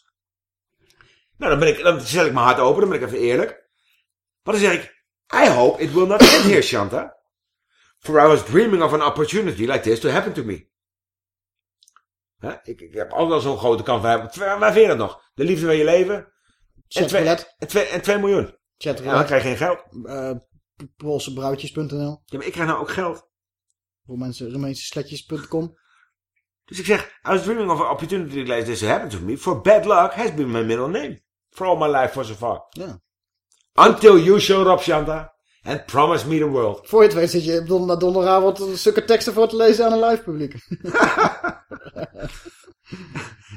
Nou, dan, ben ik, dan stel ik mijn hart open, dan ben ik even eerlijk. Maar dan zeg ik, I hope it will not end here, Shanta. For I was dreaming of an opportunity like this to happen to me. Hè? Ik, ik heb ook wel zo'n grote kans. Waar, waar vind je dat nog? De liefde van je leven? En twee, en, twee, en twee miljoen. Chatroulette. Ja, dan krijg je geen geld. Uh, Polsebruidjes.nl Ja, maar ik krijg nou ook geld. Roemeense sletjes.com Dus ik zeg, I was dreaming of an opportunity like this to happen to me. For bad luck has been my middle name. For all my life for so far. Ja. Until you showed up, Shanta. And promised me the world. Voor je het weet zit je op don- na donderdagavond een stukken teksten voor te lezen aan een live publiek. *laughs*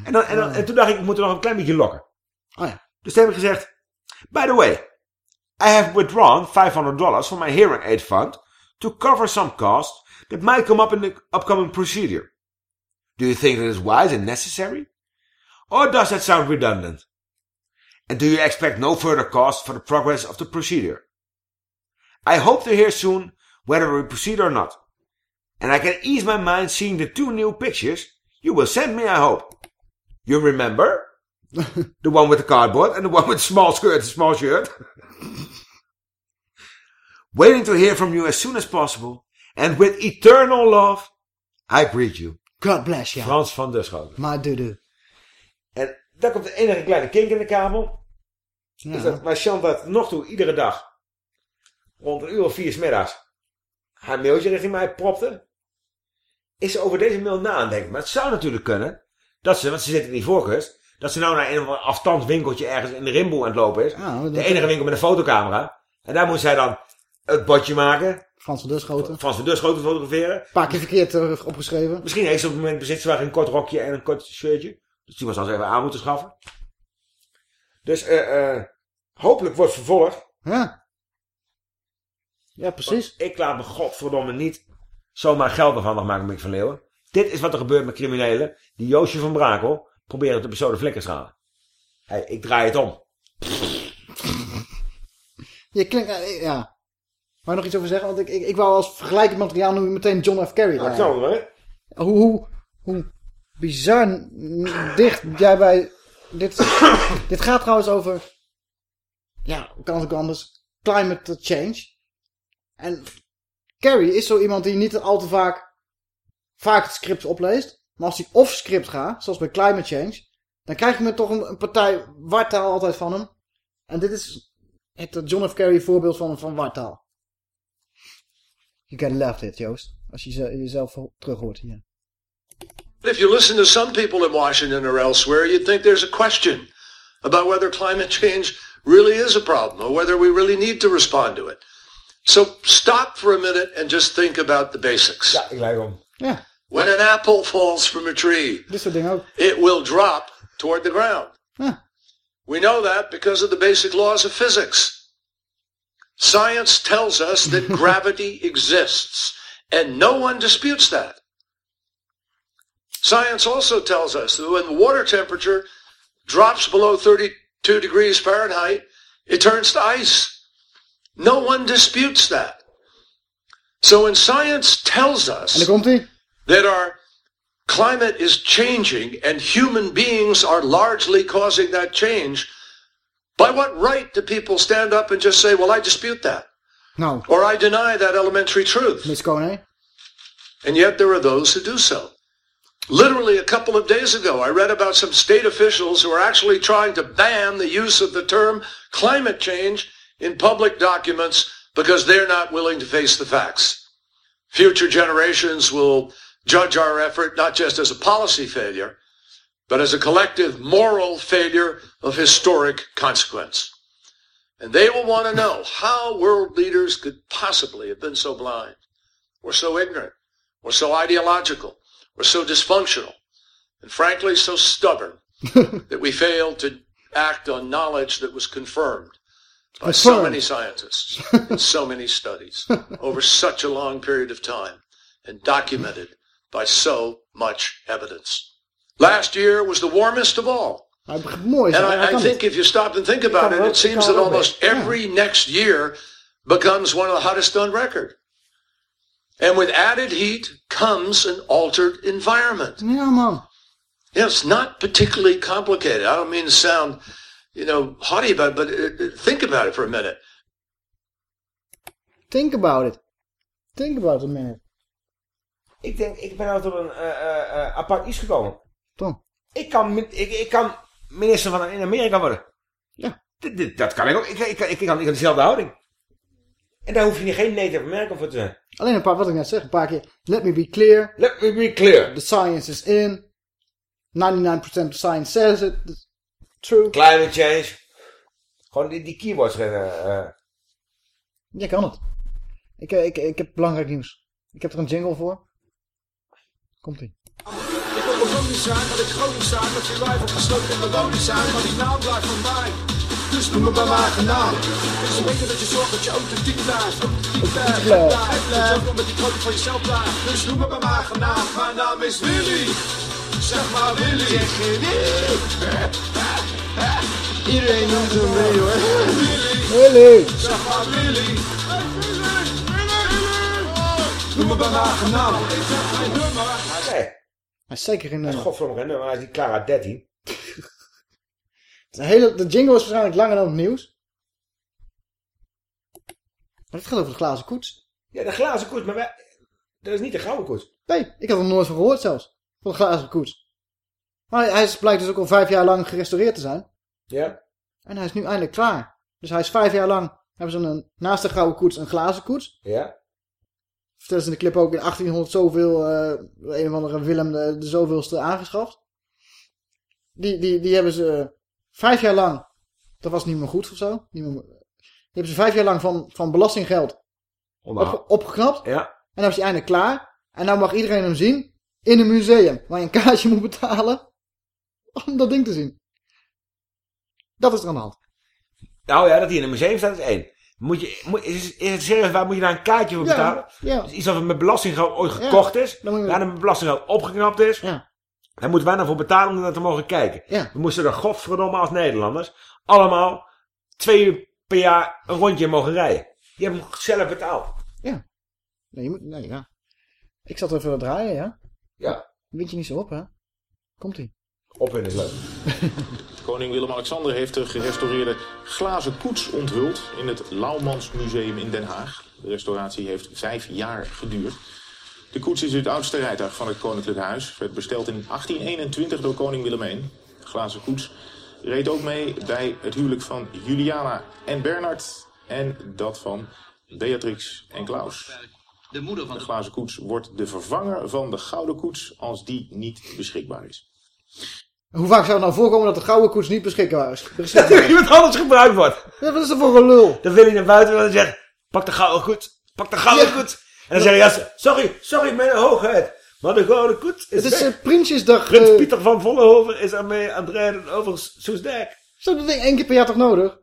En, dan, en, dan, en toen dacht ik, ik moet er nog een klein beetje lokken. Oh ja. Dus toen heb ik gezegd, by the way, I have withdrawn $500 from my hearing aid fund to cover some costs that might come up in the upcoming procedure. Do you think that is wise and necessary? Or does that sound redundant? And do you expect no further cost for the progress of the procedure? I hope to hear soon whether we proceed or not. And I can ease my mind seeing the two new pictures you will send me, I hope. You remember? *laughs* the one with the cardboard and the one with the small skirt and small shirt. Waiting to hear from you as soon as possible. And with eternal love, I greet you. God bless you. Frans van der Schoot. Maar doe doe. En daar komt de enige kleine kink in de kabel. Ja. Is dat tot nog toe iedere dag rond een uur of vier 's middags haar mailtje richting mij propte, is ze over deze mail na aan denken. Maar het zou natuurlijk kunnen dat ze, want ze zit in die voorkust, dat ze nou naar een of ander afstandswinkeltje ergens in de Rimboe aan het lopen is. de enige winkel met een fotocamera. En daar moet zij dan het bordje maken. Frans van Deurschoten. Frans van Deurschoten fotograferen. Een paar keer verkeerd eh, opgeschreven. Misschien heeft ze op het moment bezit ze wel een kort rokje en een kort shirtje. Dus die was als even aan moeten schaffen. Dus eh, eh, hopelijk wordt vervolgd. Ja. Ja, precies. Want ik laat me godverdomme niet zomaar geld afhandig maken met Van Leeuwen. Dit is wat er gebeurt met criminelen die Joosje van Brakel proberen te bezoden vlekken te halen. Hey, ik draai het om. Je klinkt, eh, ja. Wou je nog iets over zeggen? Want ik, ik, ik wou als vergelijkend materiaal nu meteen John F. Kerry. Maar, hè? Hoe, hoe, hoe bizar dicht jij bij... Dit, *coughs* dit gaat trouwens over... Ja, hoe kan het ook anders? Climate change. En Carrie is zo iemand die niet al te vaak... Vaak het script opleest. Maar als hij off-script gaat, zoals bij Climate Change... Dan krijg je me toch een, een partij wartaal altijd van hem. En dit is het John F. Kerry voorbeeld van, van wartaal. You can love dit, Joost. Als je ze- jezelf terug hoort hier. If you listen to some people in Washington or elsewhere, you'd think there's a question about whether climate change really is a problem or whether we really need to respond to it. So stop for a minute and just think about the basics. Ja, ik lijk om. Ja. When an apple falls from a tree, Dit soort dingen ook. it will drop toward the ground. Huh. We know that because of the basic laws of physics. Science tells us that *laughs* gravity exists, and no one disputes that. Science also tells us that when the water temperature drops below 32 degrees Fahrenheit, it turns to ice. No one disputes that. So when science tells us En dan komt hij. that our climate is changing and human beings are largely causing that change, by what right do people stand up and just say, well, I dispute that? No. Or I deny that elementary truth? Miss Kone. And yet there are those who do so. Literally a couple of days ago, I read about some state officials who are actually trying to ban the use of the term climate change in public documents because they're not willing to face the facts. Future generations will judge our effort not just as a policy failure, but as a collective moral failure of historic consequence. And they will want to know how world leaders could possibly have been so blind, or so ignorant, or so ideological, or so dysfunctional, and frankly so stubborn *laughs* that we failed to act on knowledge that was confirmed by so many scientists *laughs* in so many studies over such a long period of time and documented by so much evidence. Last year was the warmest of all. Hij begint mooi. And I, I think if you stop and think about it, it seems that almost every next year becomes one of the hottest on record. And with added heat comes an altered environment. Ja, man. Yeah, it's not particularly complicated. I don't mean to sound, you know, haughty about it, but uh, uh, think about it for a minute. Think about it. Think about it a minute. Ik denk, ik ben nou tot een eh, eh, eh, apart iets gekomen. Tom. Ik kan, ik, ik kan minister van in Amerika worden. Ja. Dat kan ik ook. Ik, ik, ik, ik, kan, ik kan dezelfde houding. En daar hoef je niet geen native American voor te zijn. Alleen een paar, wat ik net zeg, een paar keer. Let me be clear. Let me be clear. The science is in. 99% of science says it. It's true. Climate change. Gewoon die, die keywords. eh. Je kan het. Ik, eh, ik, ik heb belangrijk nieuws. Ik heb er een jingle voor. Komt-ie. Ik wil ironisch zijn, dat ik chronisch zijn, dat je lijf opgesloten en melodisch zijn, maar die naam blijft van mij. Dus noem me bij mijn genaam. Dus we weten dat je zorgt dat je authentiek blijft. Authentiek blijft, blijft. blijft, blijft. Omdat die kroon van jezelf blijft. Dus noem me bij mijn genaam. Mijn naam is Willy. Zeg maar Willy. Zeg Willy. *laughs* Iedereen noemt hem mee hoor. Willy. Willy. Zeg maar Willy. Noem me bij mijn genaam. Ik heb geen nummer. Nee. Hij is zeker is eh, godverdomme geen nummer. Hij is die Clara 13. De, hele, de jingle is waarschijnlijk langer dan het nieuws. Maar het gaat over de glazen koets. Ja, de glazen koets. Maar wij, dat is niet de gouden koets. Nee, ik had er nooit van gehoord zelfs. Van de glazen koets. Maar hij is, blijkt dus ook al vijf jaar lang gerestaureerd te zijn. Ja. En hij is nu eindelijk klaar. Dus hij is vijf jaar lang... Hebben ze een, naast de gouden koets een glazen koets. Ja. vertellen ze in de clip ook in 1800 zoveel, eh, een of andere Willem de, de zoveelste aangeschaft. Die, die, die hebben ze eh, vijf jaar lang, dat was niet meer goed of zo, niet meer, die hebben ze vijf jaar lang van, van belastinggeld op, opgeknapt. Ja. En dan is hij eindelijk klaar. En nou mag iedereen hem zien in een museum, waar je een kaartje moet betalen om dat ding te zien. Dat is er aan de hand. Nou ja, dat hij in een museum staat is één. Moet je, moet, is, is het serieus, waar moet je daar een kaartje voor Ja, betalen? ja. Dus iets wat met belastinggeld ooit Ja, gekocht is. moet je- Daarna met belastinggeld opgeknapt is. Ja. Daar moeten wij nou voor betalen om naar te mogen kijken. Ja. We moesten er godverdomme als Nederlanders allemaal twee uur per jaar een rondje mogen rijden. Die hebben hem zelf betaald. Ja. Nee, je moet, nee, ja. Ik zat er even te draaien, ja. Ja. Wind je niet zo op, hè? Komt-ie. Opwinden is leuk. *laughs* Koning Willem-Alexander heeft de gerestaureerde glazen koets onthuld in het Lauwmansmuseum in Den Haag. De restauratie heeft vijf jaar geduurd. De koets is het oudste rijtuig van het Koninklijk Huis. Werd besteld in 1821 door koning Willem I. De glazen koets reed ook mee bij het huwelijk van Juliana en Bernard en dat van Beatrix en Klaus. De moeder De glazen koets wordt de vervanger van de gouden koets als die niet beschikbaar is. Hoe vaak zou het nou voorkomen dat de gouden koets niet beschikbaar is? *laughs* Dat Beschikbaar er is? iemand anders gebruikt wordt. Ja, wat is er voor een lul? Dan wil hij naar buiten en zegt, pak de gouden koets, pak de gouden Ja. koets. En dan zeg je, ja, sorry, sorry mijn hoogheid. Maar de gouden koets is Het is weg. eh, Prinsjesdag. Prins eh, Pieter van Vollenhoven is ermee aan het rijden over Soesdijk. Zo dat ding één keer per jaar toch nodig?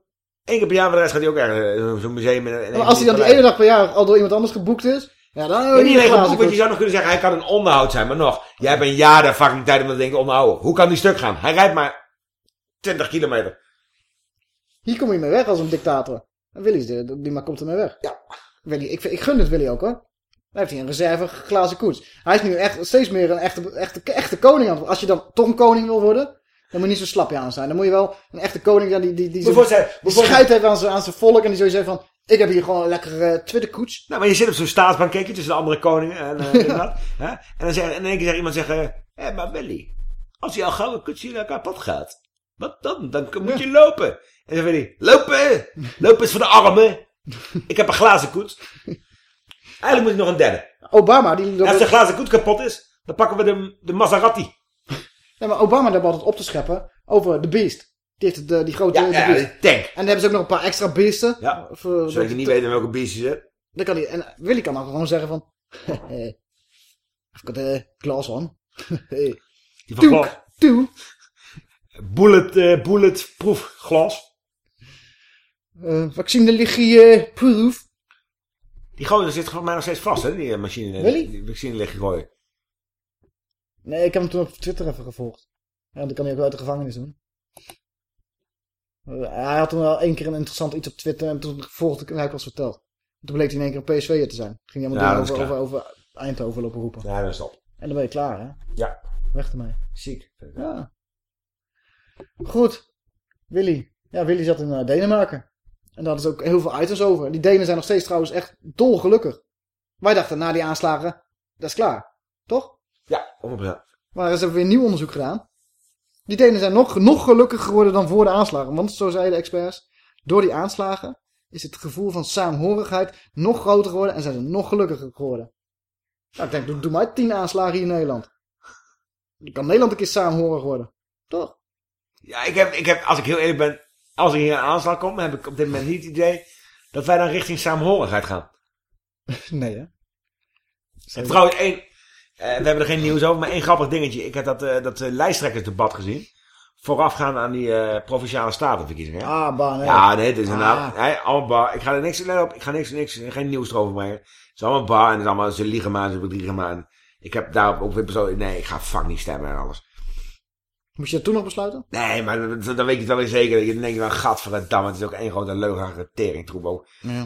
Eén keer per jaar, de rest gaat hij ook ergens eh, zo'n museum in. in Maar als hij dan die ene dag per jaar al door iemand anders geboekt is, ja, dan Ja, niet een alleen geboekt, want je zou nog kunnen zeggen, hij kan een onderhoud zijn, maar nog. Jij hebt een jaar de fucking tijd om dat ding te onderhouden. Hoe kan die stuk gaan? Hij rijdt maar 20 kilometer. Hier kom je mee weg als een dictator. En Willy, de- die maar komt ermee weg. Ja. Willy, ik, ik gun het Willy ook hoor. Dan heeft hij een reserve glazen koets. Hij is nu echt steeds meer een echte, echte, echte koning aan. Als je dan toch een koning wil worden, dan moet je niet zo slapje aan zijn. Dan moet je wel een echte koning zijn die, die, die, zijn, die scheid heeft aan zijn, aan zijn volk. En die zo zegt van, ik heb hier gewoon een lekkere Twitterkoets. Nou, maar je zit op zo'n staatsbanketje tussen de andere koningen en, eh, en dat. *laughs* Hè? En dan zeg, en keer zegt iemand zeggen, hé, maar Willy, als jouw gouden koetsje naar kapot gaat, wat dan? Dan moet je lopen. En dan zegt Willy, lopen! Lopen is voor de armen. Ik heb een glazen koets. Eigenlijk moet ik nog een derde. Obama, die... Als de glazen koets kapot is, dan pakken we de, de Maserati. Ja, maar Obama daar altijd op te scheppen over de Beast. Die heeft de, die grote Ja, de ja, tank. En dan hebben ze ook nog een paar extra beesten. Ja, Voor, zodat je niet weet in welke beest je zit. Dan kan hij, en Willy kan dan gewoon zeggen van... I've got a glass on. Die van Toek, glas. toe. Bullet, eh, bulletproof glas. Uh, vaccineligie proof. Die gooien zit voor mij nog steeds vast, hè, die eh, machine. Willy? Die vaccineligie gooien. Nee, ik heb hem toen op Twitter even gevolgd. Ja, dan kan hij ook uit de gevangenis doen. Eh, hij had toen wel één keer een interessant iets op Twitter en toen volgde ik, heb ik was verteld. Toen bleek hij in één keer een PSV'er te zijn. Ging hij Ja, over, over, over Eindhoven lopen roepen. Ja, dat is op. En dan ben je klaar, hè? Ja. Weg ermee. Ziek. Ja. Goed. Willy. Ja, Willy zat in eh, Denemarken. En daar hadden ze ook heel veel items over. Die Denen zijn nog steeds trouwens echt dolgelukkig. Wij dachten na die aanslagen, dat is klaar. Toch? Ja, 100%. Maar ze hebben weer nieuw onderzoek gedaan. Die Denen zijn nog, nog gelukkiger geworden dan voor de aanslagen. Want, zo zeiden de experts, door die aanslagen is het gevoel van saamhorigheid nog groter geworden en zijn ze nog gelukkiger geworden. Nou, ik denk, doe, doe maar tien aanslagen hier in Nederland. Dan kan Nederland een keer saamhorig worden. Toch? Ja, ik heb, ik heb, als ik heel eerlijk ben, als er hier een aanslag komt, heb ik op dit moment niet het idee dat wij dan richting saamhorigheid gaan. *laughs* Nee, hè? En trouwens, één, eh, we hebben er geen nieuws over, maar één grappig dingetje. Ik heb dat, eh, dat eh, lijsttrekkersdebat gezien. Voorafgaan aan die provinciale statenverkiezingen. Ah, bah, nee. Ja, nee, het is inderdaad. Ah. Allemaal bar. Ik ga er niks, op, ik ga niks, niks, geen nieuws erover brengen. Het is allemaal bar en het is allemaal, ze liegen maar, ze bedriegen maar. En ik heb daarop ook weer persoonlijk, nee, ik ga fuck niet stemmen en alles. Moest je dat toen nog besluiten? Nee, maar dan, dan weet je het wel weer zeker. Dan denk je wel, gadverdamme, het is ook één grote teringtroep ook. Ja.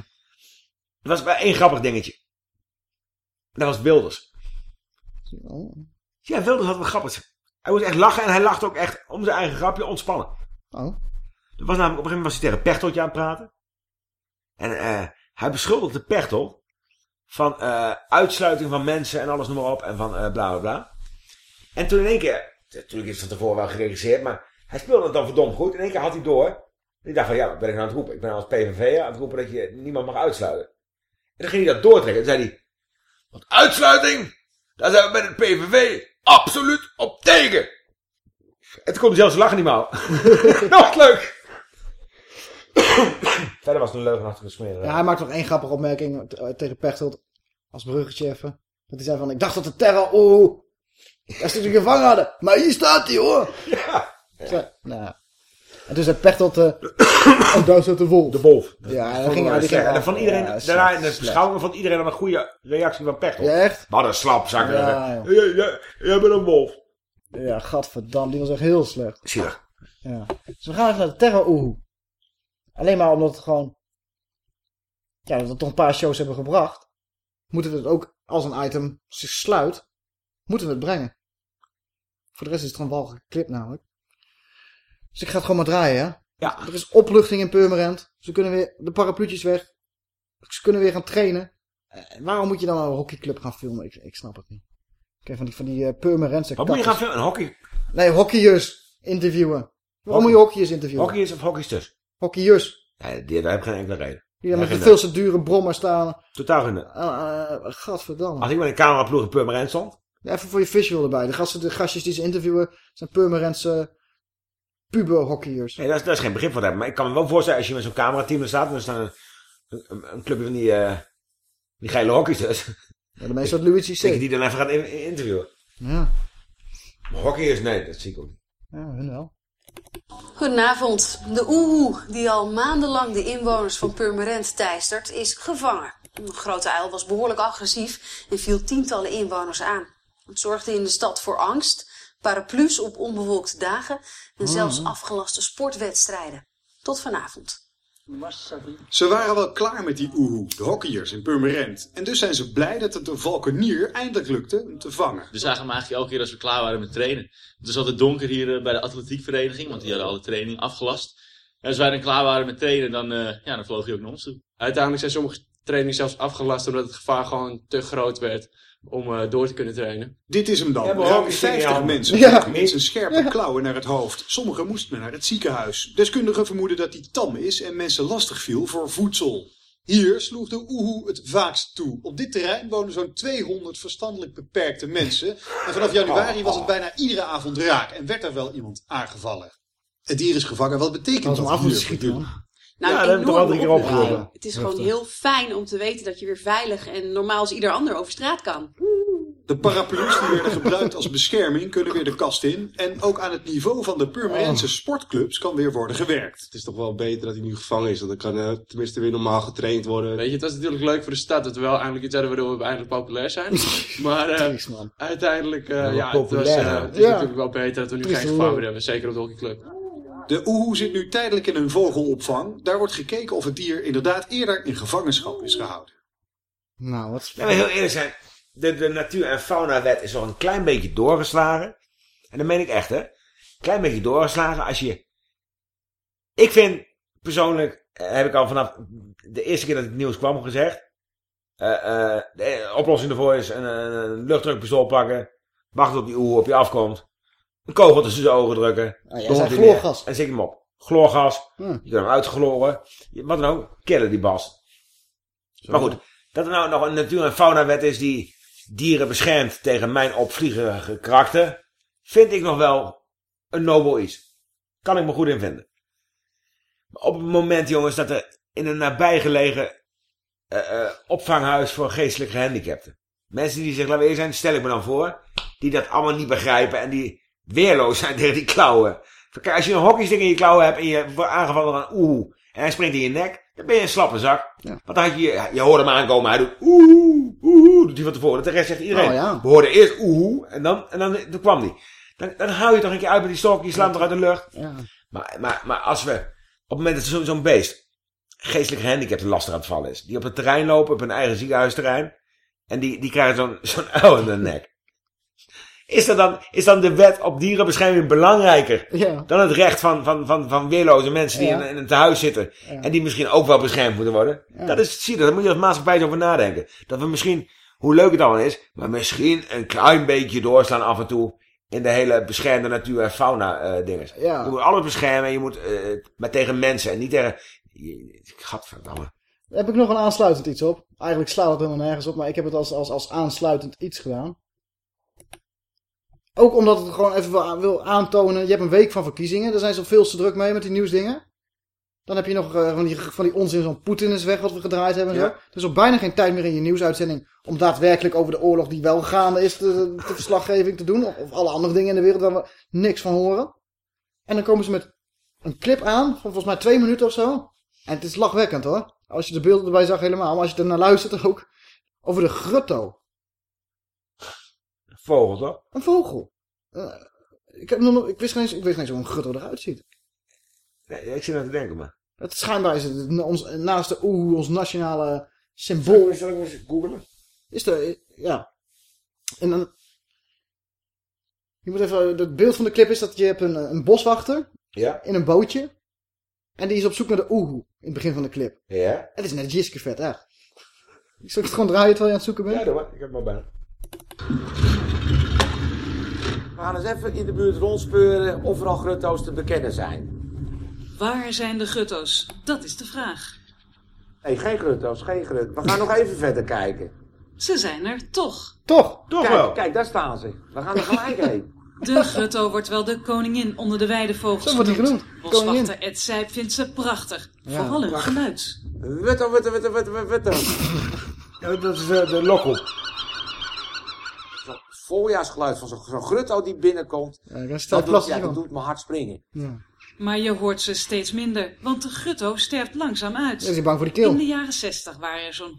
Er was maar één grappig dingetje. Dat was Wilders. Oh. Ja, Wilders had wat grappigs. Hij moest echt lachen en hij lachte ook echt om zijn eigen grapje ontspannen. Oh. Er was namelijk, op een gegeven moment was hij tegen Pechteltje aan het praten. En eh, hij beschuldigde Pechtel van eh, uitsluiting van mensen en alles noem maar op. En van bla bla bla. En toen in één keer, natuurlijk is van tevoren wel geregisseerd, maar hij speelde het dan verdomd goed. In één keer had hij door. Ik dacht van ja, wat ben ik nou aan het roepen? Ik ben als PVV aan het roepen dat je niemand mag uitsluiten. En dan ging hij dat doortrekken. En zei hij, Want uitsluiting, daar zijn we met het PVV absoluut op tegen. En toen kon hij zelfs lachen niet meer. *laughs* Nog leuk. Verder was het een leugenachtige smeer. Ja, hij maakt nog één grappige opmerking tegen Pechtold. Als bruggetje even. Dat hij zei van, ik dacht dat de terror, oeh, dat ze die gevangen hadden. Maar hier staat hij hoor. Ja. Zo, nou. En toen zei Pechtold, *coughs* daar staat de wolf. De wolf. Ja, dan ging hij die ging van iedereen, Ja, daarna in de beschouwing vond iedereen dan een goede reactie van Pechtold. Ja, echt? Wat een slap, zakken. Ja, Ja, ja, jij bent een wolf. Ja, gadverdamme, die was echt heel slecht. Zielig. Ja. Dus we gaan even naar de terror oehoe. Alleen maar omdat het gewoon... Ja, dat we toch een paar shows hebben gebracht. Moeten we het ook, als een item zich sluit, moeten we het brengen. Voor de rest is het gewoon walgelijk clip namelijk. Dus ik ga het gewoon maar draaien, hè. Ja. Er is opluchting in Purmerend. Ze kunnen weer de parapluutjes weg. Ze kunnen weer gaan trainen. Eh, waarom moet je dan een hockeyclub gaan filmen? Ik, ik snap het niet. Kijk, van die, van die uh, Purmerendse Wat moet je gaan filmen? Een hockey? Nee, hockeyers interviewen. Waarom moet je hockeyers interviewen? Hockeyers of hockeysters? Hockeyers. Nee, die, daar heb ik geen enkele reden. Die dan met de veel te dure brommer staan. Totaal geen... Uh, uh, gadverdamme. Als ik met een cameraploeg in Purmerend stond. Even voor je visual erbij. De, gasten, de gastjes die ze interviewen zijn Purmerendse puberhockeyers. Nee, daar is, daar is geen begrip voor te hebben. Maar ik kan me wel voorstellen, als je met zo'n camerateam er staat... en er staan een, een, een clubje van die, eh die geile hockeysters... Ja, de meeste Luigi C. Dat je die dan even gaat in- interviewen. Ja. Maar hockeyers, nee, dat zie ik ook niet. Ja, hun wel. Goedenavond. De oehoe, die al maandenlang de inwoners van Purmerend teistert, is gevangen. De grote uil was behoorlijk agressief en viel tientallen inwoners aan. Het zorgde in de stad voor angst, paraplu's op onbewolkte dagen en zelfs afgelaste sportwedstrijden. Tot vanavond. Ze waren wel klaar met die oehoe, de hockeyers in Purmerend. En dus zijn ze blij dat het de valkenier eindelijk lukte hem te vangen. We zagen hem eigenlijk elke keer als we klaar waren met trainen. Het was altijd donker hier eh, bij de atletiekvereniging, want die hadden alle training afgelast. En als wij dan klaar waren met trainen, dan, eh, ja, dan vloog hij ook naar ons toe. Uiteindelijk zijn sommige trainingen zelfs afgelast omdat het gevaar gewoon te groot werd om eh, door te kunnen trainen. Dit is hem dan. Ja, Ruim hockey sting in je 50 handen. mensen Ja. met zijn scherpe klauwen naar het hoofd. Sommigen moesten naar het ziekenhuis. Deskundigen vermoeden dat hij tam is en mensen lastig viel voor voedsel. Hier sloeg de oehoe het vaakst toe. Op dit terrein wonen zo'n 200 verstandelijk beperkte mensen. En vanaf januari was het bijna iedere avond raak en werd er wel iemand aangevallen. Het dier is gevangen. Wat betekent hem dat Nou, Ja, dat heb ik toch al enorme drie keer. Het is gewoon heel fijn om te weten dat je weer veilig en normaal als ieder ander over straat kan. De paraplu's die werden gebruikt als bescherming kunnen weer de kast in. En ook aan het niveau van de Purmerendse sportclubs kan weer worden gewerkt. Het is toch wel beter dat hij nu gevangen is. Dan kan eh, tenminste weer normaal getraind worden. Weet je, het was natuurlijk leuk voor de stad dat we wel eindelijk iets hadden waardoor we eindelijk populair zijn. *laughs* maar eh, uiteindelijk, eh, Ja, ja, het, was, het is Ja. natuurlijk wel beter dat we nu geen Precies. meer hebben. Zeker op de hockeyclub. De oehoe zit nu tijdelijk in een vogelopvang. Daar wordt gekeken of het dier inderdaad eerder in gevangenschap is gehouden. Nou, wat... Ja, maar heel eerlijk zijn. De, de natuur- en faunawet is nog een klein beetje doorgeslagen. En dat meen ik echt, hè. Klein beetje doorgeslagen als je... Ik vind, persoonlijk, eh, heb ik al vanaf de eerste keer dat het nieuws kwam gezegd... eh, eh, de oplossing ervoor is een, een, luchtdrukpistool pakken. Wachten tot die oeh op je afkomt. Een kogel tussen zijn ogen drukken. Ah, jij zei chloorgas. En zet hem op. Chloorgas. Hm. Je kan hem uitgloren. Wat dan ook. Killen die bast. Maar goed, dat er nou nog een natuur- en faunawet is die dieren beschermt tegen mijn opvliegerige karakter, vind ik nog wel een nobel iets. Kan ik me goed in vinden. Maar op het moment, jongens, dat er in een nabijgelegen eh, eh, opvanghuis voor geestelijk gehandicapten, mensen die zich, laten we zijn, stel ik me dan voor, die dat allemaal niet begrijpen en die weerloos zijn tegen die klauwen. Als je een hockeystick in je klauwen hebt en je wordt aangevallen een oeh en hij springt in je nek, dan ben je een slappe zak. Want dan had je, je hoort hem aankomen, hij doet oeh, oeh, doet hij van tevoren. De rest zegt iedereen. Oh, ja. We hoorden eerst oeh en dan, en dan toen kwam die. Dan, dan hou je toch een keer uit met die stok, je slaat hem toch uit de lucht. Ja. Maar, maar, maar als we, op het moment dat zo- zo'n beest, geestelijk gehandicapten lastig aan het vallen is, die op het terrein lopen, op hun eigen ziekenhuisterrein, en die, die krijgen zo'n zo'n uil in de nek. Is, dat dan, is dan de wet op dierenbescherming belangrijker Ja. dan het recht van, van, van, van weerloze mensen die Ja. in, in een tehuis zitten Ja. en die misschien ook wel beschermd moeten worden? Ja. Dat is, zie je, daar moet je als maatschappij over nadenken. Dat we misschien, hoe leuk het allemaal is, maar misschien een klein beetje doorslaan af en toe in de hele beschermde natuur en fauna eh dingen. Ja. Je moet alles beschermen en je moet, eh maar tegen mensen en niet tegen, gadverdamme. heb ik nog een aansluitend iets op. Eigenlijk slaat het helemaal nergens op, maar ik heb het als, als, als aansluitend iets gedaan. Ook omdat het gewoon even wil, aantonen, je hebt een week van verkiezingen, daar zijn ze veel te druk mee met die nieuwsdingen. Dan heb je nog uh, van, die, van die onzin, zo'n Poetin is weg wat we gedraaid hebben en zo. Er is ook bijna geen tijd meer in je nieuwsuitzending om daadwerkelijk over de oorlog die wel gaande is, de, de verslaggeving te doen. Of, of alle andere dingen in de wereld waar we niks van horen. En dan komen ze met een clip aan, van volgens mij twee minuten of zo. En het is lachwekkend hoor. Als je de beelden erbij zag helemaal, maar als je er naar luistert ook. Over de grutto. Vogel, toch? Een vogel. Eh, ik, heb nog, ik wist geen eens, ik wist niet eens hoe een grutto eruit ziet. Nee, ik zit aan te denken, maar. Het schijnbaar is het ons, naast de oeh, ons nationale symbool. Zal ik eens googlen? Is er, ja. En dan... Je moet even, het beeld van de clip is dat je hebt een, een boswachter. Ja. In een bootje. En die is op zoek naar de oehoe in het begin van de clip. Ja. Het is net Jiske vet, echt. Ik zal het gewoon draaien terwijl je aan het zoeken bent? Ja, doe maar. Ik heb hem al bijna. We gaan eens even in de buurt rondspeuren of er al grutto's te bekennen zijn. Waar zijn de gutto's? Dat is de vraag. Nee, geen grutto's, geen grutto's. We gaan nog even verder kijken. Ze zijn er toch. Toch? Toch kijk, wel. Kijk, daar staan ze. We gaan er gelijk heen. De gutto wordt wel de koningin onder de weidevogels Zo wordt die genoemd. Boswachter Ed Sijp vindt ze prachtig. Ja, Vooral hun geluid. Wutto, wutto, wutto, wutto, wutto. Dat is eh, de lokkel. Voorjaarsgeluid van zo'n grutto die binnenkomt. Ja, dat, sta doet, ja, dat doet mijn hart springen. Ja. Maar je hoort ze steeds minder, want de gutto sterft langzaam uit. Is bang voor die keel? In de jaren 60 waren er zo'n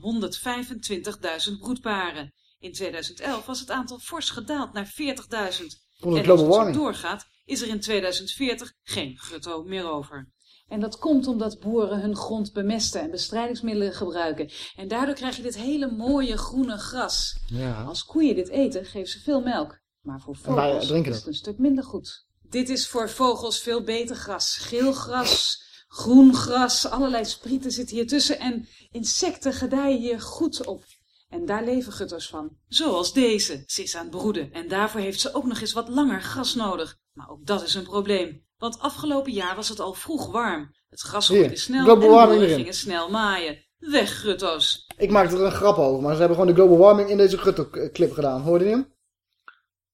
125.000 broedparen. In 2011 was het aantal fors gedaald naar 40.000. Onder En als het zo doorgaat, is er in 2040 geen gutto meer over. En dat komt omdat boeren hun grond bemesten en bestrijdingsmiddelen gebruiken. En daardoor krijg je dit hele mooie groene gras. Ja. Als koeien dit eten, geven ze veel melk. Maar voor vogels is het een stuk minder goed. Dit is voor vogels veel beter gras. Geel gras, groen gras, allerlei sprieten zitten hier tussen. En insecten gedijen hier goed op. En daar leven gutto's van. Zoals deze. Ze is aan het broeden. En daarvoor heeft ze ook nog eens wat langer gras nodig. Maar ook dat is een probleem. Want afgelopen jaar was het al vroeg warm. Het gras Hier, groeide snel global en de warming boeren erin. gingen snel maaien. Weg gutto's. Ik maakte er een grap over, maar ze hebben gewoon de global warming in deze grutto clip gedaan. Hoorde je hem?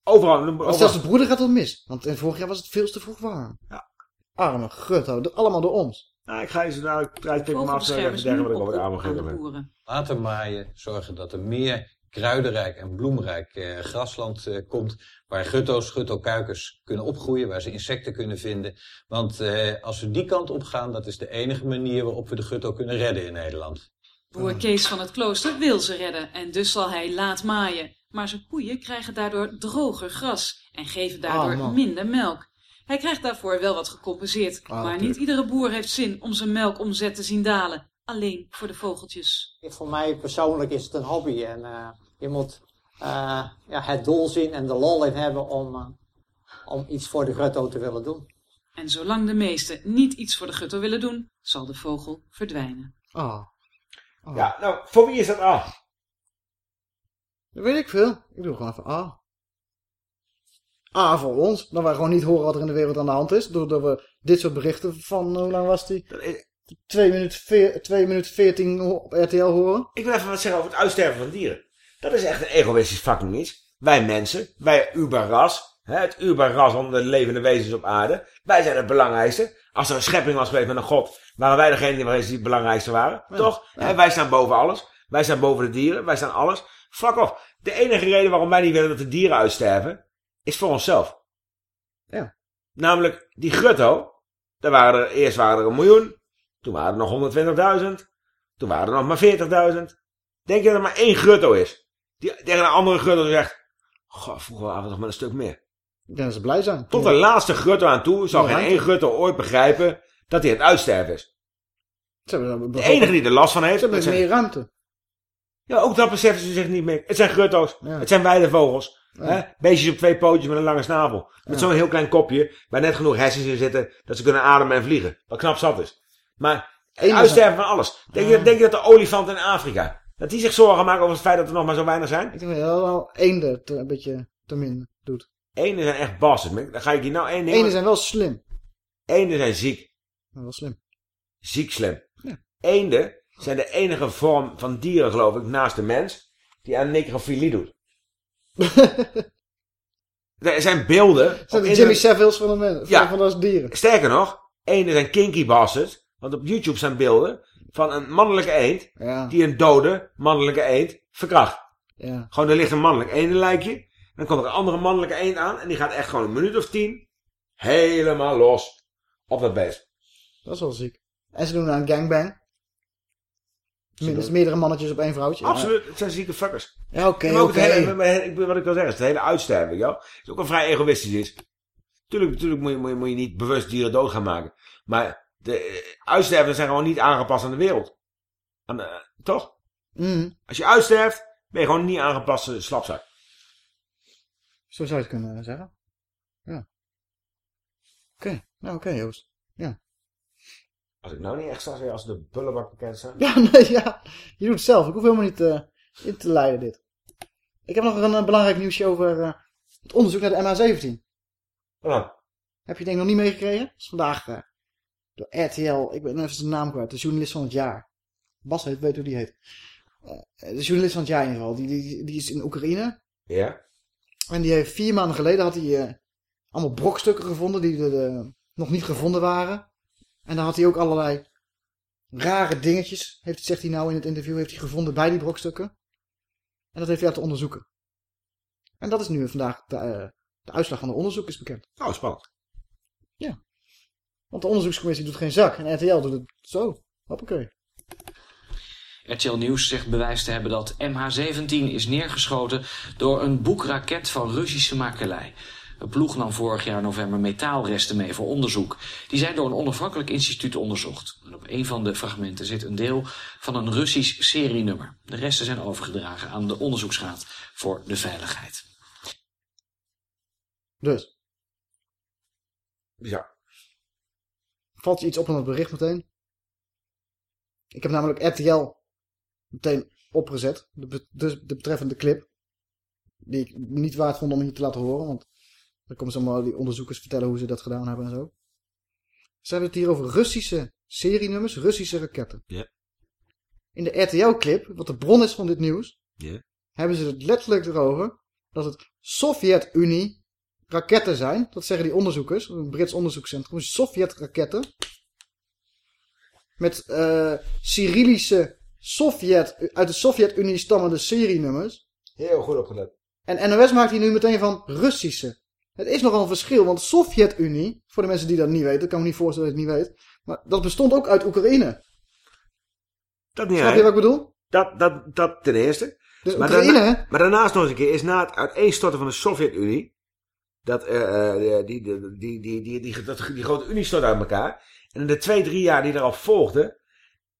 Overal. Maar overal. zelfs de broeder gaat het mis. Want in vorig jaar was het veel te vroeg warm. Ja. Arme grutto. do- Allemaal door ons. Nou, ik ga je zo nou, ik draai het hem af, zo even Vogelbeschermers zeggen wat ik over aan de. Laten maaien, zorgen dat er meer kruidenrijk en bloemrijk eh, grasland eh, komt. Waar gutto's, guttokuikers kunnen opgroeien, waar ze insecten kunnen vinden. Want eh, als we die kant op gaan, dat is de enige manier waarop we de gutto kunnen redden in Nederland. Boer Kees van het klooster wil ze redden en dus zal hij laat maaien. Maar zijn koeien krijgen daardoor droger gras en geven daardoor Ah, minder melk. Hij krijgt daarvoor wel wat gecompenseerd, Ah, maar natuurlijk. niet iedere boer heeft zin om zijn melkomzet te zien dalen. Alleen voor de vogeltjes. Voor mij persoonlijk is het een hobby en eh, je moet ja, het doel zien en de lol in hebben om, eh, om iets voor de grutto te willen doen. En zolang de meesten niet iets voor de gutto willen doen, zal de vogel verdwijnen. Ah. Ja, nou, voor wie is dat A? Dat weet ik veel. Ik doe gewoon even A. A voor ons. Dat wij gewoon niet horen wat er in de wereld aan de hand is. Doordat we dit soort berichten van, hoe lang was die? 2 minuten, veer, 2 minuten 14 op RTL horen. Ik wil even wat zeggen over het uitsterven van dieren. Dat is echt een egoïstisch fucking iets. Wij mensen, wij uberras, het uberras onder de levende wezens op aarde. Wij zijn het belangrijkste. Als er een schepping was geweest met een god, waren wij degene die het belangrijkste waren. Ja, Toch? ja. Hè, wij staan boven alles. Wij staan boven de dieren. Wij staan alles. Fuck off. De enige reden waarom wij niet willen dat de dieren uitsterven, is voor onszelf. Ja. Namelijk, die grutto, daar waren er, eerst waren er een miljoen. Toen waren er nog 120.000. Toen waren er nog maar 40.000. Denk je dat er maar één grutto is? Die tegen een andere grutto zegt... Goh, vroeger waren we nog maar een stuk meer. Dat ze blij zijn. Tot de laatste grutto aan toe zal geen één grutto ooit begrijpen dat hij het uitsterven is. De enige die er last van heeft... Ze hebben meer ruimte. Ja, ook dat beseffen ze zich niet meer. Het zijn grutto's. Ja. Het zijn weidevogels. Ja. Hè? Beestjes op twee pootjes met een lange snavel. Met Ja. zo'n heel klein kopje. Waar net genoeg hersens in zitten. Dat ze kunnen ademen en vliegen. Wat knap zat is. Maar het uitsterven van alles. Denk, je, denk je dat de olifant in Afrika. Dat die zich zorgen maken over het feit dat er nog maar zo weinig zijn? Ik denk wel eenden te, een beetje te min doet. Eenden zijn echt bastards. Dan ga ik je nou één ding... Eenden zijn wel slim. Eenden zijn ziek. Maar wel slim. Ziek slim. Ja. Eenden zijn de enige vorm van dieren, geloof ik, naast de mens, die aan necrofilie doet. *laughs* er zijn beelden... Zijn de Jimmy Savile's van de mensen. Ja. Van de dieren. Sterker nog, ene zijn kinky bastards. Want op YouTube zijn beelden van een mannelijke eend... Ja. die een dode mannelijke eend verkracht. Ja. Gewoon, er ligt een mannelijk eendenlijkje. Dan komt er een andere mannelijke eend aan... en die gaat echt gewoon een minuut of tien... helemaal los op dat beest. Dat is wel ziek. En ze doen aan gangbang. Minstens meerdere mannetjes op één vrouwtje. Absoluut, het zijn zieke fuckers. Ja, oké, maar ik- wat ik wil zeggen, is het hele uitsterven, wel. is ook wel vrij egoïstisch is. Tuurlijk, natuurlijk moet, je, moet, je, moet je niet bewust dieren dood gaan maken. Maar de eh, uitsterven zijn gewoon niet aangepast aan de wereld. Aan de- toch? Mhm. Als je uitsterft, ben je gewoon niet aangepaste slapzak. Zo zou je het kunnen zeggen. Ja. Oké, nou oké Joost. Ja. Als ik nou niet echt straks weer als de bullenbak bekend sta. Ja, *laughs* nee, ja. Je doet het zelf. Ik hoef helemaal niet eh, in te leiden dit. Ik heb nog een eh, belangrijk nieuwsje over eh, het onderzoek naar de MH17. Ja. Heb je denk ik nog niet meegekregen? Dat is vandaag eh, door RTL, ik ben even zijn naam kwijt, de journalist van het jaar. Bas heet, weet hoe die heet. Eh, de journalist van het jaar in ieder geval. Die, die, die is in Oekraïne. Ja? En die heeft vier maanden geleden had hij eh, allemaal brokstukken gevonden die er, eh, nog niet gevonden waren. En dan had hij ook allerlei rare dingetjes, heeft, zegt hij nou in het interview, heeft hij gevonden bij die brokstukken. En dat heeft hij laten onderzoeken. En dat is nu vandaag, de, de uitslag van de onderzoek is bekend. Oh, spannend. Ja. Want de onderzoekscommissie doet geen zak en RTL doet het zo. Hoppakee. RTL Nieuws zegt bewijs te hebben dat MH17 is neergeschoten door een boekraket van Russische makelij. Het ploeg nam vorig jaar november metaalresten mee voor onderzoek. Die zijn door een onafhankelijk instituut onderzocht. En op een van de fragmenten zit een deel van een Russisch serienummer. De resten zijn overgedragen aan de onderzoeksraad voor de veiligheid. Dus. Ja. Valt je iets op aan het bericht meteen? Ik heb namelijk RTL meteen opgezet. De, dus de betreffende clip. Die ik niet waard vond om hier te laten horen. Want dan komen ze allemaal die onderzoekers vertellen hoe ze dat gedaan hebben en zo. Ze hebben het hier over Russische serienummers, Russische raketten. Ja. In de RTL-clip, wat de bron is van dit nieuws, Ja. hebben ze het letterlijk erover dat het Sovjet-Unie raketten zijn. Dat zeggen die onderzoekers, een Brits onderzoekscentrum. Sovjet-raketten. Met eh Cyrillische Sovjet, uit de Sovjet-Unie stammende serienummers. Heel goed opgelet. En NOS maakt hier nu meteen van Russische. Het is nogal een verschil, want Sovjet-Unie, voor de mensen die dat niet weten, ik kan me niet voorstellen dat je het niet weet, maar dat bestond ook uit Oekraïne. Dat niet Snap je wat ik bedoel? Dat, dat, dat ten eerste. Dus maar, Oekraïne, daarna- maar daarnaast nog eens een keer is na het uiteenstorten van de Sovjet-Unie. Dat, eh, eh, die, die, die, die, die, die, dat, die grote Unie stort uit elkaar. En in de twee, drie jaar die erop volgden.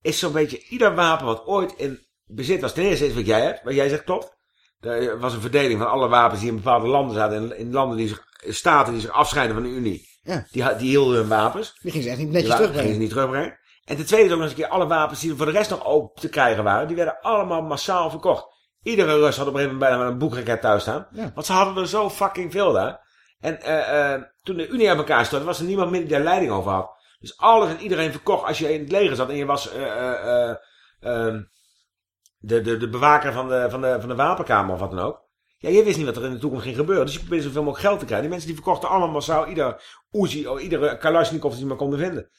Is zo'n beetje ieder wapen wat ooit in bezit was. Ten eerste is wat jij hebt. Wat jij zegt klopt. Er was een verdeling van alle wapens die in bepaalde landen zaten. In, in landen die zich, staten die zich afscheiden van de Unie. Ja. Die, die hielden hun wapens. Die gingen ze echt niet netjes terugbrengen. gingen ze niet terugbrengen. En ten tweede is ook nog eens een keer alle wapens die er voor de rest nog open te krijgen waren. Die werden allemaal massaal verkocht. Iedere Rus had op een gegeven moment bijna een boekraket thuis staan. Ja. Want ze hadden er zo fucking veel daar. En eh, eh, toen de Unie uit elkaar stortte, was er niemand meer die daar leiding over had. Dus alles en iedereen verkocht. Als je in het leger zat en je was eh, eh, eh, ehm, de, de, de bewaker van de, van, de, van de wapenkamer of wat dan ook. Ja, je wist niet wat er in de toekomst ging gebeuren. Dus je probeerde zoveel mogelijk geld te krijgen. Die mensen die verkochten allemaal massaal ieder Uzi of iedere Kalashnikov die ze maar konden vinden.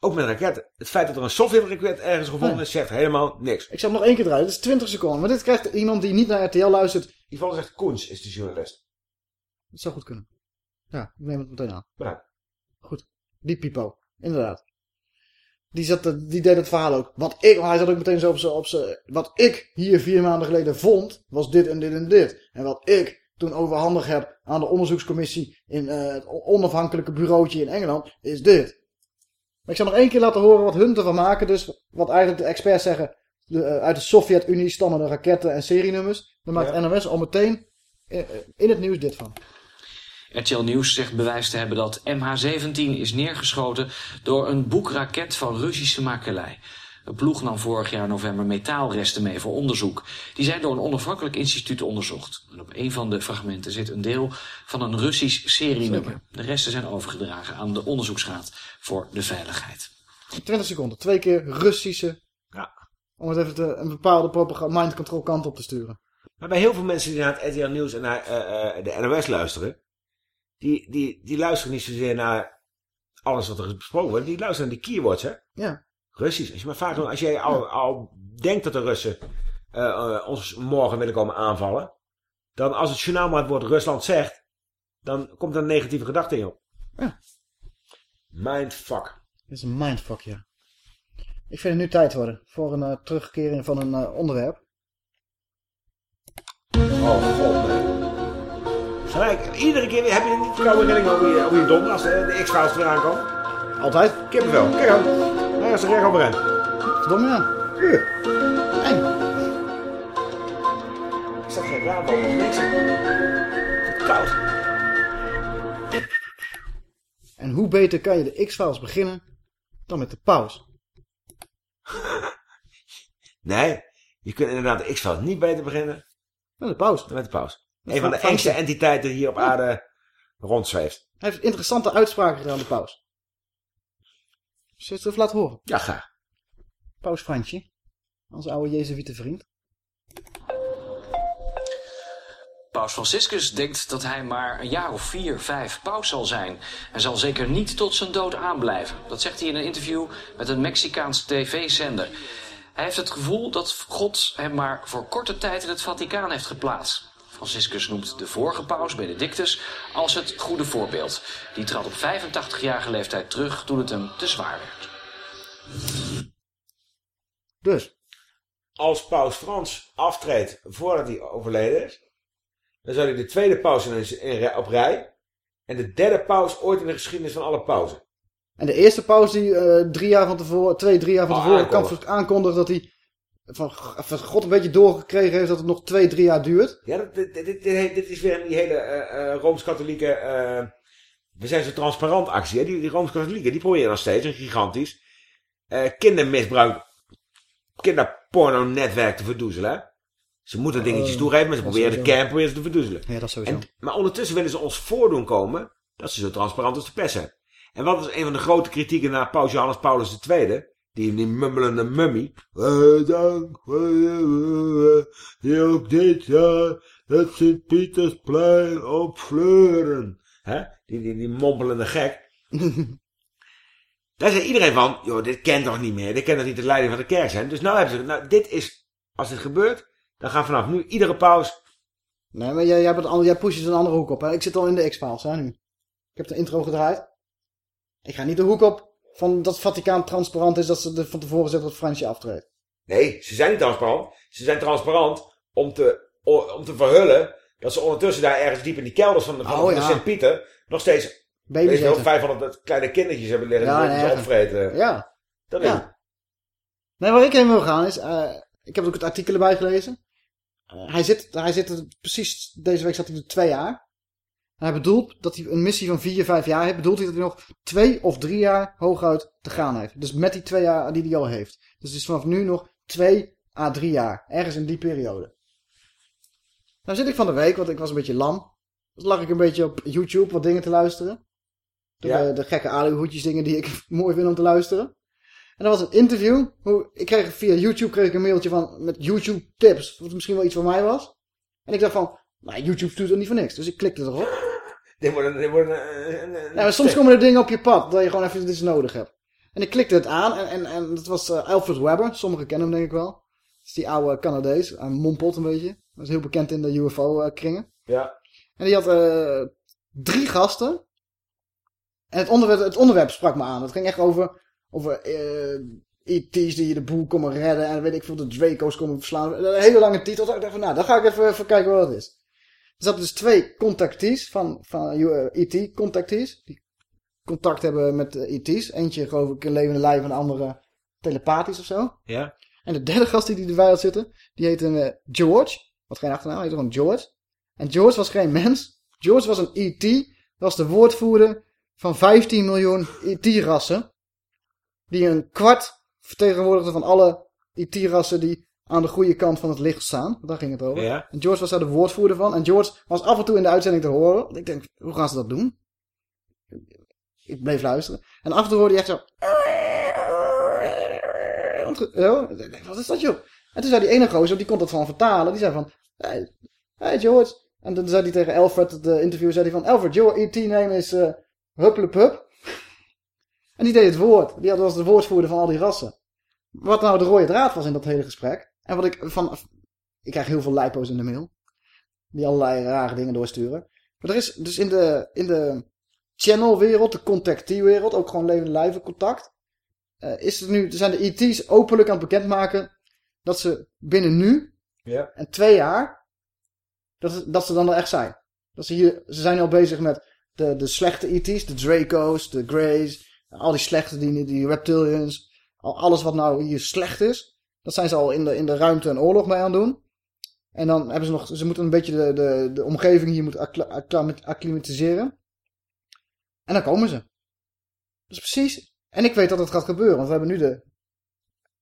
Ook met raketten. Het feit dat er een Sovjet-raket ergens gevonden is, zegt helemaal niks. Ik zal hem nog één keer draaien, dat is 20 seconden. Maar dit krijgt iemand die niet naar RTL luistert. Die valt zegt Koens is de journalist. Dat zou goed kunnen. Ja, ik neem het meteen aan. Bedankt. Goed. Die Pipo. Inderdaad. Die, zat, die deed het verhaal ook. Wat ik, hij zat ook meteen zo op zijn, op zijn, wat ik hier vier maanden geleden vond, was dit en dit en dit. En wat ik toen overhandig heb aan de onderzoekscommissie in eh, het onafhankelijke bureautje in Engeland, is dit. Maar ik zal nog één keer laten horen wat hun ervan maken. Dus wat eigenlijk de experts zeggen, de, eh, uit de Sovjet-Unie stammende raketten en serienummers. Dan maakt Ja. NOS al meteen eh, in het nieuws dit van. RTL Nieuws zegt bewijs te hebben dat MH17 is neergeschoten door een boekraket van Russische makelij. Het ploeg nam vorig jaar november metaalresten mee voor onderzoek. Die zijn door een onafhankelijk instituut onderzocht. En op een van de fragmenten zit een deel van een Russisch serienummer. De resten zijn overgedragen aan de onderzoeksraad voor de veiligheid. 20 seconden. Twee keer Russische Ja. Om het even te, een bepaalde propaganda, mind control kant op te sturen. Maar bij heel veel mensen die naar het RTL Nieuws en naar eh, eh, de NOS luisteren, die, die, die luisteren niet zozeer naar alles wat er is besproken wordt, die luisteren naar die keywords, hè? Ja. Russisch. Als je maar vaak als jij al, al denkt dat de Russen eh, eh, ons morgen willen komen aanvallen, dan als het journaal maar het woord Rusland zegt, dan komt er een negatieve gedachte in op. Ja. Mindfuck. Dit is een mindfuck, ja. Ik vind het nu tijd worden voor een uh, terugkering van een uh, onderwerp. Oh god, nee. Gelijk, iedere keer weer heb je niet koude rilling over je, over je donder als de, de X-Files eraan komt. Altijd. Kippenvel. Kijk aan. Daar is de recht op rent. Verdomme ja. Hier. Eng. Ik zat geen raam niks. Het is koud. En hoe beter kan je de X-Files beginnen dan met de pauze? *laughs* Nee, je kunt inderdaad de X-Files niet beter beginnen. Met de pauze. Met de pauze. Een van de engste entiteiten die hier op aarde rondzweeft. Hij heeft interessante uitspraken gedaan, de paus. Zullen we het even laten horen? Ja, ga. Paus Fransje. Onze oude Jezuïte vriend. Paus Franciscus denkt dat hij maar een jaar of vier, vijf paus zal zijn. Hij zal zeker niet tot zijn dood aanblijven. Dat zegt hij in een interview met een Mexicaans tv-zender. Hij heeft het gevoel dat God hem maar voor korte tijd in het Vaticaan heeft geplaatst. Franciscus noemt de vorige paus, Benedictus, als het goede voorbeeld. Die trad op 85-jarige leeftijd terug toen het hem te zwaar werd. Dus? Als paus Frans aftreedt voordat hij overleden is, dan zou hij de tweede paus in, in, op rij. En de derde paus ooit in de geschiedenis van alle pauzen. En de eerste paus die uh, drie jaar van tevoren, twee, drie jaar van Oh, tevoren kan aankondigt dat hij van, van God een beetje doorgekregen heeft dat het nog twee, drie jaar duurt. Ja, dit, dit, dit, dit is weer die hele eh, Rooms-Katholieke... eh, we zijn zo transparant actie. Hè? Die, die Rooms-Katholieken die proberen nog steeds, een gigantisch, kindermisbruik, kinderporno-netwerk te verdoezelen. hè. Ze moeten dingetjes Oh, toegeven, maar ze proberen de kern proberen ze te verdoezelen. Ja, dat sowieso. En, maar ondertussen willen ze ons voordoen komen dat ze zo transparant als de pers zijn. En wat is een van de grote kritieken naar Paus Johannes Paulus II? Die, die mummelende mummie. Eh, dank voor je, eh, die ook dit jaar het Sint-Pietersplein opfleuren. Hè? Die, die, die mompelende gek. *laughs* Daar zei iedereen van, joh, dit kent toch niet meer. Dit kan toch niet de leiding van de kerk zijn. Dus nou hebben ze, nou, dit is, als dit gebeurt, dan gaan vanaf nu iedere paus Nee, maar jij, jij, bent een, jij pusht een andere hoek op. Hè? Ik zit al in de X-Files hè, nu. Ik heb de intro gedraaid. Ik ga niet de hoek op van dat Vaticaan transparant is dat ze van tevoren zeggen dat Fransje aftreedt. Nee, ze zijn niet transparant. Ze zijn transparant om te, om te verhullen dat ze ondertussen daar ergens diep in die kelders van de, van, Oh, de ja. Sint-Pieter nog steeds Baby's weet je wel, eten. 500 kleine kindertjes hebben liggen Ja, die nee, opvreten. Ja. Dat Ja. is. Nee, waar ik heen wil gaan is... eh, ik heb ook het artikel erbij gelezen. Eh, hij, zit, hij zit er precies... Deze week zat hij er twee jaar. En hij bedoelt dat hij een missie van vier, vijf jaar heeft. Bedoelt hij dat hij nog twee of drie jaar hooguit te gaan heeft. Dus met die twee jaar die hij al heeft. Dus het is vanaf nu nog twee à drie jaar. Ergens in die periode. Nou zit ik van de week, want ik was een beetje lam. Dus lag ik een beetje op YouTube wat dingen te luisteren. De, Ja. de gekke aluhoedjes dingen die ik *laughs* mooi vind om te luisteren. En dat was een interview. Hoe, ik kreeg via YouTube kreeg ik een mailtje van, met YouTube tips. Wat misschien wel iets voor mij was. En ik dacht van, nou YouTube doet er niet voor niks. Dus ik klikte erop. Dit wordt een, dit wordt een, een, een- Ja, maar soms komen er dingen op je pad dat je gewoon even iets nodig hebt. En ik klikte het aan en, en, en dat was eh, Alfred Webber. Sommigen kennen hem denk ik wel. Dat is die oude Canadees. Hij mompelt een beetje. Dat is heel bekend in de UFO-kringen. Ja. En die had eh, drie gasten. En het onderwerp, het onderwerp sprak me aan. Het ging echt over, over eh ET's die je de boel komen redden. En weet ik veel, de Draco's komen verslaan. Een hele lange titel. Ik dacht van, nou, dan ga ik even, even kijken wat het is. Er zaten dus twee contactees van, van eh, ET-contactees. Die contact hebben met eh, ET's. Eentje geloof ik in levende lijf en de andere telepathisch of zo. Ja. En de derde gast die die erbij had zitten, die heette eh, George. Wat geen achternaam, hij heette gewoon George. En George was geen mens. George was een ET. was de woordvoerder van 15 miljoen ET-rassen. Die een kwart vertegenwoordigde van alle ET-rassen die aan de goede kant van het licht staan. Daar ging het over. Ja. En George was daar de woordvoerder van. En George was af en toe in de uitzending te horen. Ik denk, hoe gaan ze dat doen? Ik bleef luisteren. En af en toe hoorde je echt zo... Ik denk, wat is dat joh? En toen zei die ene gozer, die kon dat van vertalen. Die zei van, hey, hey George. En toen zei hij tegen Alfred, de interviewer, zei hij van, Alfred, your ET name is uh, Hupplepup. *laughs* En die deed het woord. Die was de woordvoerder van al die rassen. Wat nou de rode draad was in dat hele gesprek. En wat ik van... Ik krijg heel veel lipo's in de mail. Die allerlei rare dingen doorsturen. Maar er is dus in de, in de channelwereld, de contactee-wereld, ook gewoon levende lijve contact. Uh, is het nu, zijn de ET's openlijk aan het bekendmaken dat ze binnen nu ja. en twee jaar, dat, dat ze dan er echt zijn. Dat ze, hier, ze zijn al bezig met de, de slechte ET's, de Draco's, de Greys, al die slechte, die, die reptilians, al, alles wat nou hier slecht is. Dat zijn ze al in de, in de ruimte en oorlog mee aan doen. En dan hebben ze nog, ze moeten een beetje de, de, de omgeving hier moeten acclimatiseren. En dan komen ze. Dat is precies. En ik weet dat het gaat gebeuren, want we hebben nu de,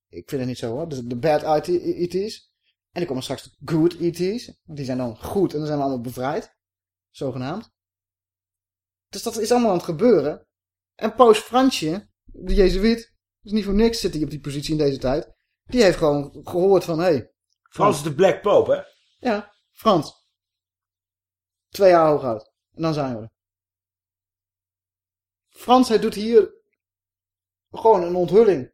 ik vind het niet zo hoor, de, de bad ET's. En er komen straks de good ET's. Want die zijn dan goed en dan zijn we allemaal bevrijd. Zogenaamd. Dus dat is allemaal aan het gebeuren. En Paus Fransje, de Jezuïet, is niet voor niks zit hij op die positie in deze tijd. Die heeft gewoon gehoord van, hé... Hey, Frans is de Black Pope, hè? Ja, Frans. Twee jaar hoogoud. En dan zijn we er. Frans, hij doet hier gewoon een onthulling.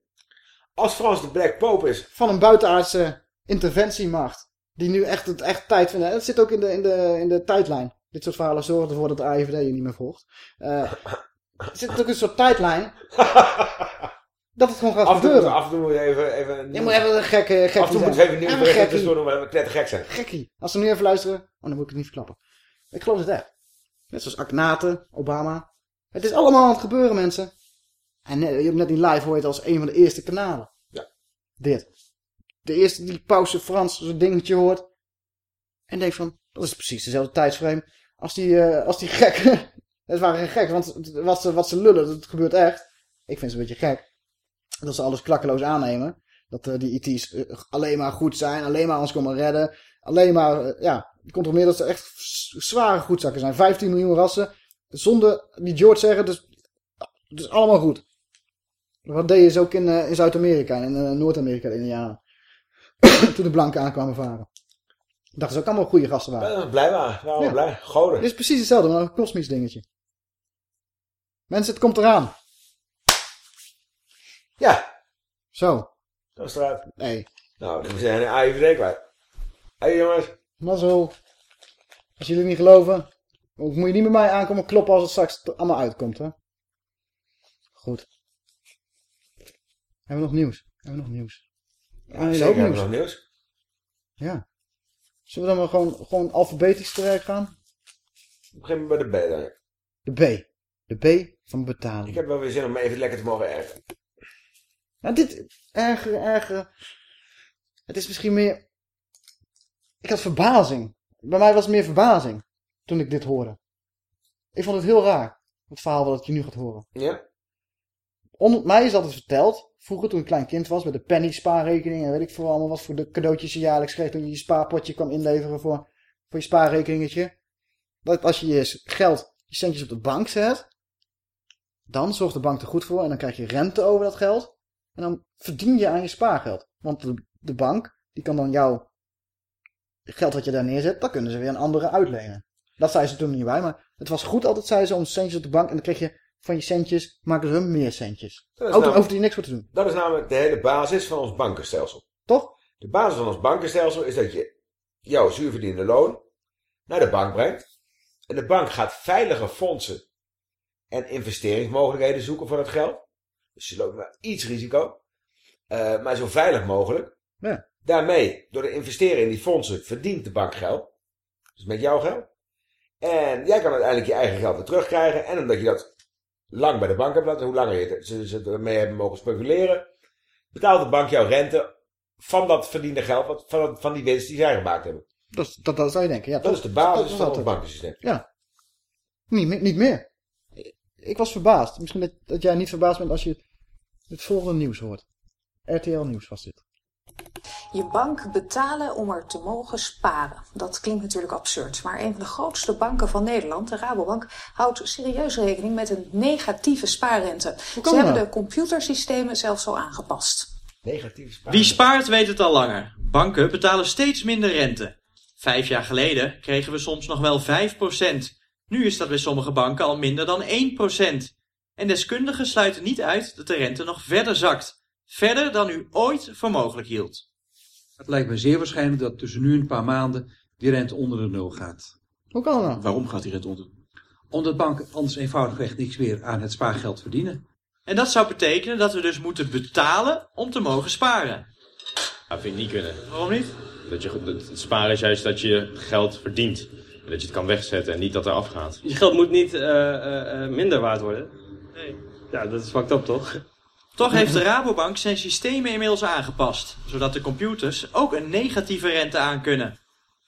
Als Frans de Black Pope is. Van een buitenaardse interventiemacht. Die nu echt, het echt tijd vinden. Dat zit ook in de, in, de, in de tijdlijn. Dit soort verhalen zorgen ervoor dat de AIVD je niet meer volgt. Uh, er zit ook een soort tijdlijn. *laughs* dat het gewoon gaat af en toe, gebeuren. Af en toe moet je even... even je moet even een gekke, gekke Af en toe moet je even nieuwe berichten tussendoor doen, gek zijn. Gekkie. Als ze nu even luisteren... Oh, dan moet ik het niet verklappen. Ik geloof het echt. Net zoals Akhenaten, Obama. Het is allemaal aan het gebeuren, mensen. En net, je hebt net in live hoor je het als een van de eerste kanalen. Ja. Dit. De eerste die pauze Frans zo'n dingetje hoort. En denkt van, dat is precies dezelfde tijdsframe als die, uh, als die gekken. *laughs* het waren geen gek, want wat ze, wat ze lullen, dat gebeurt echt. Ik vind ze een beetje gek. Dat ze alles klakkeloos aannemen. Dat uh, die IT's uh, eh, alleen maar goed zijn, alleen maar ons komen redden. Alleen maar, ja, ik controleer dat ze echt zware goedzakken zijn. 15 miljoen rassen. Zonder die George zeggen, dus het is allemaal goed. Wat deden ze ook in, in Zuid-Amerika en in Noord-Amerika de Indianen. *coughs* Toen de blanken aankwamen varen. Dachten ze ook allemaal goede gasten waren. Ja, blij waren. Nou, ja. blij. Goden. Het is precies hetzelfde, maar een kosmisch dingetje. Mensen, het komt eraan. Ja. Zo. Zo is eruit. Nee. Nou, we zijn een AIVD kwijt. Hé hey, jongens. Mazzel. Als jullie niet geloven, moet je niet met mij aankomen kloppen als het straks allemaal uitkomt, hè. Goed. Hebben we nog nieuws? Hebben we nog nieuws? Ja, ja zeker hebben we nog nieuws. Ja. Zullen we dan maar gewoon, gewoon alfabetisch te werk gaan? We beginnen bij de B dan. De B. De B van betalen. Ik heb wel weer zin om even lekker te mogen ergeren. Nou, dit ergeren, ergeren. Het is misschien meer... Ik had verbazing. Bij mij was het meer verbazing toen ik dit hoorde. Ik vond het heel raar. Het verhaal wat je nu gaat horen. Ja? Onder mij is altijd verteld, vroeger toen ik klein kind was, met de penny spaarrekening en weet ik veel allemaal wat voor de cadeautjes je jaarlijks kreeg toen je je spaarpotje kwam inleveren voor, voor je spaarrekeningetje. Dat als je je geld, je centjes op de bank zet, dan zorgt de bank er goed voor en dan krijg je rente over dat geld. En dan verdien je aan je spaargeld. Want de, de bank, die kan dan jouw geld wat je daar neerzet, dat kunnen ze weer aan anderen uitlenen. Dat zei ze toen niet bij, maar het was goed altijd, zei ze, om centjes op de bank en dan kreeg je van je centjes, maken ze hun meer centjes. Namelijk, hoeft hij niks voor te doen. Dat is namelijk de hele basis van ons bankenstelsel. Toch? De basis van ons bankenstelsel is dat je jouw zuurverdiende loon naar de bank brengt. En de bank gaat veilige fondsen en investeringsmogelijkheden zoeken voor dat geld. Dus ze lopen wel iets risico. Uh, maar zo veilig mogelijk. Ja. Daarmee, door te investeren in die fondsen, verdient de bank geld. Dus met jouw geld. En jij kan uiteindelijk je eigen geld weer terugkrijgen. En omdat je dat lang bij de bank hebt laten, hoe langer je ze, ze ermee hebben mogen speculeren, betaalt de bank jouw rente van dat verdiende geld, van, van die winst die zij gemaakt hebben. Dat, dat, dat zou je denken, ja. Dat, is de basis van het bankensysteem. Ja. Niet, niet meer. Ik was verbaasd. Misschien dat, dat jij niet verbaasd bent als je het volgende nieuws hoort. RTL Nieuws was dit. Je bank betalen om er te mogen sparen. Dat klinkt natuurlijk absurd, maar een van de grootste banken van Nederland, de Rabobank, houdt serieus rekening met een negatieve spaarrente. Ze hebben de computersystemen zelfs al aangepast. Negatief spaar. Wie spaart weet het al langer. Banken betalen steeds minder rente. Vijf jaar geleden kregen we soms nog wel 5%. Nu is dat bij sommige banken al minder dan 1%. En deskundigen sluiten niet uit dat de rente nog verder zakt. Verder dan u ooit voor mogelijk hield. Het lijkt mij zeer waarschijnlijk dat tussen nu en een paar maanden die rente onder de nul gaat. Hoe kan dat? Waarom gaat die rente onder? Omdat banken anders eenvoudigweg niks meer aan het spaargeld verdienen. En dat zou betekenen dat we dus moeten betalen om te mogen sparen. Dat vind ik niet kunnen. Waarom niet? Dat je, het het sparen is juist dat je geld verdient. En dat je het kan wegzetten en niet dat er afgaat. Je geld moet niet eh, eh, eh, minder waard worden. Nee. Ja, dat is fucked up toch? Toch heeft de Rabobank zijn systemen inmiddels aangepast, zodat de computers ook een negatieve rente aankunnen.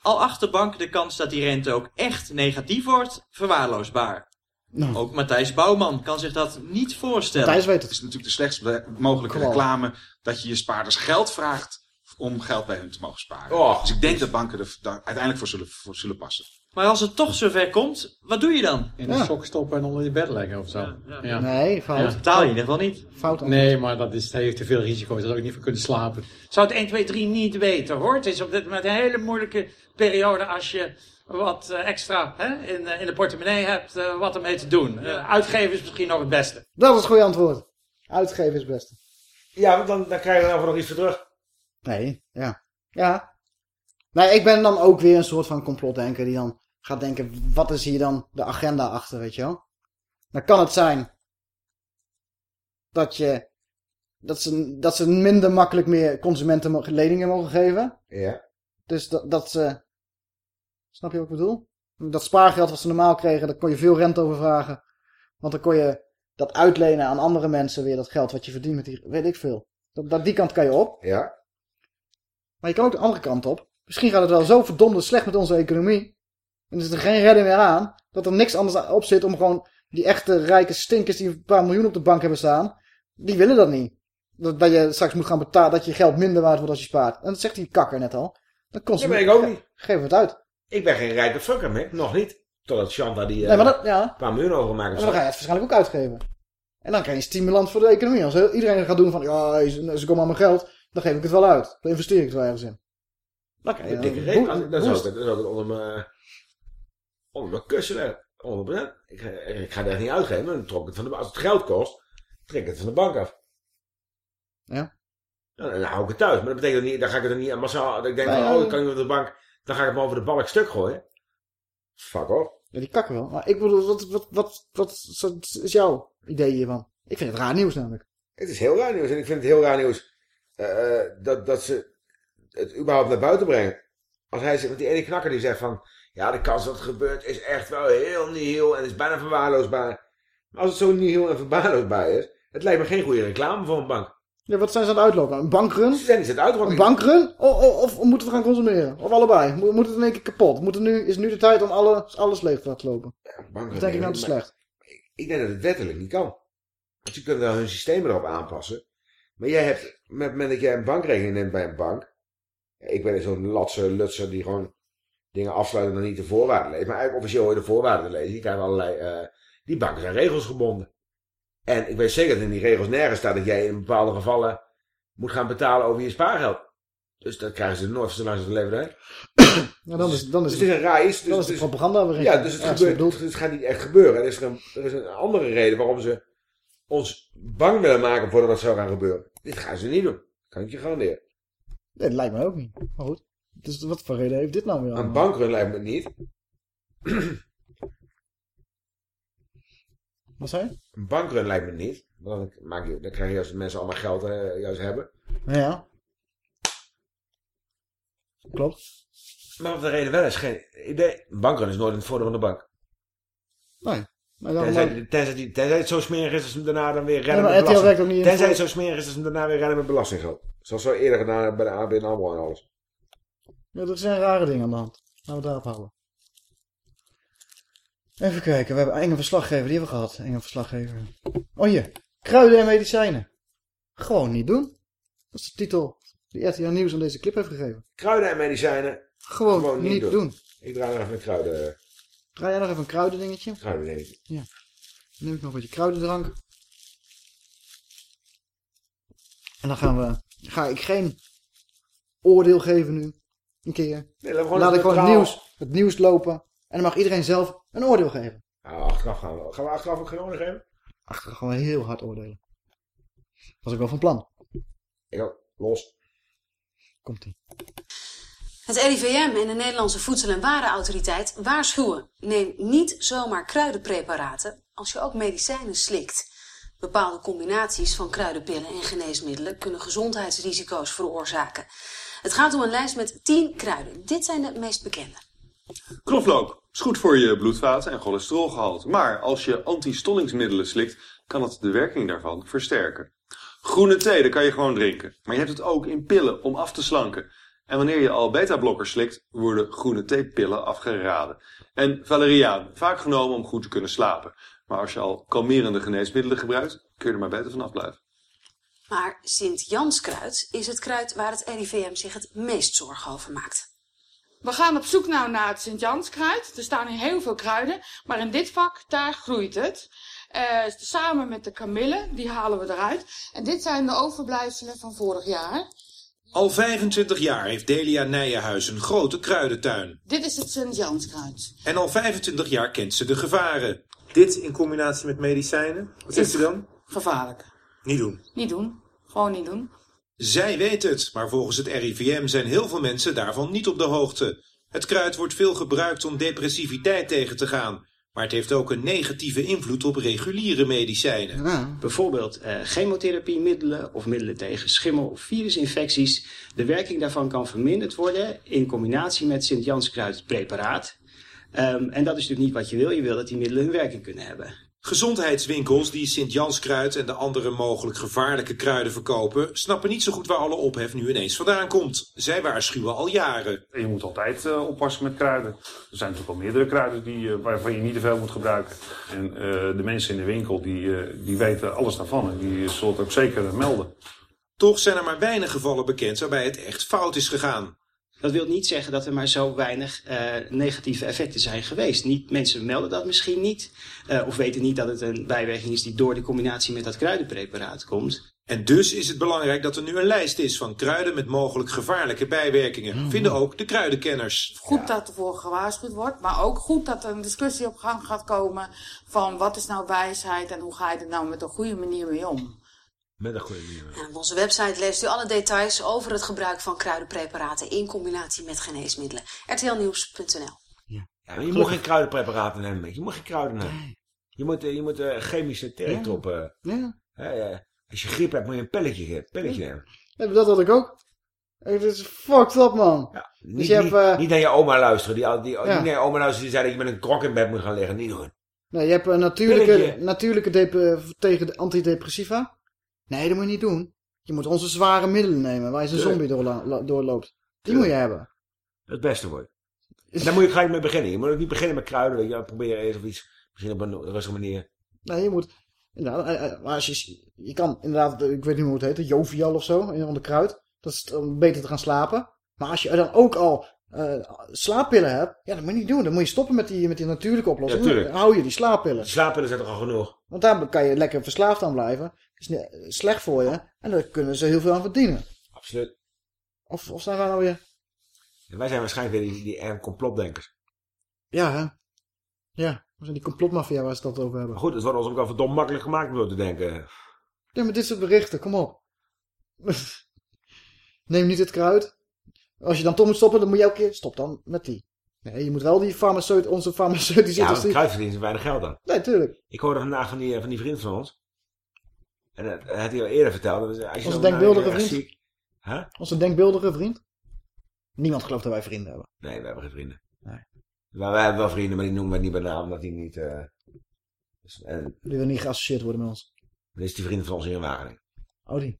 Al acht de bank de kans dat die rente ook echt negatief wordt, verwaarloosbaar. Nou. Ook Matthijs Bouwman kan zich dat niet voorstellen. Matthijs weet Het is natuurlijk de slechtst mogelijke reclame dat je je spaarders geld vraagt om geld bij hun te mogen sparen. Oh. Dus ik denk dat banken er uiteindelijk voor zullen, voor zullen passen. Maar als het toch zover komt, wat doe je dan? In een sok stoppen en onder je bed leggen of zo. Ja, Nee, fout. Ja, betaal je in ieder geval niet. Fout Nee, maar dat is, heeft te veel risico. Daar zou ik niet voor kunnen slapen. Zou het 1, 2, 3 niet weten hoor. Het is op dit moment een hele moeilijke periode als je wat eh, extra hè, in, eh, in de portemonnee hebt eh, wat ermee te doen. Eh, uitgeven is misschien nog het beste. Dat is het goede antwoord. Uitgeven is het beste. Ja, want dan, dan krijg je er dan nog iets voor terug. Nee, ja. Ja. Nee, ik ben dan ook weer een soort van complotdenker die dan gaat denken, wat is hier dan de agenda achter, weet je wel? Dan kan het zijn dat je, dat ze, dat ze minder makkelijk meer consumenten leningen mogen geven. Ja. Dus dat, dat ze, snap je wat ik bedoel? Dat spaargeld wat ze normaal kregen, daar kon je veel rente over vragen. Want dan kon je dat uitlenen aan andere mensen weer, dat geld wat je verdient met die, weet ik veel. Dat, dat, die kant kan je op. Ja. Maar je kan ook de andere kant op. Misschien gaat het wel zo verdomde slecht met onze economie. En is er geen redding meer aan. Dat er niks anders op zit om gewoon die echte rijke stinkers die een paar miljoen op de bank hebben staan. Die willen dat niet. Dat, dat je straks moet gaan betalen, dat je geld minder waard wordt als je spaart. En dat zegt die kakker net al. Dan kost Dat ben ik ook niet. Geef het uit. Ik ben geen rijke fucker meer. Nog niet. Totdat Shanta die eh, Nee, maar dat, ja. een paar miljoen overmaken. En dan ga je het waarschijnlijk ook uitgeven. En dan krijg je stimulans voor de economie. Als iedereen gaat doen van, ja, ze komen aan mijn geld, dan geef ik het wel uit. Dan investeer ik het wel ergens in. Dan krijg je Een dikke Dat is ook, dat is ook onder mijn, onder mijn kussen leggen. 100%. Ik, ga- ik ga het echt niet uitgeven. Dan trok ik het van de, als het geld kost, trek ik het van de bank af. Ja. Dan hou ik het thuis. Maar dat betekent niet, dan ga ik het er niet massaal, ik denk van, oh, dan kan ik op de bank, dan ga ik het maar over de balk stuk gooien. Fuck off. Ja, die kakken wel. Maar ik bedoel, wat, wat, wat, wat is jouw idee hiervan? Ik vind het raar nieuws namelijk. Het is heel raar nieuws. En ik vind het heel raar nieuws eh, eh, dat, dat ze het überhaupt naar buiten brengen. Als hij zegt, want die ene knakker die zegt van... Ja, de kans dat het gebeurt is echt wel heel nihil en is bijna verwaarloosbaar. Maar als het zo nihil en verwaarloosbaar is... Het lijkt me geen goede reclame voor een bank. Ja, wat zijn ze aan het uitlopen? Een bankrun? Ze zijn niet aan het uitrokken. Een bankrun? O- o- of, moeten we gaan consumeren? Of allebei? Mo- Moet het in één keer kapot? Moet nu, is nu de tijd om alles, alles leeg te laten lopen? Bankrun, Wat denk ik nou te slecht? Ik denk dat het wettelijk niet kan. Want ze kunnen wel hun systemen erop aanpassen. Maar jij hebt, met het moment dat jij een bankrekening neemt bij een bank. Ik ben zo'n latse lutser die gewoon dingen afsluiten en dan niet de voorwaarden leest. Maar eigenlijk officieel hoor je de voorwaarden lezen. Je krijgt allerlei, eh, die banken zijn regelsgebonden. En ik weet zeker dat in die regels nergens staat dat jij in bepaalde gevallen moet gaan betalen over je spaargeld. Dus dat krijgen ze nooit zolang ze het leven hebben. *coughs* Ja, dan is, dan is, Dus het is een raar iets. Dus, dan is de dus- propaganda weer in. Ja, dus het, Ja, gebeurt, het gaat niet echt gebeuren. Er is, een, er is een andere reden waarom ze ons bang willen maken voordat dat zou gaan gebeuren. Dit gaan ze niet doen. Kan ik je garanderen. Nee, dat lijkt mij ook niet. Maar goed. Dus wat voor reden heeft dit nou weer? Een bankrun lijkt me niet. *clears throat* Wat zei je? Een bankrun lijkt me niet. Want dan, maak je, dan krijg je juist mensen allemaal geld eh, juist hebben. Ja. Klopt. Maar wat de reden wel is, geen idee. Een bankrun is nooit in het voordeel van de bank. Nee. Maar dan, Tenzij, maar- tenzij, die- tenzij het zo smerig is ze hem daarna dan weer redden maar met belasting. Tenzij het zo smerig is ze hem daarna weer redden met belastinggeld. Zoals we eerder gedaan hebben bij de ABN AMRO en alles. Ja, er zijn rare dingen aan de hand. Laten we het daarop houden. Even kijken, we hebben enge verslaggever, die hebben we gehad. Enge verslaggever. Oh hier, kruiden en medicijnen. Gewoon niet doen. Dat is de titel die RTL Nieuws aan deze clip heeft gegeven. Kruiden en medicijnen. Gewoon, niet doen. Ik draai nog even een kruiden, Draai jij nog even een kruidendingetje? kruidendingetje. Ja. Dan neem ik nog een beetje kruidendrank. En dan gaan we ga ik geen oordeel geven nu. Een keer. Nee, laten we gewoon Laat ik gewoon het nieuws, het nieuws lopen. En dan mag iedereen zelf een oordeel geven. Nou, achteraf gaan we. Gaan we achteraf ook geen oordeel geven? Achteraf gewoon heel hard oordelen. Was ik wel van plan. Ik ook. Los. Komt-ie. Het RIVM en de Nederlandse Voedsel- en Warenautoriteit waarschuwen. Neem niet zomaar kruidenpreparaten als je ook medicijnen slikt. Bepaalde combinaties van kruidenpillen en geneesmiddelen kunnen gezondheidsrisico's veroorzaken. Het gaat om een lijst met 10 kruiden. Dit zijn de meest bekende. Knoflook is goed voor je bloedvaten en cholesterolgehalte. Maar als je antistollingsmiddelen slikt, kan het de werking daarvan versterken. Groene thee, dat kan je gewoon drinken. Maar je hebt het ook in pillen om af te slanken. En wanneer je al beta-blokkers slikt, worden groene theepillen afgeraden. En valeriaan, vaak genomen om goed te kunnen slapen. Maar als je al kalmerende geneesmiddelen gebruikt, kun je er maar beter van afblijven. Maar Sint-Janskruid is het kruid waar het RIVM zich het meest zorgen over maakt. We gaan op zoek nou naar het Sint-Janskruid. Er staan hier heel veel kruiden, maar in dit vak, daar groeit het. Eh, samen met de kamille, die halen we eruit. En dit zijn de overblijfselen van vorig jaar. Al 25 jaar heeft Delia Nijenhuis een grote kruidentuin. Dit is het Sint-Janskruid. En al 25 jaar kent ze de gevaren. Dit in combinatie met medicijnen. Wat zegt Is u dan? Gevaarlijk. Niet doen. Niet doen. Gewoon niet doen. Zij weet het, maar volgens het RIVM zijn heel veel mensen daarvan niet op de hoogte. Het kruid wordt veel gebruikt om depressiviteit tegen te gaan. Maar het heeft ook een negatieve invloed op reguliere medicijnen. Bijvoorbeeld eh, chemotherapiemiddelen of middelen tegen schimmel of virusinfecties. De werking daarvan kan verminderd worden in combinatie met Sint-Janskruidpreparaat. Ehm, en dat is natuurlijk niet wat je wil. Je wil dat die middelen hun werking kunnen hebben. Gezondheidswinkels die Sint-Janskruid en de andere mogelijk gevaarlijke kruiden verkopen, snappen niet zo goed waar alle ophef nu ineens vandaan komt. Zij waarschuwen al jaren. Je moet altijd eh, oppassen met kruiden. Er zijn natuurlijk al meerdere kruiden die, eh, waarvan je niet te veel moet gebruiken. En eh, de mensen in de winkel die, die weten alles daarvan en die zullen het ook zeker melden. Toch zijn er maar weinig gevallen bekend waarbij het echt fout is gegaan. Dat wil niet zeggen dat er maar zo weinig eh, negatieve effecten zijn geweest. Niet, mensen melden dat misschien niet. eh, of weten niet dat het een bijwerking is die door de combinatie met dat kruidenpreparaat komt. En dus is het belangrijk dat er nu een lijst is van kruiden met mogelijk gevaarlijke bijwerkingen. Vinden ook de kruidenkenners. Goed dat ervoor gewaarschuwd wordt, maar ook goed dat er een discussie op gang gaat komen van wat is nou wijsheid en hoe ga je er nou met een goede manier mee om. Met een goede. En op onze website leest u alle details over het gebruik van kruidenpreparaten in combinatie met geneesmiddelen. rtlnieuws.nl Ja, maar je moet geen kruidenpreparaten nemen. Je moet geen kruiden nemen. Je moet, eh, je moet eh, chemische territoppen. Ja. als je griep hebt, moet je een pilletje, ge- pilletje nemen. Ja, Dat had ik ook. Het is fucked up, man. Niet, dus je hebt... niet, eh, niet naar je oma luisteren. Die, die, Ja. Niet naar je oma luisteren die zei dat je met een krok in bed moet gaan liggen. Niet doen. Nee, je hebt een natuurlijke, natuurlijke tegen de antidepressiva. Nee, dat moet je niet doen. Je moet onze zware middelen nemen, waar je een zombie la- doorloopt. Die moet je hebben. Het beste wordt. Daar moet je gelijk mee beginnen. Je moet ook niet beginnen met kruiden. Weet je, probeer eerst of iets. Misschien op een rustige manier. Nee, je moet... Inderdaad, eh, eh, maar als je, je kan inderdaad, eh, ik weet niet hoe het heet, jovial of zo, in onder kruid. Dat is om beter te gaan slapen. Maar als je dan ook al slaappillen hebt, ja, dat moet je niet doen. Dan moet je stoppen met die, met die natuurlijke oplossing. Ja. Dan hou je die slaappillen. De slaappillen zijn toch al genoeg. Want daar kan je lekker verslaafd aan blijven. Is slecht voor je. En daar kunnen ze heel veel aan verdienen. Absoluut. Of, of zijn wij nou weer... En wij zijn waarschijnlijk weer die, die complotdenkers. Ja, hè? Ja, we zijn die complotmafia waar ze het over hebben. Maar goed, het wordt ons ook wel verdomd makkelijk gemaakt om zo te denken. Ja, maar dit soort berichten, kom op. *laughs* Neem niet het kruid. Als je dan toch moet stoppen, dan moet je elke keer... Stop dan met die. Nee, je moet wel die farmaceut, onze farmaceutische Ja, want industrie... kruid verdient ze weinig geld aan. Nee, tuurlijk. Ik hoorde vandaag van die, van die vriend van ons. En dat had hij al eerder verteld. Dat als je Onze dan, denkbeeldige vriend. ziek- Huh? Onze denkbeeldige vriend. Niemand gelooft dat wij vrienden hebben. Nee, we hebben geen vrienden. Nee. Maar wij hebben wel vrienden, maar die noemen we niet bij naam, omdat die niet... eh dus, en, Die willen niet geassocieerd worden met ons. dit is die vriend van ons hier in Wageningen. Oh, die.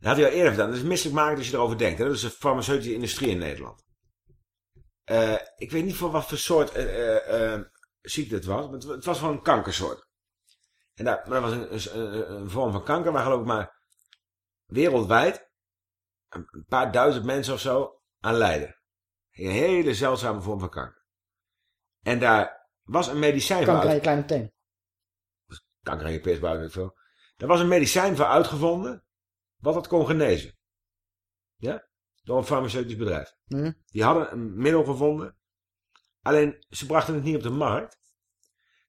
Dat had hij al eerder verteld. Dat is misselijkmakend als je erover denkt. Hè? Dat is de farmaceutische industrie in Nederland. Eh, ik weet niet voor wat voor soort eh, ziekte het was. maar Het, het was van een kankersoort. En dat was een, een, een vorm van kanker waar geloof ik maar wereldwijd een, paar duizend mensen of zo aan lijden. Een hele zeldzame vorm van kanker. En daar was een medicijn voor Kanker uit- je kleine teen. kanker aan je pisbuik, weet ik veel. Daar was een medicijn voor uitgevonden. wat dat kon genezen. Ja? Door een farmaceutisch bedrijf. Nee. Die hadden een middel gevonden. Alleen, ze brachten het niet op de markt.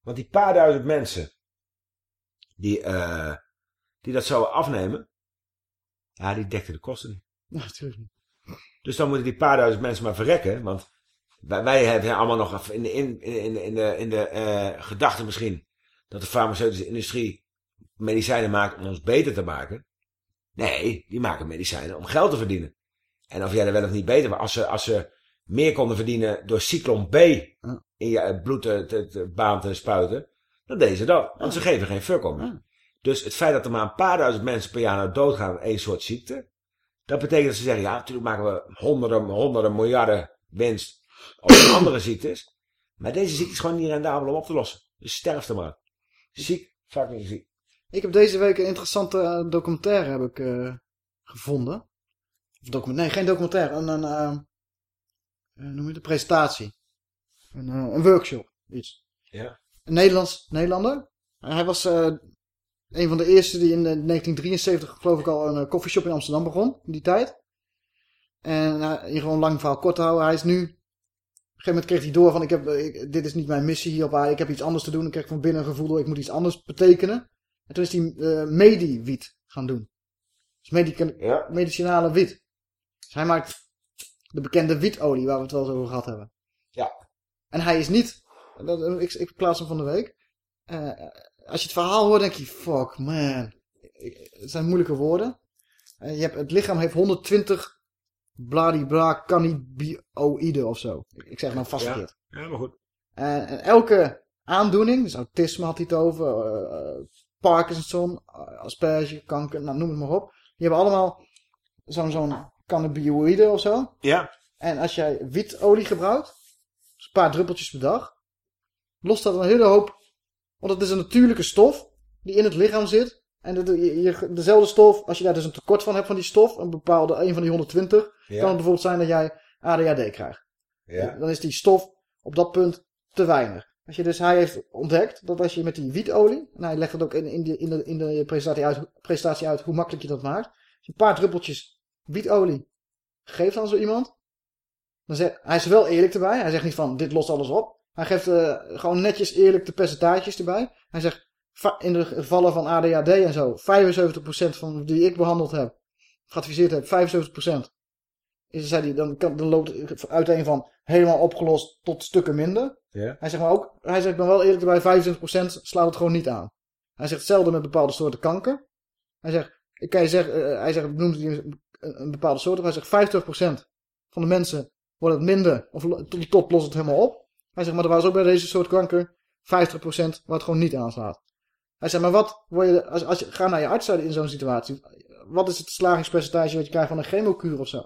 Want die paar duizend mensen die, eh, die dat zouden afnemen, ja, die dekten de kosten niet. *laughs* Natuurlijk niet. Dus dan moeten die paar duizend mensen maar verrekken. Want wij, wij hebben allemaal nog in de, in, in, in de, in de eh, gedachte misschien dat de farmaceutische industrie medicijnen maakt om ons beter te maken. Nee, die maken medicijnen om geld te verdienen. En of jij er wel of niet beter was, als ze, als ze meer konden verdienen door cyclon B in je bloed te, te- te- baan te spuiten, dan deden ze dat. Want ze geven geen fuck om. Dus het feit dat er maar een paar duizend mensen per jaar nou doodgaan aan één soort ziekte, dat betekent dat ze zeggen, ja, natuurlijk maken we honderden, honderden miljarden winst op *coughs* andere ziektes. Maar deze ziekte is gewoon niet rendabel om op te lossen. Dus sterf er maar. Ziek, fucking ziek. Ik heb deze week een interessante eh, documentaire heb ik, eh, gevonden. Of document, nee, geen documentaire. Een, een eh, noem je het, een presentatie. Een, een workshop. Iets. Ja. Een Nederlands Nederlander. Hij was eh, een van de eerste die in eh, 1973 geloof ik al een eh, koffieshop in Amsterdam begon. In die tijd. En uh, hier gewoon lang verhaal kort te houden. Hij is nu... Op een gegeven moment kreeg hij door van, ik heb, eh, ik, dit is niet mijn missie hier op aarde. Ik heb iets anders te doen. Ik kreeg van binnen een gevoel door, ik moet iets anders betekenen. En toen is hij eh medi-wiet gaan doen. Dus medica- medicinale wiet. Dus hij maakt de bekende wietolie waar we het wel eens over gehad hebben. Ja. En hij is niet... Dat, ik, ik plaats hem van de week. Eh, als je het verhaal hoort, denk je... Fuck, man. Het zijn moeilijke woorden. Eh, je hebt, het lichaam heeft 120 bladibla cannabinoïden of zo. Ik, ik zeg nou vast Ja. verkeerd. Ja, maar goed. En, en elke aandoening, dus autisme had hij het over, eh, eh, Parkinson, eh, asperge, kanker, nou noem het maar op. Die hebben allemaal zo'n zo'n cannabinoïde of zo. Ja. En als jij wietolie gebruikt, dus een paar druppeltjes per dag, lost dat een hele hoop, want het is een natuurlijke stof die in het lichaam zit. En de, je- je- dezelfde stof, als je daar dus een tekort van hebt van die stof, een bepaalde, een van die 120, Ja. kan het bijvoorbeeld zijn dat jij ADHD krijgt. Ja. Dan is die stof op dat punt te weinig. Als je dus, hij heeft ontdekt dat als je met die wietolie, en hij legt het ook in, in, de, in, de, in de presentatie uit, presentatie uit hoe makkelijk je dat maakt. Als je een paar druppeltjes wietolie geeft aan zo iemand, dan zegt, hij is er wel eerlijk erbij. Hij zegt niet van, dit lost alles op. Hij geeft eh, gewoon netjes eerlijk de percentages erbij. Hij zegt, in de gevallen van ADHD en zo, 75% van die ik behandeld heb, geadviseerd heb, 75%. Is, zei hij, dan, kan, dan loopt het uiteen van helemaal opgelost tot stukken minder. Hij zegt maar ook, hij zegt, ik ben wel eerlijk erbij, 25% slaat het gewoon niet aan. Hij zegt hetzelfde met bepaalde soorten kanker. Hij zegt, ik kan je zeggen, eh, hij zegt, noemt hij een, een bepaalde soort, hij zegt 50% van de mensen wordt het minder, of tot, tot lost het helemaal op. Hij zegt, maar er was ook bij deze soort kanker 50% waar het gewoon niet aanslaat. Hij zegt, maar wat word je, als, als je, ga naar je arts in zo'n situatie, wat is het slagingspercentage wat je krijgt van een chemokuur of zo?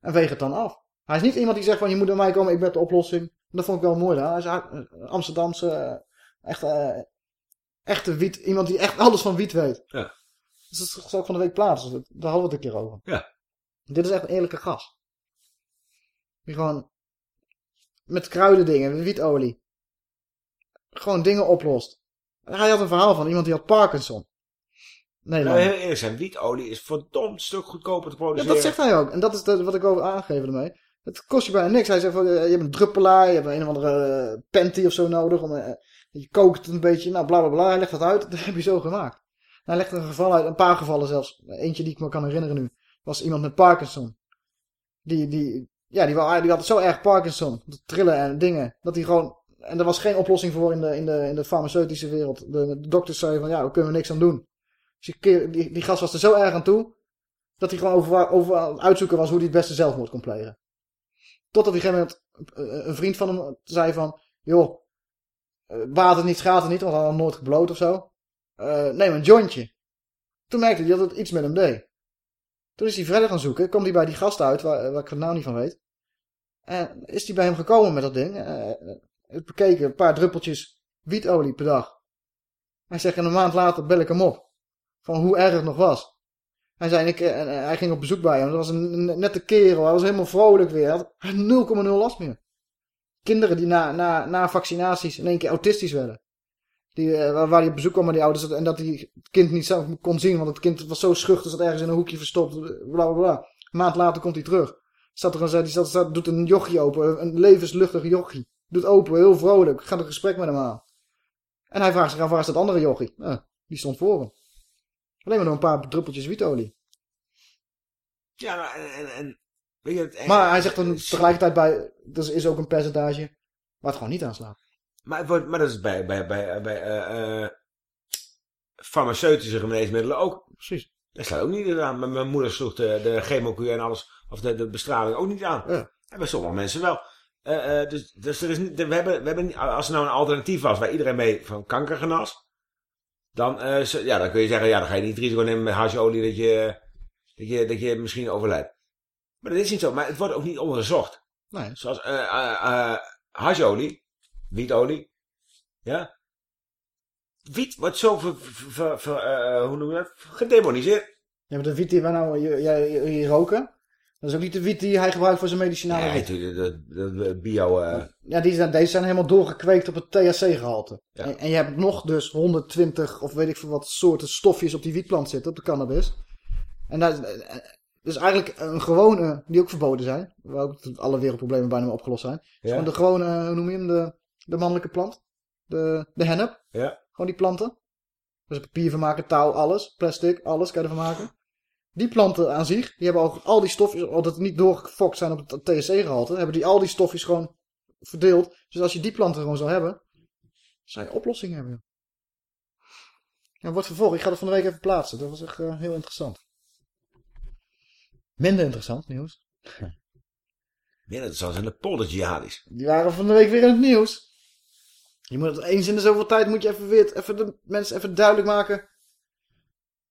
En weeg het dan af. Hij is niet iemand die zegt van, je moet naar mij komen, ik ben de oplossing. Dat vond ik wel mooi daar. Hij is een Amsterdamse, eh, echt, eh, echte wiet, iemand die echt alles van wiet weet. Ja. Dus dat zal ik van de week plaatsen. Dat- Daar hadden we het een keer over. Ja. Dit is echt een eerlijke gast. Die gewoon met kruidendingen, met wietolie. Gewoon dingen oplost. Hij had een verhaal van iemand die had Parkinson. Nee, Nou, heel eerlijk zijn, wietolie is verdomd stuk goedkoper te ja, produceren. dat zegt hij ook. En dat is de- wat ik over aangeven ermee. Het kost je bijna niks. Hij zegt van, eh, je hebt een druppelaar, je hebt een of andere eh, panty of zo nodig. Om, eh, je kookt het een beetje, nou bla bla bla. Hij legt dat uit, *laughs* dat heb je zo gemaakt. Hij legt een geval uit, een paar gevallen zelfs. Eentje die ik me kan herinneren nu. Was iemand met Parkinson. Die, die, ja, die, wou- die had zo erg Parkinson. Trillen en dingen. Dat hij gewoon, en er was geen oplossing voor in de, in de, in de farmaceutische wereld. De, dokters zeiden van, ja, daar kunnen we niks aan doen. Dus die, die, die gast was er zo erg aan toe. Dat hij gewoon over, over aan het uitzoeken was hoe hij het beste zelfmoord kon plegen. Totdat op een gegeven moment eh, een vriend van hem zei van... Joh, eh, baat het niet, schaadt het niet, want hij had nooit gebloot of zo. Eh, neem een jointje. Toen merkte hij dat het iets met hem deed. Toen is hij verder gaan zoeken. Kwam hij bij die gast uit, waar, ik het nou niet van weet. En is hij bij hem gekomen met dat ding. Eh, het bekeken, een paar druppeltjes wietolie per dag. Hij zegt, en een maand later bel ik hem op. Van hoe erg het nog was. Hij zei, ik, en, eh, hij ging op bezoek bij hem. Dat was een, een nette kerel. Hij was helemaal vrolijk weer. Hij had 0,0 last meer. Kinderen die na, na, na vaccinaties in één keer autistisch werden. Die, eh, waar, waar hij op bezoek kwam met die ouders. En dat hij het kind niet zelf kon zien. Want het kind was zo schuchter. Zat ergens in een hoekje verstopt. Bla bla bla. Een maand later komt hij terug. Zat er een, die zat, zat, doet een jochie open. Een levensluchtig jochie. Doet open, heel vrolijk. Gaat een gesprek met hem aan. En hij vraagt zich af, waar is dat andere jochie? Nou, die stond voor hem. Alleen maar nog een paar druppeltjes wietolie. Ja, en, en, weet je, het, Maar hij zegt dan tegelijkertijd bij, er is ook een percentage waar het gewoon niet aanslaat. Maar, maar dat is bij, bij, bij, bij eh, eh, farmaceutische geneesmiddelen ook. Precies. Dat slaat ook niet aan. Mijn, mijn moeder sloeg de, de chemokuur en alles, of de, de bestraling ook niet aan. Ja. En bij sommige mensen wel. Eh, eh, dus, dus er is niet, we hebben, we hebben niet, als er nou een alternatief was waar iedereen mee van kanker genas, dan, eh, ja, dan kun je zeggen, ja, dan ga je niet het risico nemen met hasjeolie dat je, dat je, dat je misschien overlijdt. Maar dat is niet zo. Maar het wordt ook niet onderzocht. Nee. Zoals eh eh eh, hasjeolie, wietolie, ja. Wiet wordt zo ver, ver, eh, hoe noem je dat? Gedemoniseerd. Ja, maar de wiet die wij nou hier, roken, dat is ook niet de wiet die hij gebruikt voor zijn medicinale Nee, natuurlijk, dat bio... eh, Ja, die zijn, deze zijn helemaal doorgekweekt op het THC-gehalte. Ja. En, en je hebt nog dus 120 of weet ik veel wat soorten stofjes op die wietplant zitten, op de cannabis. En dat is dus eigenlijk een gewone, die ook verboden zijn, waar ook alle wereldproblemen bijna opgelost zijn. Dus Ja. gewoon de gewone, hoe noem je hem, de, de mannelijke plant. De, de hennep. Ja. Gewoon die planten. Dus papier van maken, touw, alles, plastic, alles kan je ervan maken. Die planten aan zich, die hebben al, al die stofjes, omdat het niet doorgefokt zijn op het THC-gehalte, hebben die al die stofjes gewoon verdeeld. Dus als je die planten gewoon zou hebben, zou je een oplossing hebben. Ja, wordt vervolgd. Ik ga dat van de week even plaatsen. Dat was echt eh, heel interessant. Minder interessant nieuws. Ja, dat zijn de polderjihadis. Die waren van de week weer in het nieuws. Je moet het eens in de zoveel tijd moet je even weer even de mensen even duidelijk maken.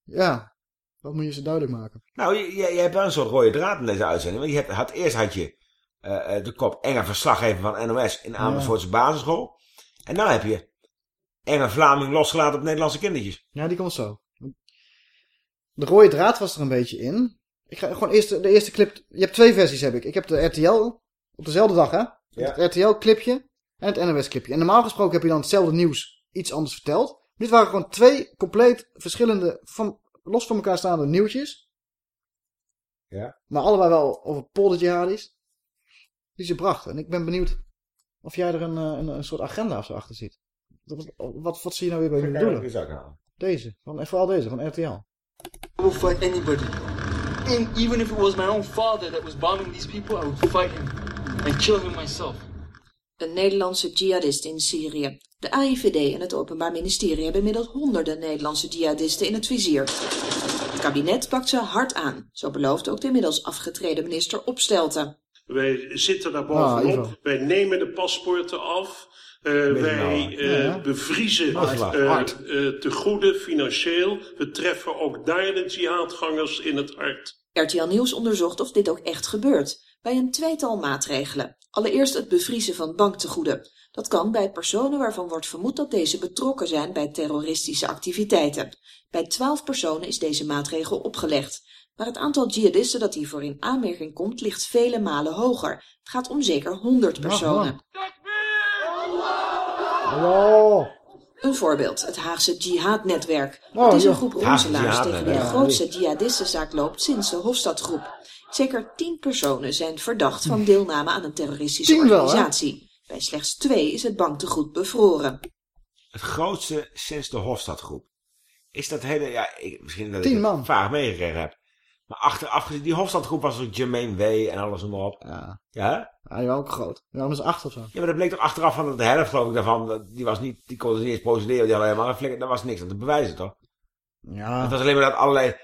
Ja, wat moet je ze duidelijk maken? Nou, je, je, je hebt wel een soort rode draad in deze uitzending. Want je hebt, had, eerst had je eh, eh, de kop enge verslaggever van NOS in Amersfoortse basisschool. En dan heb je enge Vlaming losgelaten op Nederlandse kindertjes. Ja, die komt zo. De rode draad was er een beetje in. Ik ga gewoon eerst de eerste clip. Je hebt twee versies heb ik. Ik heb de RTL op dezelfde dag hè. Ja. Het RTL clipje en het NOS clipje. En normaal gesproken heb je dan hetzelfde nieuws iets anders verteld. Dit waren gewoon twee compleet verschillende, van, los van elkaar staande nieuwtjes. Ja. Maar allebei wel over polderjihadis. Die ze brachten. En ik ben benieuwd of jij er een, eh, een, een soort agenda of zo achter ziet. Wat, wat, wat zie je nou weer bij je bedoelen? Deze, van, en vooral deze, van RTL. I will fight anybody. And even if it was my own father that was bombing these people, I would fight him and kill him myself. Een Nederlandse jihadist in Syrië. De AIVD en het Openbaar Ministerie hebben inmiddels honderden Nederlandse jihadisten in het vizier. Het kabinet pakt ze hard aan. Zo belooft ook de inmiddels afgetreden minister Opstelten. Wij zitten daar Ah, bovenop. Ivo. wij nemen de paspoorten af. Eh, wij eh, Ja. bevriezen Masla. eh, Hard. eh, te goede financieel. We treffen ook daar de jihadgangers in het hart. RTL Nieuws onderzocht of dit ook echt gebeurt. Bij een tweetal maatregelen. Allereerst het bevriezen van banktegoeden. Dat kan bij personen waarvan wordt vermoed dat deze betrokken zijn bij terroristische activiteiten. Bij twaalf personen is deze maatregel opgelegd. Maar het aantal jihadisten dat hiervoor in aanmerking komt ligt vele malen hoger. Het gaat om zeker 100 personen. Hallo. Een voorbeeld, het Haagse Jihad-netwerk. Oh, het is een groep Haagse ronselaars tegen wie de grootste jihadistenzaak loopt sinds de Hofstadgroep. Zeker tien personen zijn verdacht van deelname aan een terroristische Tien wel, hè? organisatie. Bij slechts twee is het banktegoed bevroren. Het grootste sinds de Hofstadgroep. Is dat hele, ja, ik, misschien dat Tien ik het man. vaag meegekregen heb. Maar achteraf, gezien, die Hofstadgroep was ook Jermaine W. en alles om op. Ja. Ja? Ja, die waren ook groot. Ja, dat is acht of zo. Ja, maar dat bleek toch achteraf van de helft geloof ik daarvan, die was niet, die kon niet eens procederen, die hadden helemaal geen flikker, daar was niks aan te bewijzen toch? Ja. Het was alleen maar dat allerlei,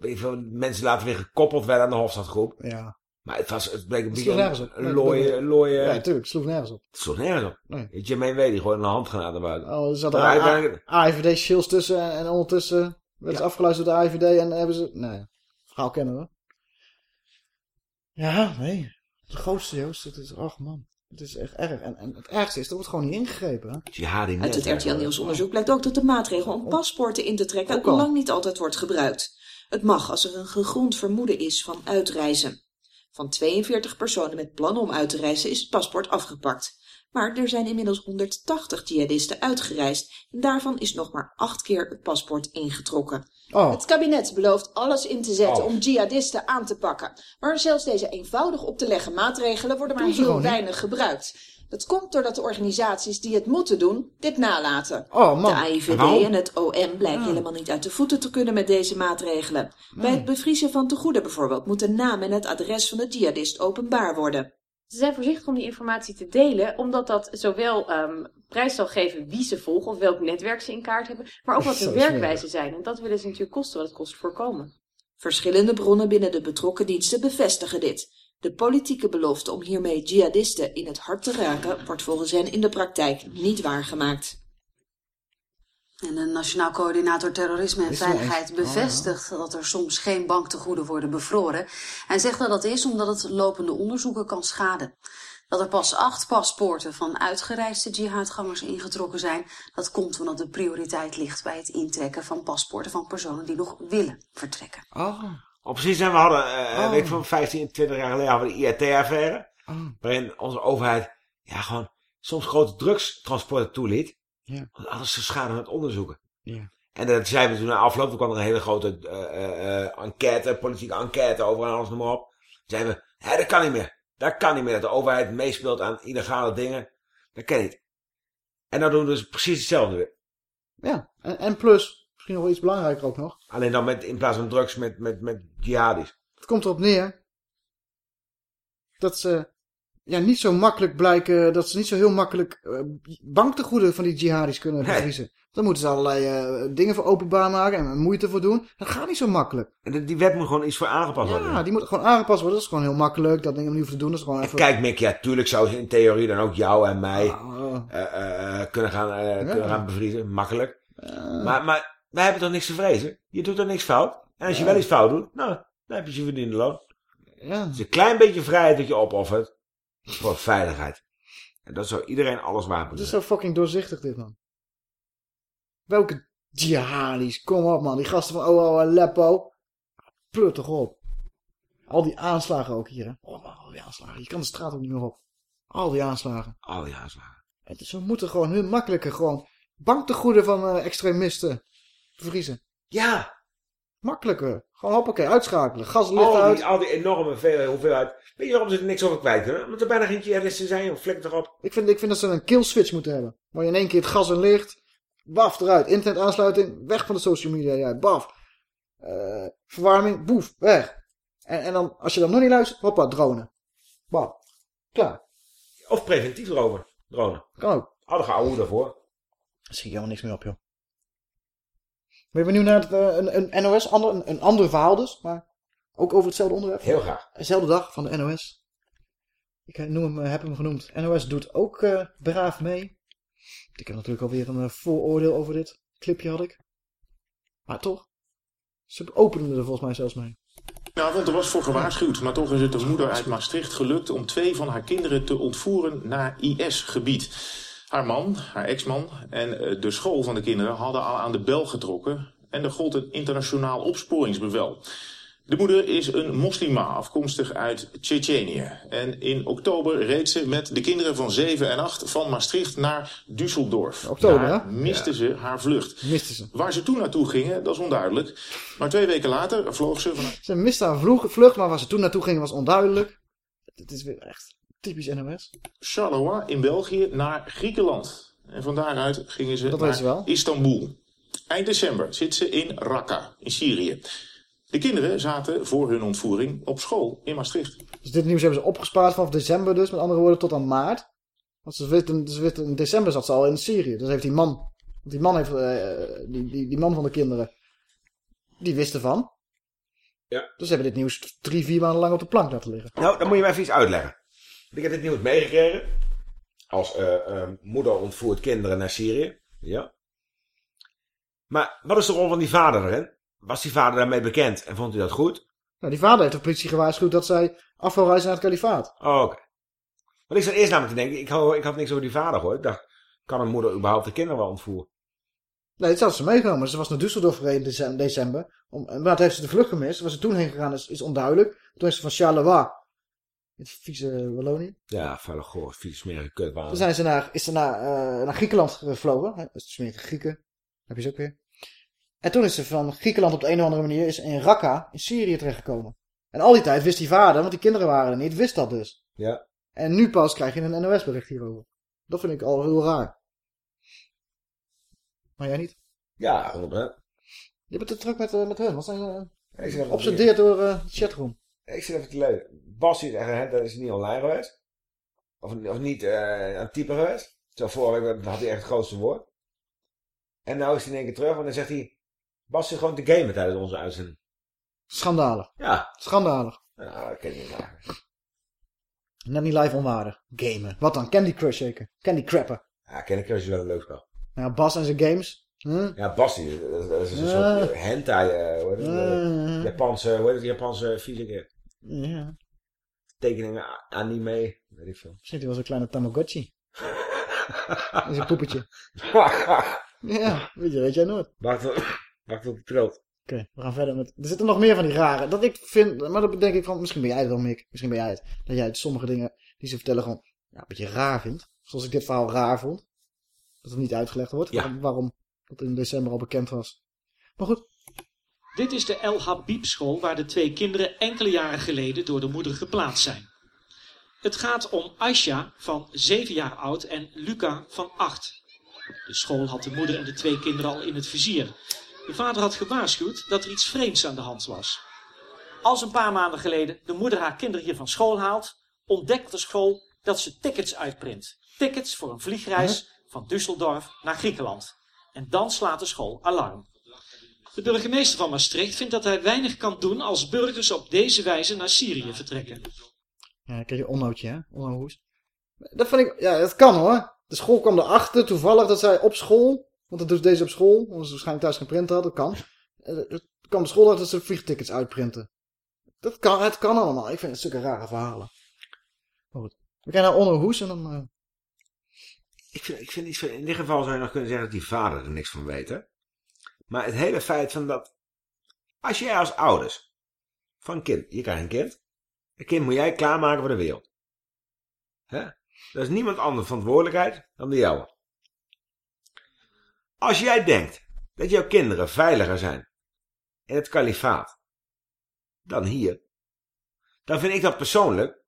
veel, mensen later weer gekoppeld werden aan de Hofstadgroep. Ja. Maar het was, het bleek een Het beetje een looie, een looie, Ja, natuurlijk. Het sloeg nergens op. het sloeg nergens op. Nee. Jermaine W. die gooide een handgranaat naar buiten. Oh, er zat er Ja, A- uiteindelijk- AIVD shills tussen en, en ondertussen werd ze afgeluisterd door de AIVD en hebben ze... Nee, het verhaal kennen we. Ja, nee. De grootste, Joost. Het is, och man. Het is echt erg. En, en het ergste is, er wordt gewoon niet ingegrepen. Hè? Uit het RTL Nieuwsonderzoek blijkt ook dat de maatregel om paspoorten in te trekken Ook al. lang niet altijd wordt gebruikt. Het mag als er een gegrond vermoeden is van uitreizen. Van 42 personen met plannen om uit te reizen is het paspoort afgepakt. Maar er zijn inmiddels 180 jihadisten uitgereisd en daarvan is nog maar acht keer het paspoort ingetrokken. Oh. Het kabinet belooft alles in te zetten Oh. om jihadisten aan te pakken. Maar zelfs deze eenvoudig op te leggen maatregelen worden maar heel weinig gebruikt. Dat komt doordat de organisaties die het moeten doen, dit nalaten. Oh, man. De AIVD en het OM blijken helemaal niet uit de voeten te kunnen met deze maatregelen. Bij het bevriezen van tegoeden bijvoorbeeld moet de naam en het adres van de jihadist openbaar worden. Ze zijn voorzichtig om die informatie te delen, omdat dat zowel ehm, prijs zal geven wie ze volgen of welk netwerk ze in kaart hebben, maar ook wat hun smerig. werkwijzen zijn. En dat willen ze natuurlijk kosten wat het kost voorkomen. Verschillende bronnen binnen de betrokken diensten bevestigen dit. De politieke belofte om hiermee jihadisten in het hart te raken wordt volgens hen in de praktijk niet waargemaakt. En de Nationaal Coördinator Terrorisme en? Veiligheid bevestigt dat er soms geen banktegoeden worden bevroren. Hij zegt dat dat is omdat het lopende onderzoeken kan schaden. Dat er pas acht paspoorten van uitgereisde jihadgangers ingetrokken zijn, dat komt omdat de prioriteit ligt bij het intrekken van paspoorten van personen die nog willen vertrekken. Oh. Oh, precies, en we hadden, eh Oh. weet ik van 15, 20 jaar geleden hadden we de IRT-affaire. Oh. Waarin onze overheid, ja, gewoon soms grote drugstransporten toeliet. Ja. Want alles te schade aan het onderzoeken. Ja. En dat zeiden we toen na afloop, toen kwam er een hele grote eh, eh, eh, enquête, politieke enquête over en alles noem maar op. Zeiden we, hè, dat kan niet meer. Dat kan niet meer, dat de overheid meespeelt aan illegale dingen. Dat kan niet. En dan doen we dus precies hetzelfde weer. Ja, en, en plus, misschien nog wel iets belangrijker ook nog. Alleen dan met, in plaats van drugs met, met, met jihadis. Het komt erop neer dat ze ja, niet zo makkelijk blijken, dat ze niet zo heel makkelijk eh, banktegoeden van die jihadis kunnen Nee. bevriezen. Dan moeten ze allerlei eh, dingen voor openbaar maken en moeite voor doen. Dat gaat niet zo makkelijk. En die- wet moet gewoon iets voor aangepast worden. Ja, die moet gewoon aangepast worden. Dat is gewoon heel makkelijk. Dat dingen niet hoeven te doen. Dat is gewoon even... Kijk Mick, ja, tuurlijk zou in theorie dan ook jou en mij eh, eh, eh, kunnen, gaan, kunnen gaan bevriezen. Makkelijk. Maar, maar wij hebben toch niks te vrezen? Je doet er niks fout. En als je wel iets fout doet, nou, dan heb je je verdiende loon. Ja. Het is een klein beetje vrijheid dat je opoffert voor veiligheid. En dat zou iedereen alles waard Het is zo fucking doorzichtig dit, man. Welke jihadis? Kom op, man. Die gasten van OO Aleppo. Plut toch op. Al die aanslagen ook hier, hè. Oh, man, al die aanslagen. Je kan de straat ook niet meer op. Al die aanslagen. Al die aanslagen. Het is, we moeten gewoon heel makkelijker gewoon banktegoeden van eh, extremisten bevriezen. Ja. Makkelijker. Gewoon hoppakee, uitschakelen. Gas licht Al uit. die, al die enorme veel, hoeveelheid. Weet je waarom ze er niks over kwijt kunnen? Omdat er bijna geen jihadisten zijn, joh. Flik erop. Ik vind, ik vind dat ze een kill switch moeten hebben. Waar je in één keer het gas en licht. Baf, eruit. Internet aansluiting. Weg van de social media. Ja, baf. Eh, verwarming. Boef. Weg. En, en dan, als je dan nog niet luistert. Hoppa, dronen. Baf. Klaar. Of preventief dronen. dronen. Kan ook. Oude geouwe daarvoor. Daar zie ik helemaal niks meer op, joh. Ben je benieuwd naar het, eh, een, een NOS? Ander, een, een ander verhaal dus. Maar ook over hetzelfde onderwerp. Heel graag. Dezelfde dag van de NOS. Ik eh, noem hem, eh, heb hem genoemd. NOS doet ook eh, braaf mee. Ik heb natuurlijk alweer een vooroordeel over dit. Clipje had ik. Maar toch. Ze openden er volgens mij zelfs mee. Nou, want er was voor gewaarschuwd, maar toch is het de moeder uit Maastricht gelukt om twee van haar kinderen te ontvoeren naar IS-gebied. Haar man, haar ex-man en eh, de school van de kinderen hadden al aan de bel getrokken en er gold een internationaal opsporingsbevel. De moeder is een moslima, afkomstig uit Tsjetsjenië. En in oktober reed ze met de kinderen van 7 en 8 van Maastricht naar Düsseldorf. Oktober, Daar miste ze haar vlucht. Miste ze. Waar ze toen naartoe gingen, dat is onduidelijk. Maar twee weken later vloog ze vanuit... Ze miste haar vlucht, maar waar ze toen naartoe gingen was onduidelijk. Het is weer echt typisch NOS. Charleroi in België naar Griekenland. En van daaruit gingen ze Dat naar weet ze wel. Istanbul. Eind december zit ze in Raqqa, in Syrië. De kinderen zaten voor hun ontvoering op school in Maastricht. Dus dit nieuws hebben ze opgespaard vanaf december dus. Met andere woorden tot aan maart. Want ze weten, ze weten, in december zat ze al in Syrië. Dus heeft die man, want die man heeft, eh, die, die, die man van de kinderen, die wist ervan. Ja. Dus ze hebben dit nieuws drie, vier maanden lang op de plank laten liggen. Nou, dan moet je mij even iets uitleggen. Ik heb dit nieuws meegekregen. Als eh, eh, moeder ontvoert kinderen naar Syrië. Ja. Maar wat is de rol van die vader erin? Was die vader daarmee bekend en vond hij dat goed? Nou, die vader heeft de politie gewaarschuwd dat zij af wil reizen naar het kalifaat. Oh, oké. Want ik zat eerst namelijk te denken, ik had, ik had niks over die vader gehoord. Ik dacht, kan een moeder überhaupt de kinderen wel ontvoeren? Nee, dat had ze meegenomen. Ze was naar Düsseldorf gereden in decem- december. Om, en wat heeft ze de vlucht gemist? Waar ze toen heen gegaan is, is onduidelijk. Toen is ze van Charleroi Het vieze Wallonië. Ja, vuile goor, vieze smerige kutwater. Toen zijn ze naar, is ze naar, eh, naar Griekenland gevlogen. Hè? Smerige Grieken. Heb je ze ook weer. En toen is ze van Griekenland op de een of andere manier is in Raqqa in Syrië terechtgekomen. En al die tijd wist die vader, want die kinderen waren er niet, wist dat dus. Ja. En nu pas krijg je een NOS-bericht hierover. Dat vind ik al heel raar. Maar jij niet? Ja, 100%. Je bent te druk met, eh, met hun. Wat zijn ze zit even geobsedeerd door eh, de chatroom? Ik zit even te lezen. Bassie is echt dat is niet online geweest. Of, of niet eh, aan het typen geweest. Zo vorige week had hij echt het grootste woord. En nou is hij in één keer terug, en dan zegt hij... Bas zit gewoon te gamen tijdens onze uitzending. Schandalig. Ja. Schandalig. Nou, dat ken ik niet eigenlijk. Net niet live onwaardig. Gamen. Wat dan? Candy Crush zeker? Candy Crapper. Ja, Candy Crush is wel een leuk spel. Ja, Bas en zijn games. Ja, Bassie, dat, dat is een soort hentai, eh, hoe heet het? Ja. Japanse, hoe heet het, Japanse vieze Ja. tekeningen, anime, weet ik veel. Zit hij wel zo'n kleine Tamagotchi. Dat is een poepetje. *laughs* Ja, weet je, weet jij nooit. Wacht, wacht het trilt. Oké, we gaan verder met... Er zitten nog meer van die rare... Dat ik vind... Maar dat denk ik van... Misschien ben jij het wel, Mick. Misschien ben jij het. Dat jij sommige dingen die ze vertellen gewoon... Ja, een beetje raar vindt. Zoals ik dit verhaal raar vond. Dat het niet uitgelegd wordt. Waarom dat in december al bekend was. Maar goed. Dit is de El Habib school waar de twee kinderen enkele jaren geleden door de moeder geplaatst zijn. Het gaat om Aisha van 7 jaar oud en Luca van 8. De school had de moeder en de twee kinderen al in het vizier. De vader had gewaarschuwd dat er iets vreemds aan de hand was. Als een paar maanden geleden de moeder haar kinderen hier van school haalt, ontdekt de school dat ze tickets uitprint. Tickets voor een vliegreis van Düsseldorf naar Griekenland. En dan slaat de school alarm. De burgemeester van Maastricht vindt dat hij weinig kan doen als burgers op deze wijze naar Syrië vertrekken. Ja, dan krijg je onnootje, hè? Onnohoes. Dat vind ik... Ja, dat kan hoor. De school kwam erachter toevallig dat zij op school... Want dat doet deze op school. Omdat ze waarschijnlijk thuis geen printer had. Dat kan. Eh, Het kwam de school erachter dat ze vliegtickets uitprinten. Dat kan, het kan allemaal. Ik vind het stukken rare verhalen. Maar goed. We gaan naar Onno Hoes en dan... eh, Ik vind, ik vind iets van, in dit geval zou je nog kunnen zeggen dat die vader er niks van weet, hè? Maar het hele feit van dat, als jij als ouders van een kind, je krijgt een kind, een kind moet jij klaarmaken voor de wereld. Hè? Dat is niemand anders verantwoordelijkheid dan de jouwe. Als jij denkt dat jouw kinderen veiliger zijn in het kalifaat dan hier, dan vind ik dat persoonlijk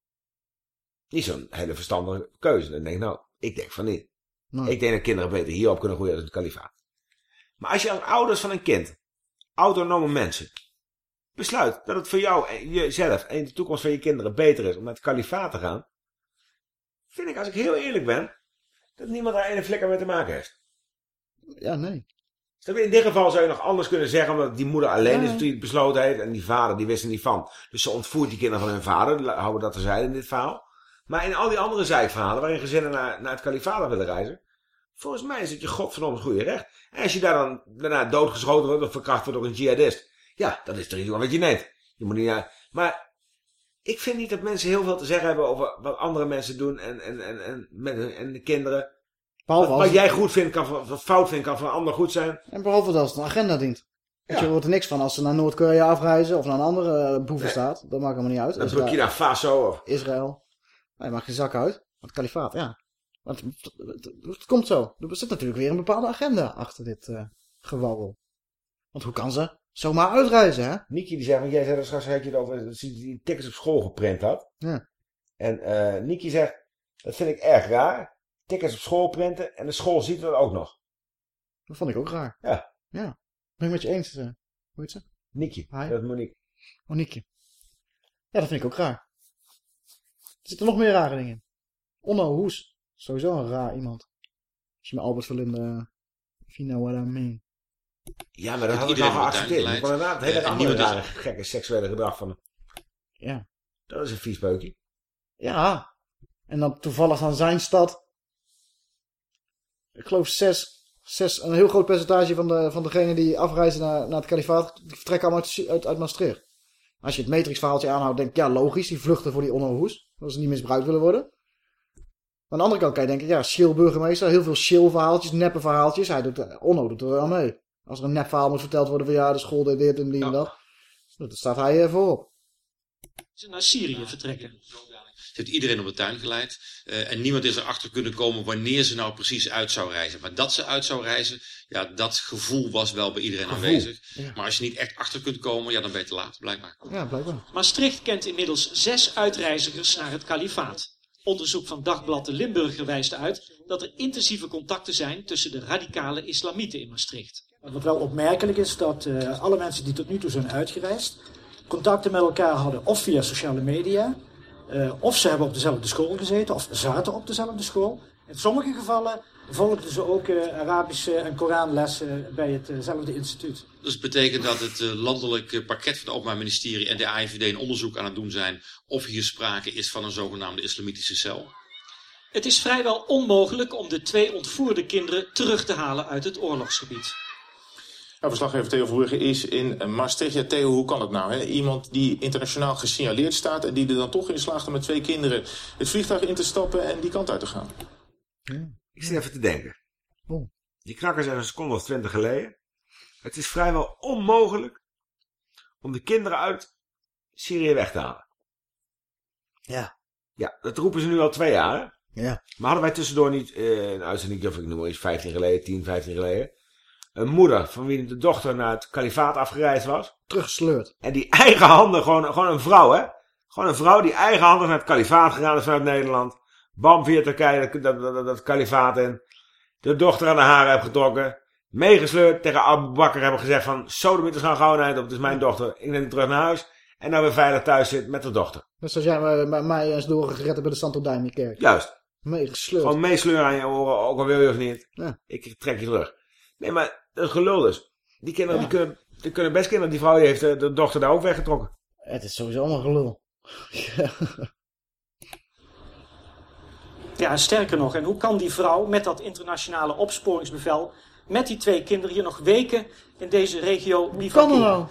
niet zo'n hele verstandige keuze. Dan denk ik, nou, ik denk van niet. Nee. Ik denk dat kinderen beter hierop kunnen groeien dan in het kalifaat. Maar als je als ouders van een kind, autonome mensen, besluit dat het voor jou en jezelf en de toekomst van je kinderen beter is om naar het kalifaat te gaan, vind ik, als ik heel eerlijk ben, dat niemand daar ene flikker mee te maken heeft. Ja, nee. Je? In dit geval zou je nog anders kunnen zeggen, omdat die moeder alleen is die het besloten heeft en die vader die wist er niet van. Dus ze ontvoert die kinderen van hun vader, houden dat terzijde in dit verhaal. Maar in al die andere zijverhalen waarin gezinnen naar, naar het kalifaat willen reizen, volgens mij is het je godverdomme goede recht. En als je daar dan daarna doodgeschoten wordt of verkracht wordt door een jihadist, ja, dat is er iets wat je neemt. Je moet niet, naar- maar ik vind niet dat mensen heel veel te zeggen hebben over wat andere mensen doen en, en, en, en, met hun, en de kinderen. Behalve Wat, als- wat jij goed vindt, kan van, wat fout vindt, kan van een ander goed zijn. En behalve dat het een agenda dient. Want je hoort er niks van als ze naar Noord-Korea afreizen of naar een andere eh, boevenstaat. Dat maakt helemaal niet uit. Naar Burkina Faso of... Israël. Nee, maakt geen zak uit. Het kalifaat, ja. Want het, het- het komt zo. Er zit natuurlijk weer een bepaalde agenda achter dit gewabbel. Want hoe kan ze zomaar uitreizen, hè? Niki die zei, want jij zei er straks had je het over dat ze die tickets op school geprint had. Ja. En eh Niki zegt, dat vind ik erg raar. Tickets op school printen en de school ziet dat ook nog. Dat vond ik ook raar. Ja. Ja. Ben ik met je eens. eh, hoe heet ze? Niki, Hi. dat is Monique. Monique. Ja, dat vind ik ook raar. Er zitten nog meer rare dingen in. Onno Hoes. Sowieso een raar iemand. Als je met Albert Verlinde... If you know what I mean. Ja, maar dat had ik al iedereen wordt geaccepteerd. Vond inderdaad het hele andere rare, gekke seksuele gedrag van hem. Ja. Dat is een vies beukje. Ja. En dan toevallig aan zijn stad. Ik geloof zes, zes een heel groot percentage van, de, van degenen die afreizen naar, naar het kalifaat, die vertrekken allemaal uit, uit, uit Maastricht. Als je het Matrix verhaaltje aanhoudt, denk ik, ja logisch, die vluchten voor die onnohoes. Dat ze niet misbruikt willen worden. Maar aan de andere kant kan je denken, ja, Shill burgemeester, heel veel Shill verhaaltjes, neppe verhaaltjes. Hij doet, eh, Onno doet er wel mee. Als er een nep verhaal moet verteld worden van ja, de school deed dit en die en dat. Nou, Dan staat hij eh, voorop. Ze naar Syrië vertrekken. Ze heeft iedereen op de tuin geleid. Uh, en niemand is erachter kunnen komen wanneer ze nou precies uit zou reizen. Maar dat ze uit zou reizen, ja, dat gevoel was wel bij iedereen Gevoel, aanwezig. ja. Maar als je niet echt achter kunt komen, ja, dan ben je te laat, blijkbaar. Ja, blijkbaar. Maastricht kent inmiddels zes uitreizigers naar het kalifaat. Onderzoek van Dagblad de Limburger wijst uit dat er intensieve contacten zijn tussen de radicale islamieten in Maastricht. Wat wel opmerkelijk is dat eh, alle mensen die tot nu toe zijn uitgereisd, contacten met elkaar hadden of via sociale media, eh, of ze hebben op dezelfde school gezeten, of zaten op dezelfde school. In sommige gevallen volgden ze ook eh, Arabische en Koranlessen bij hetzelfde instituut. Dus het betekent dat het eh, landelijk eh, pakket van het Openbaar Ministerie en de AIVD een onderzoek aan het doen zijn of hier sprake is van een zogenaamde islamitische cel. Het is vrijwel onmogelijk om de twee ontvoerde kinderen terug te halen uit het oorlogsgebied. Ja, verslaggever Theo Verbrugge is in Maastricht. Ja, Theo, hoe kan het nou? Hè? Iemand die internationaal gesignaleerd staat en die er dan toch in slaagt om met twee kinderen het vliegtuig in te stappen en die kant uit te gaan. Ik zit even te denken. Die knakkers zijn een seconde of twintig geleden. Het is vrijwel onmogelijk om de kinderen uit Syrië weg te halen. Ja. Ja, dat roepen ze nu al twee jaar. hè? Ja. Maar hadden wij tussendoor niet, eh, een uitzending, of ik noem maar eens 15 geleden, 10, 15 geleden. Een moeder van wie de dochter naar het kalifaat afgereisd was. Teruggesleurd. En die eigen handen, gewoon, gewoon een vrouw hè. Gewoon een vrouw die eigen handen naar het kalifaat gegaan is vanuit Nederland. Bam via Turkije dat, dat, dat, dat kalifaat in. De dochter aan de haren heb getrokken. Meegesleurd tegen Abu Bakr hebben gezegd van... Sodemieters gaan gewoon uit, het is mijn dochter. Ik neem die terug naar huis. En dan weer veilig thuis zit met de dochter. Net zoals jij bij mij eens doorgered hebt bij de Santo Daime kerk. Juist. Meegesleurd. Gewoon meesleuren aan je oren, ook al wil je of niet. Ja. Ik trek je terug. Nee, maar dat gelul dus. Die kinderen, die, kunnen, die kunnen best kinderen. Die vrouw die heeft de, de dochter daar ook weggetrokken. Het is sowieso allemaal gelul. *laughs* Ja, sterker nog, en hoe kan die vrouw met dat internationale opsporingsbevel, met die twee kinderen hier nog weken in deze regio bivakeren? kan nou?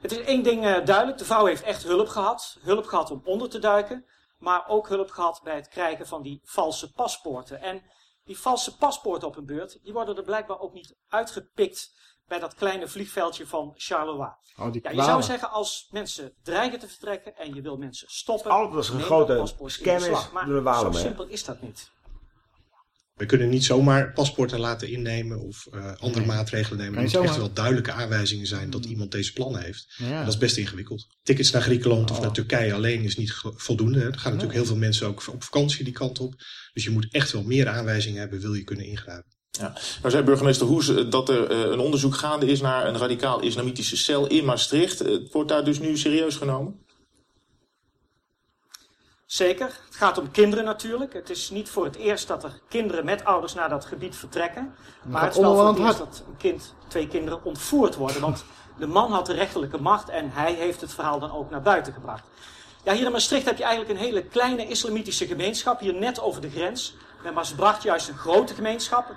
Het is één ding eh, duidelijk, de vrouw heeft echt hulp gehad. Hulp gehad om onder te duiken, maar ook hulp gehad bij het krijgen van die valse paspoorten. En die valse paspoorten op een beurt, die worden er blijkbaar ook niet uitgepikt bij dat kleine vliegveldje van Charleroi. Oh, die Ja, je zou zeggen, als mensen dreigen te vertrekken en je wil mensen stoppen, als er een grote scam. Maar doen de Walen zo simpel is dat niet. We kunnen niet zomaar paspoorten laten innemen of eh, andere Nee. maatregelen nemen. Er moeten echt wel duidelijke aanwijzingen zijn dat iemand deze plannen heeft. Ja. En dat is best ingewikkeld. Tickets naar Griekenland of Oh. naar Turkije alleen is niet voldoende. hè. Er gaan natuurlijk heel veel mensen ook op vakantie die kant op. Dus je moet echt wel meer aanwijzingen hebben, wil je kunnen ingrijpen. Ja. Nou zei burgemeester Hoes eh, dat er eh, een onderzoek gaande is naar een radicaal islamitische cel in Maastricht. Eh, Het wordt daar dus nu serieus genomen? Zeker. Het gaat om kinderen natuurlijk. Het is niet voor het eerst dat er kinderen met ouders naar dat gebied vertrekken. Maar het is wel voor het eerst dat een kind, twee kinderen ontvoerd worden. Want de man had de rechterlijke macht en hij heeft het verhaal dan ook naar buiten gebracht. Ja, hier in Maastricht heb je eigenlijk een hele kleine islamitische gemeenschap. Hier net over de grens. Bij Maasbracht juist een grote gemeenschap.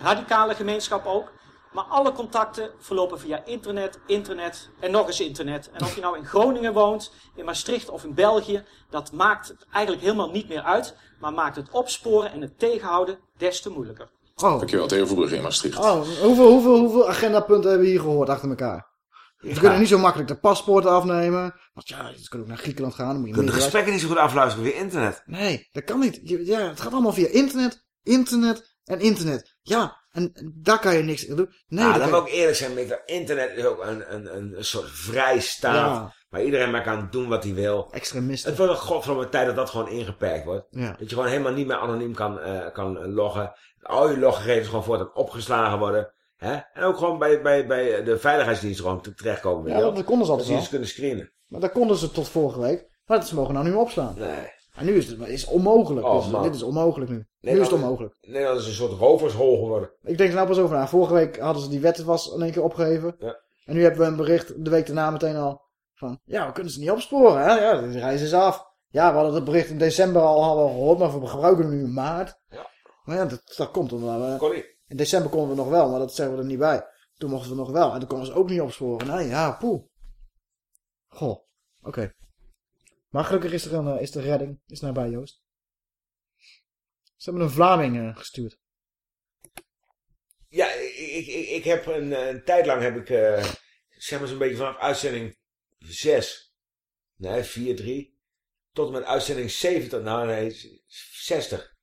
Radicale gemeenschap ook. Maar alle contacten verlopen via internet, internet en nog eens internet. En of je nou in Groningen woont, in Maastricht of in België, dat maakt het eigenlijk helemaal niet meer uit. Maar maakt het opsporen en het tegenhouden des te moeilijker. Oh. Dankjewel, Theo Verbrugge in Maastricht. Oh, hoeveel, hoeveel, hoeveel agendapunten hebben we hier gehoord achter elkaar? We kunnen niet zo makkelijk de paspoorten afnemen. Want ja, ze kunnen ook naar Griekenland gaan. Dan moet je Je kunt de gesprekken niet zo goed afluisteren via internet. Nee, dat kan niet. Je- Ja, het gaat allemaal via internet, internet en internet. Ja, en daar kan je niks aan doen. Nee, nou, dat dan wil ik eerlijk zijn. Mick, Internet is ook een, een, een, soort vrijstaat. Ja. Waar iedereen maar kan doen wat hij wil. Extremisten. Het wordt een godverdomme tijd dat dat gewoon ingeperkt wordt. Ja. Dat je gewoon helemaal niet meer anoniem kan, eh, kan eh, loggen. Al je loggegevens gewoon voortaan opgeslagen worden. Hè? En ook gewoon bij, bij, bij de veiligheidsdienst gewoon te- terechtkomen. Ja, dat konden ze altijd Dat ze kunnen screenen. Maar dat konden ze tot vorige week. Maar dat ze mogen nou niet meer opslaan. Nee. En nu is het is onmogelijk. Oh, Dus dit is onmogelijk nu. nu is het onmogelijk. Nederland is een soort rovershol geworden. Ik denk er nou pas over na. Vorige week hadden ze die wet was in één keer opgeheven. Ja. En nu hebben we een bericht de week daarna meteen al van... Ja, we kunnen ze niet opsporen. Hè? Ja, de reis is af. Ja, we hadden het bericht in december al hadden gehoord, maar we gebruiken hem nu in maart. Ja. Maar ja, dat, dat komt omdat we... In december konden we nog wel, maar dat zeggen we er niet bij. Toen mochten we nog wel. En toen konden ze ook niet opsporen. Nee, ja, poeh. Goh, oké. Maar gelukkig is er, een, eh, is de redding. Is nabij, Joost. Ze hebben een Vlaming eh, gestuurd. Ja, ik, ik, ik, heb een, eh, een tijd lang heb ik, zeg maar zo'n beetje vanaf uitzending 6, nee 4, 3, tot en met uitzending 70, nou nee, 60,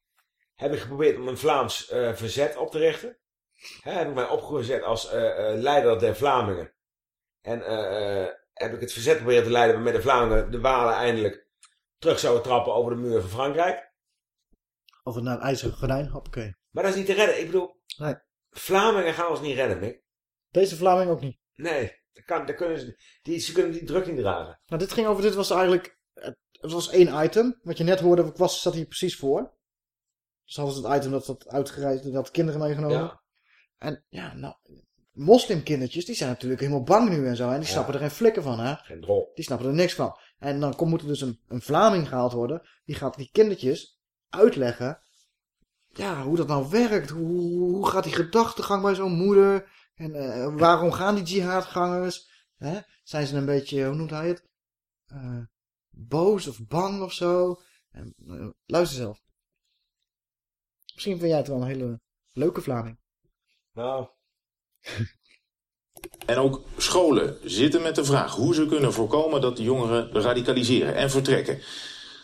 heb ik geprobeerd om een Vlaams verzet op te richten. Hè, heb ik mij opgezet als leider der Vlamingen. En heb ik het verzet proberen te leiden waarmee de Vlamingen de Walen eindelijk terug zouden trappen over de muur van Frankrijk. Of het naar een ijzeren gordijn, hoppakee. Maar dat is niet te redden. Ik bedoel, Nee. Vlamingen gaan ons niet redden, Mick. Deze Vlaming ook niet. Nee, dat kan, dat kunnen ze, die, ze kunnen die druk niet dragen. Nou, dit ging over, dit was eigenlijk, het was één item. Wat je net hoorde, was, zat hier precies voor. Dus hadden ze het item dat dat uitgereisd, dat kinderen meegenomen. Ja. En ja, nou, moslimkindertjes, die zijn natuurlijk helemaal bang nu en zo. En die Ja. snappen er geen flikken van, hè. Geen drol. Die snappen er niks van. En dan komt, moet er dus een, een Vlaming gehaald worden. Die gaat die kindertjes uitleggen. Ja, hoe dat nou werkt. Hoe, hoe gaat die gedachtegang bij zo'n moeder? En eh, waarom gaan die jihadgangers? Hè? Zijn ze een beetje, hoe noemt hij het? Eh, boos of bang of zo? En, eh, luister zelf. Misschien vind jij het wel een hele leuke Vlaming. Nou, En ook scholen zitten met de vraag hoe ze kunnen voorkomen dat de jongeren radicaliseren en vertrekken.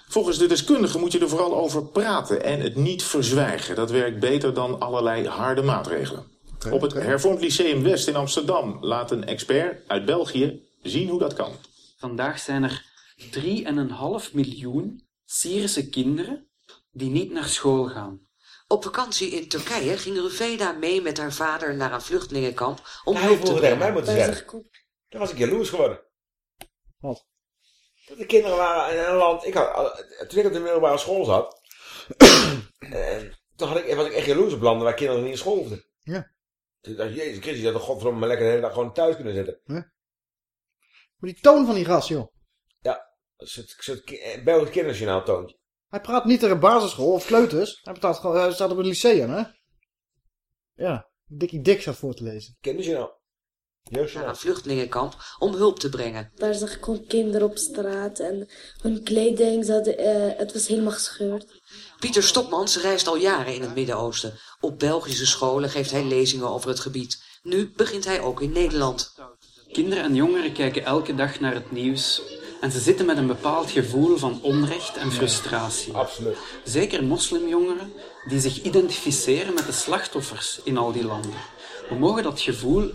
Volgens de deskundigen moet je er vooral over praten en het niet verzwijgen. Dat werkt beter dan allerlei harde maatregelen. Op het Hervormd Lyceum West in Amsterdam laat een expert uit België zien hoe dat kan. Vandaag zijn er 3,5 miljoen Syrische kinderen die niet naar school gaan. Op vakantie in Turkije ging Ruveda mee met haar vader naar een vluchtelingenkamp om hulp te vroeger tegen brengen. mij moeten zeggen. Dan was ik jaloers geworden. Wat? Dat de kinderen waren in een land... Ik had, toen ik op de middelbare school zat... en *clears throat* toen had ik, was ik echt jaloers op landen waar kinderen niet in school hoefden. Ja. Toen dacht ik, jezus Christus, je had godverdomme maar lekker de hele dag gewoon thuis kunnen zitten. Maar die toon van die gast, joh. Ja, een soort, soort eh, Belgisch kinderjournaal toontje. Hij praat niet tegen basisschool of kleuters. Hij, gewoon, hij staat op het lyceum, hè? Ja, Dikkie Dik staat voor te lezen. Kinderjournaal. Naar een vluchtelingenkamp om hulp te brengen. Daar zag ik gewoon kinderen op straat en hun kleding, ze hadden, eh, het was helemaal gescheurd. Pieter Stokmans reist al jaren in het Midden-Oosten. Op Belgische scholen geeft hij lezingen over het gebied. Nu begint hij ook in Nederland. Kinderen en jongeren kijken elke dag naar het nieuws en ze zitten met een bepaald gevoel van onrecht en frustratie. Absoluut. Zeker moslimjongeren die zich identificeren met de slachtoffers in al die landen. We mogen dat gevoel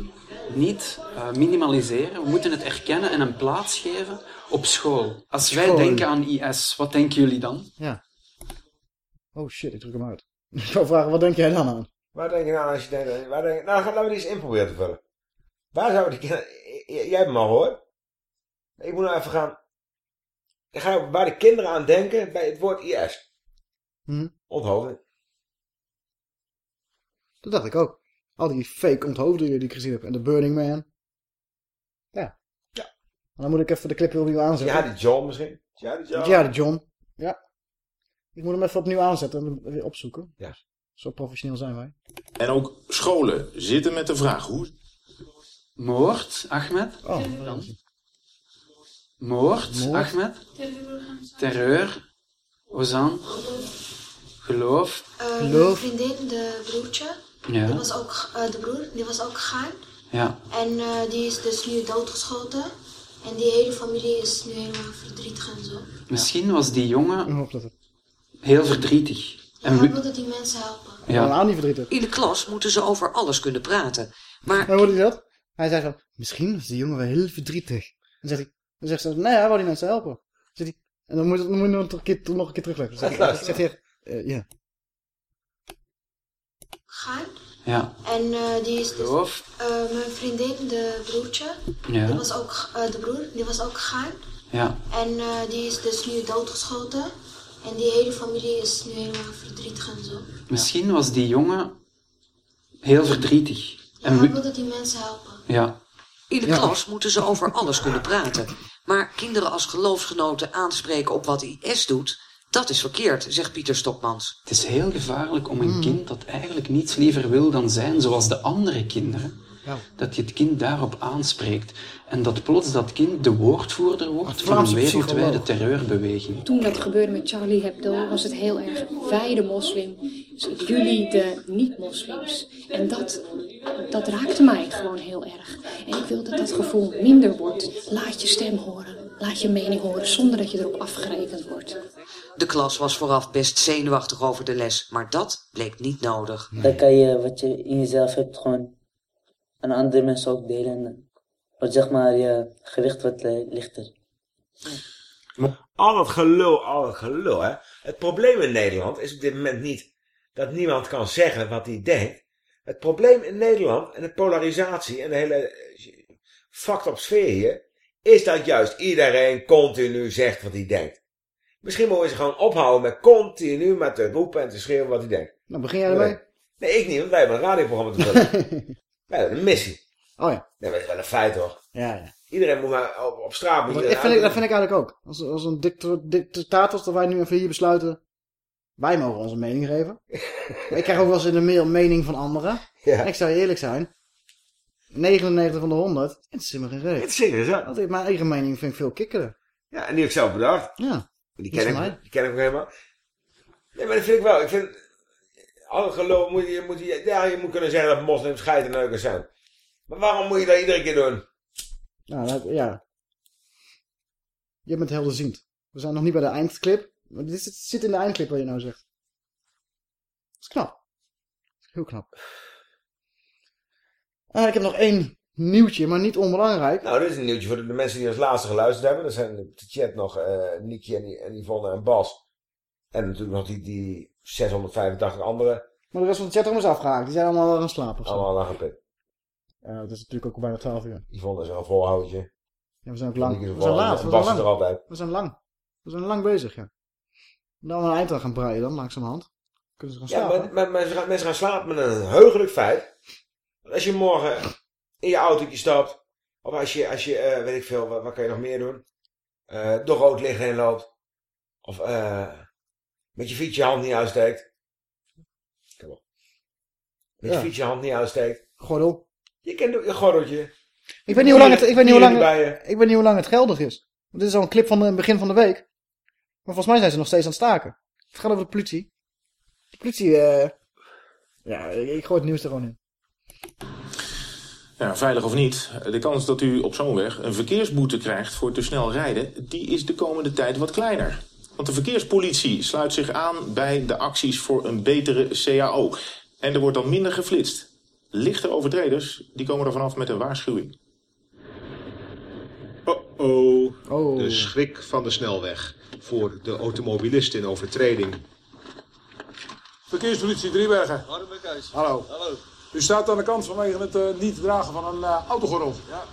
niet eh, minimaliseren, we moeten het erkennen en een plaats geven op school. Als wij School. denken aan IS, wat denken jullie dan? Ja. Oh shit, ik druk hem uit. *laughs* Ik wou vragen, wat denk jij dan aan? Waar denk je nou als je denkt... Waar denk, nou, laten we die eens in proberen te vullen. Waar zouden die *laughs* Jij hebt hem al gehoord. Ik moet nou even gaan... Ik ga waar de kinderen aan denken bij het woord IS. Hm? Onthoofding. Dat dacht ik ook. Al die fake onthoofdingen die ik gezien heb. En de Burning Man. Ja. Ja. En dan moet ik even de clip weer opnieuw aanzetten. Ja, die John misschien. Ja, die John. Ja, de John. Ja. Ik moet hem even opnieuw aanzetten en hem weer opzoeken. Ja. Zo professioneel zijn wij. En ook scholen zitten met de vraag hoe... Moord, Ahmed? Oh. Moord, Moord. Ahmed? Terreur, Ozan, geloof. Eh, Geloof. Mijn vriendin, de broertje, Ja. die was ook, eh, de broer, die was ook gegaan. Ja. En eh, die is dus nu doodgeschoten. En die hele familie is nu helemaal verdrietig en zo. Misschien was die jongen heel verdrietig. En En we- die mensen helpen. Ja. niet verdrietig. In de klas moeten ze over alles kunnen praten. Maar En hoorde hij dat? Hij zei van, misschien was die jongen wel heel verdrietig. En zegt hij, dan zegt ze, nee, hij wou die mensen helpen. Zegt hij, en dan moet, dan moet je nog een keer, nog een keer terugleggen. Dan zegt hij, zegt hij eh, ja. Gegaan. Ja. En eh, die is dus... Eh, mijn vriendin, de broertje, Ja. die was ook, eh, de broer, die was ook gegaan. Ja. En eh, die is dus nu doodgeschoten. En die hele familie is nu helemaal verdrietig en zo. Misschien was die jongen heel verdrietig. En En we- wilde die mensen helpen. ja. in de Ja. klas moeten ze over alles kunnen praten. Maar kinderen als geloofsgenoten aanspreken op wat IS doet, dat is verkeerd, zegt Pieter Stokmans. Het is heel gevaarlijk om Hmm. een kind dat eigenlijk niets liever wil dan zijn zoals de andere kinderen, Ja. dat je het kind daarop aanspreekt. En dat plots dat kind de woordvoerder wordt van een wereldwijde terreurbeweging. Toen dat gebeurde met Charlie Hebdo was het heel erg wij de moslim, jullie de niet-moslims. En dat dat raakte mij gewoon heel erg. En ik wil dat dat gevoel minder wordt. Laat je stem horen. Laat je mening horen zonder dat je erop afgerekend wordt. De klas was vooraf best zenuwachtig over de les, maar dat bleek niet nodig. Dan kan je wat je in jezelf hebt gewoon aan andere mensen ook delen. En dan wordt zeg maar je gewicht wat eh, lichter. Al dat gelul, al dat gelul, hè. Het probleem in Nederland is op dit moment niet dat niemand kan zeggen wat hij denkt. Het probleem in Nederland en de polarisatie en de hele eh, fucked up sfeer hier, is dat juist iedereen continu zegt wat hij denkt. Misschien moeten ze gewoon ophouden met continu met te roepen en te schreeuwen wat hij denkt. Nou, begin jij ermee? Nee, ik niet, want wij hebben een radioprogramma te vullen. *laughs* hebben een missie. Oh ja. Nee, maar dat is wel een feit hoor. Ja, ja. Iedereen moet maar op, op straat... Moet Dat vind, ik, dat vind ik eigenlijk ook. Als, als een dicta- dictator, dat wij nu even hier besluiten. Wij mogen onze mening geven. *laughs* ik krijg ook wel eens in de mail mening van anderen. Ja. En ik zou je eerlijk zijn. 99 van de 100. Het is me geen reet. Het is serieus, ik- mijn eigen mening vind ik veel kikkeren. Ja, en die heb ik zelf bedacht. Ja. Die ken, ik, die ken ik ook helemaal. Nee, maar dat vind ik wel. Ik vind... Alle geloof moet je, moet je... Ja, je moet kunnen zeggen dat moslims geitenneukers zijn. Maar waarom moet je dat iedere keer doen? Nou, dat, ja. Je bent helderziend. We zijn nog niet bij de eindclip. Maar dit zit, zit in de eindclip wat je nou zegt. Dat is knap. Heel knap. Ah, ik heb nog één nieuwtje, maar niet onbelangrijk. Nou, dit is een nieuwtje voor de, de mensen die als laatste geluisterd hebben. Dat zijn op de chat nog eh Nicky en, en Yvonne en Bas. En natuurlijk nog die, die 685 andere. Maar de rest van de chatroom is afgehaakt. Die zijn allemaal gaan slapen. Allemaal aan gepit. Ja, het is natuurlijk ook al bijna 12 uur. Yvonne is er een volhoudje. Ja, we zijn ook lang. We zijn laat. We zijn is er lang. altijd. We zijn lang. We zijn lang bezig, ja. Dan een eind aan gaan breien dan, langzamerhand. Kunnen ze gaan Ja, slapen. maar, maar mensen, gaan, mensen gaan slapen met een heugelijk feit. Want Als je morgen in je autootje stapt. Of als je, als je eh, weet ik veel, wat, wat kan je nog meer doen? Eh door rood licht heen loopt. Of eh met je fiets je hand niet uitsteekt. Kom op. Met je fiets je hand niet uitsteekt. Gordel. Je kent je gordeltje. Ik weet niet hoe lang het, ik weet niet hoe lang, Bieren erbij, ik weet niet hoe lang het geldig is. Want dit is al een clip van het begin van de week. Maar volgens mij zijn ze nog steeds aan het staken. Het gaat over de politie. De politie, eh ja, ik, ik gooi het nieuws er gewoon in. Ja, veilig of niet, de kans dat u op zo'n weg een verkeersboete krijgt voor te snel rijden, die is de komende tijd wat kleiner. Want de verkeerspolitie sluit zich aan bij de acties voor een betere CAO. En er wordt dan minder geflitst. Lichte overtreders, die komen er vanaf met een waarschuwing. Oh, de schrik van de snelweg. Voor de automobilist in overtreding. Verkeerspolitie Driebergen. Hallo. Hallo. U staat aan de kant vanwege het eh, niet dragen van een uh, autogordel. Ja.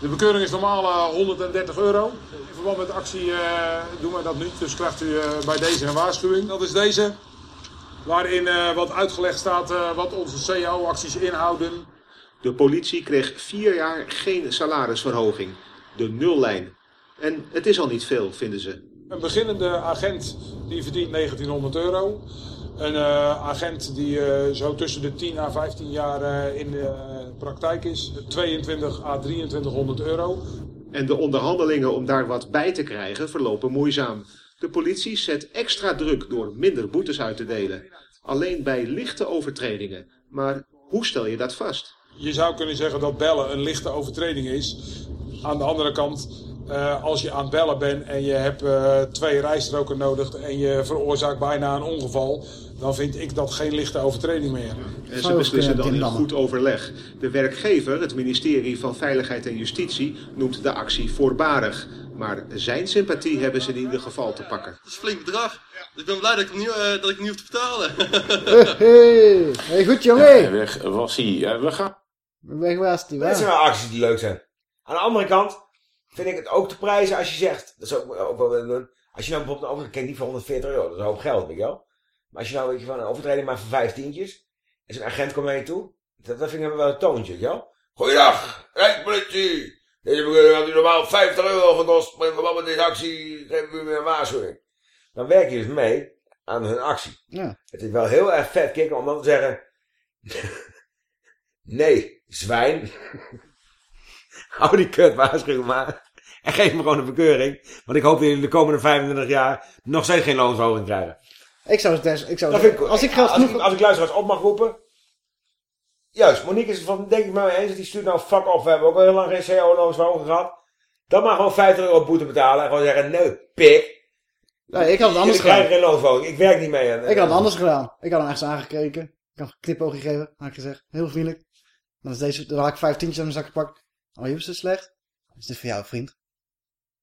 De bekeuring is normaal eh, 130 euro. In verband met de actie eh, doen wij dat niet. Dus krijgt u eh, bij deze een waarschuwing. Dat is deze. Waarin eh, wat uitgelegd staat eh, wat onze CAO-acties inhouden. De politie kreeg vier jaar geen salarisverhoging. De nullijn. En het is al niet veel, vinden ze. Een beginnende agent die verdient 1900 euro. Een eh, agent die eh, zo tussen de 10 à 15 jaar eh, in de praktijk is, 22 à 2300 euro. En de onderhandelingen om daar wat bij te krijgen verlopen moeizaam. De politie zet extra druk door minder boetes uit te delen. Alleen bij lichte overtredingen. Maar hoe stel je dat vast? Je zou kunnen zeggen dat bellen een lichte overtreding is. Aan de andere kant, als je aan het bellen bent en je hebt twee rijstroken nodig en je veroorzaakt bijna een ongeval, dan vind ik dat geen lichte overtreding meer. En ze beslissen dan in goed overleg. De werkgever, het ministerie van Veiligheid en Justitie, noemt de actie voorbarig. Maar zijn sympathie hebben ze in ieder geval te pakken. Dat is een flink bedrag. Dus ik ben blij dat ik hem niet, eh, dat ik niet hoef te betalen. Hey, hey, goed jongen. Ja, weg was hij. Ja, we gaan. Weg was die, Dat zijn wel acties die leuk zijn. Aan de andere kant vind ik het ook te prijzen als je zegt, dat zou ik ook wel als je nou bijvoorbeeld een kijk niet voor 140 euro, dat is een hoop geld, weet je wel. Maar als je nou weet je, van een overtreding maar voor vijf tientjes, en zo'n agent komt naar je toe, dat, dat vind ik wel een toontje, wel. Goeiedag, Rijkspolitie. Deze bekeuring had u normaal 50 euro gekost, maar in verband met deze actie geven we u weer een waarschuwing. Dan werk je dus mee aan hun actie. Ja. Het is wel heel erg vet kicken om dan te zeggen, *laughs* nee, zwijn. *laughs* Hou die kut waarschuwing maar. En geef me gewoon een bekeuring. Want ik hoop dat jullie de komende 35 jaar nog steeds geen loonsverhoging krijgen. Ik zou het des, ik zou het- ik, als ik geld als, genoeg... ik, als ik luisteraars op mag roepen. Juist, Monique is van, denk ik maar mee eens. Die stuurt nou fuck off. We hebben ook al heel lang geen CO-loonsverhoging gehad. Dan maar gewoon 50 euro boete betalen. En gewoon zeggen, nee, pik. Nee, ik had het anders Jullie krijgen gedaan. geen loonsverhoging. Ik werk niet mee. En, Ik had het anders gedaan. Ik had hem echt eens aangekeken. Ik had een knipoog gegeven, had ik gezegd. Heel vriendelijk. Dan, is deze, dan had ik vijf tientjes aan mijn zak gepakt. Oh, je is het slecht. Is dit voor jou, vriend?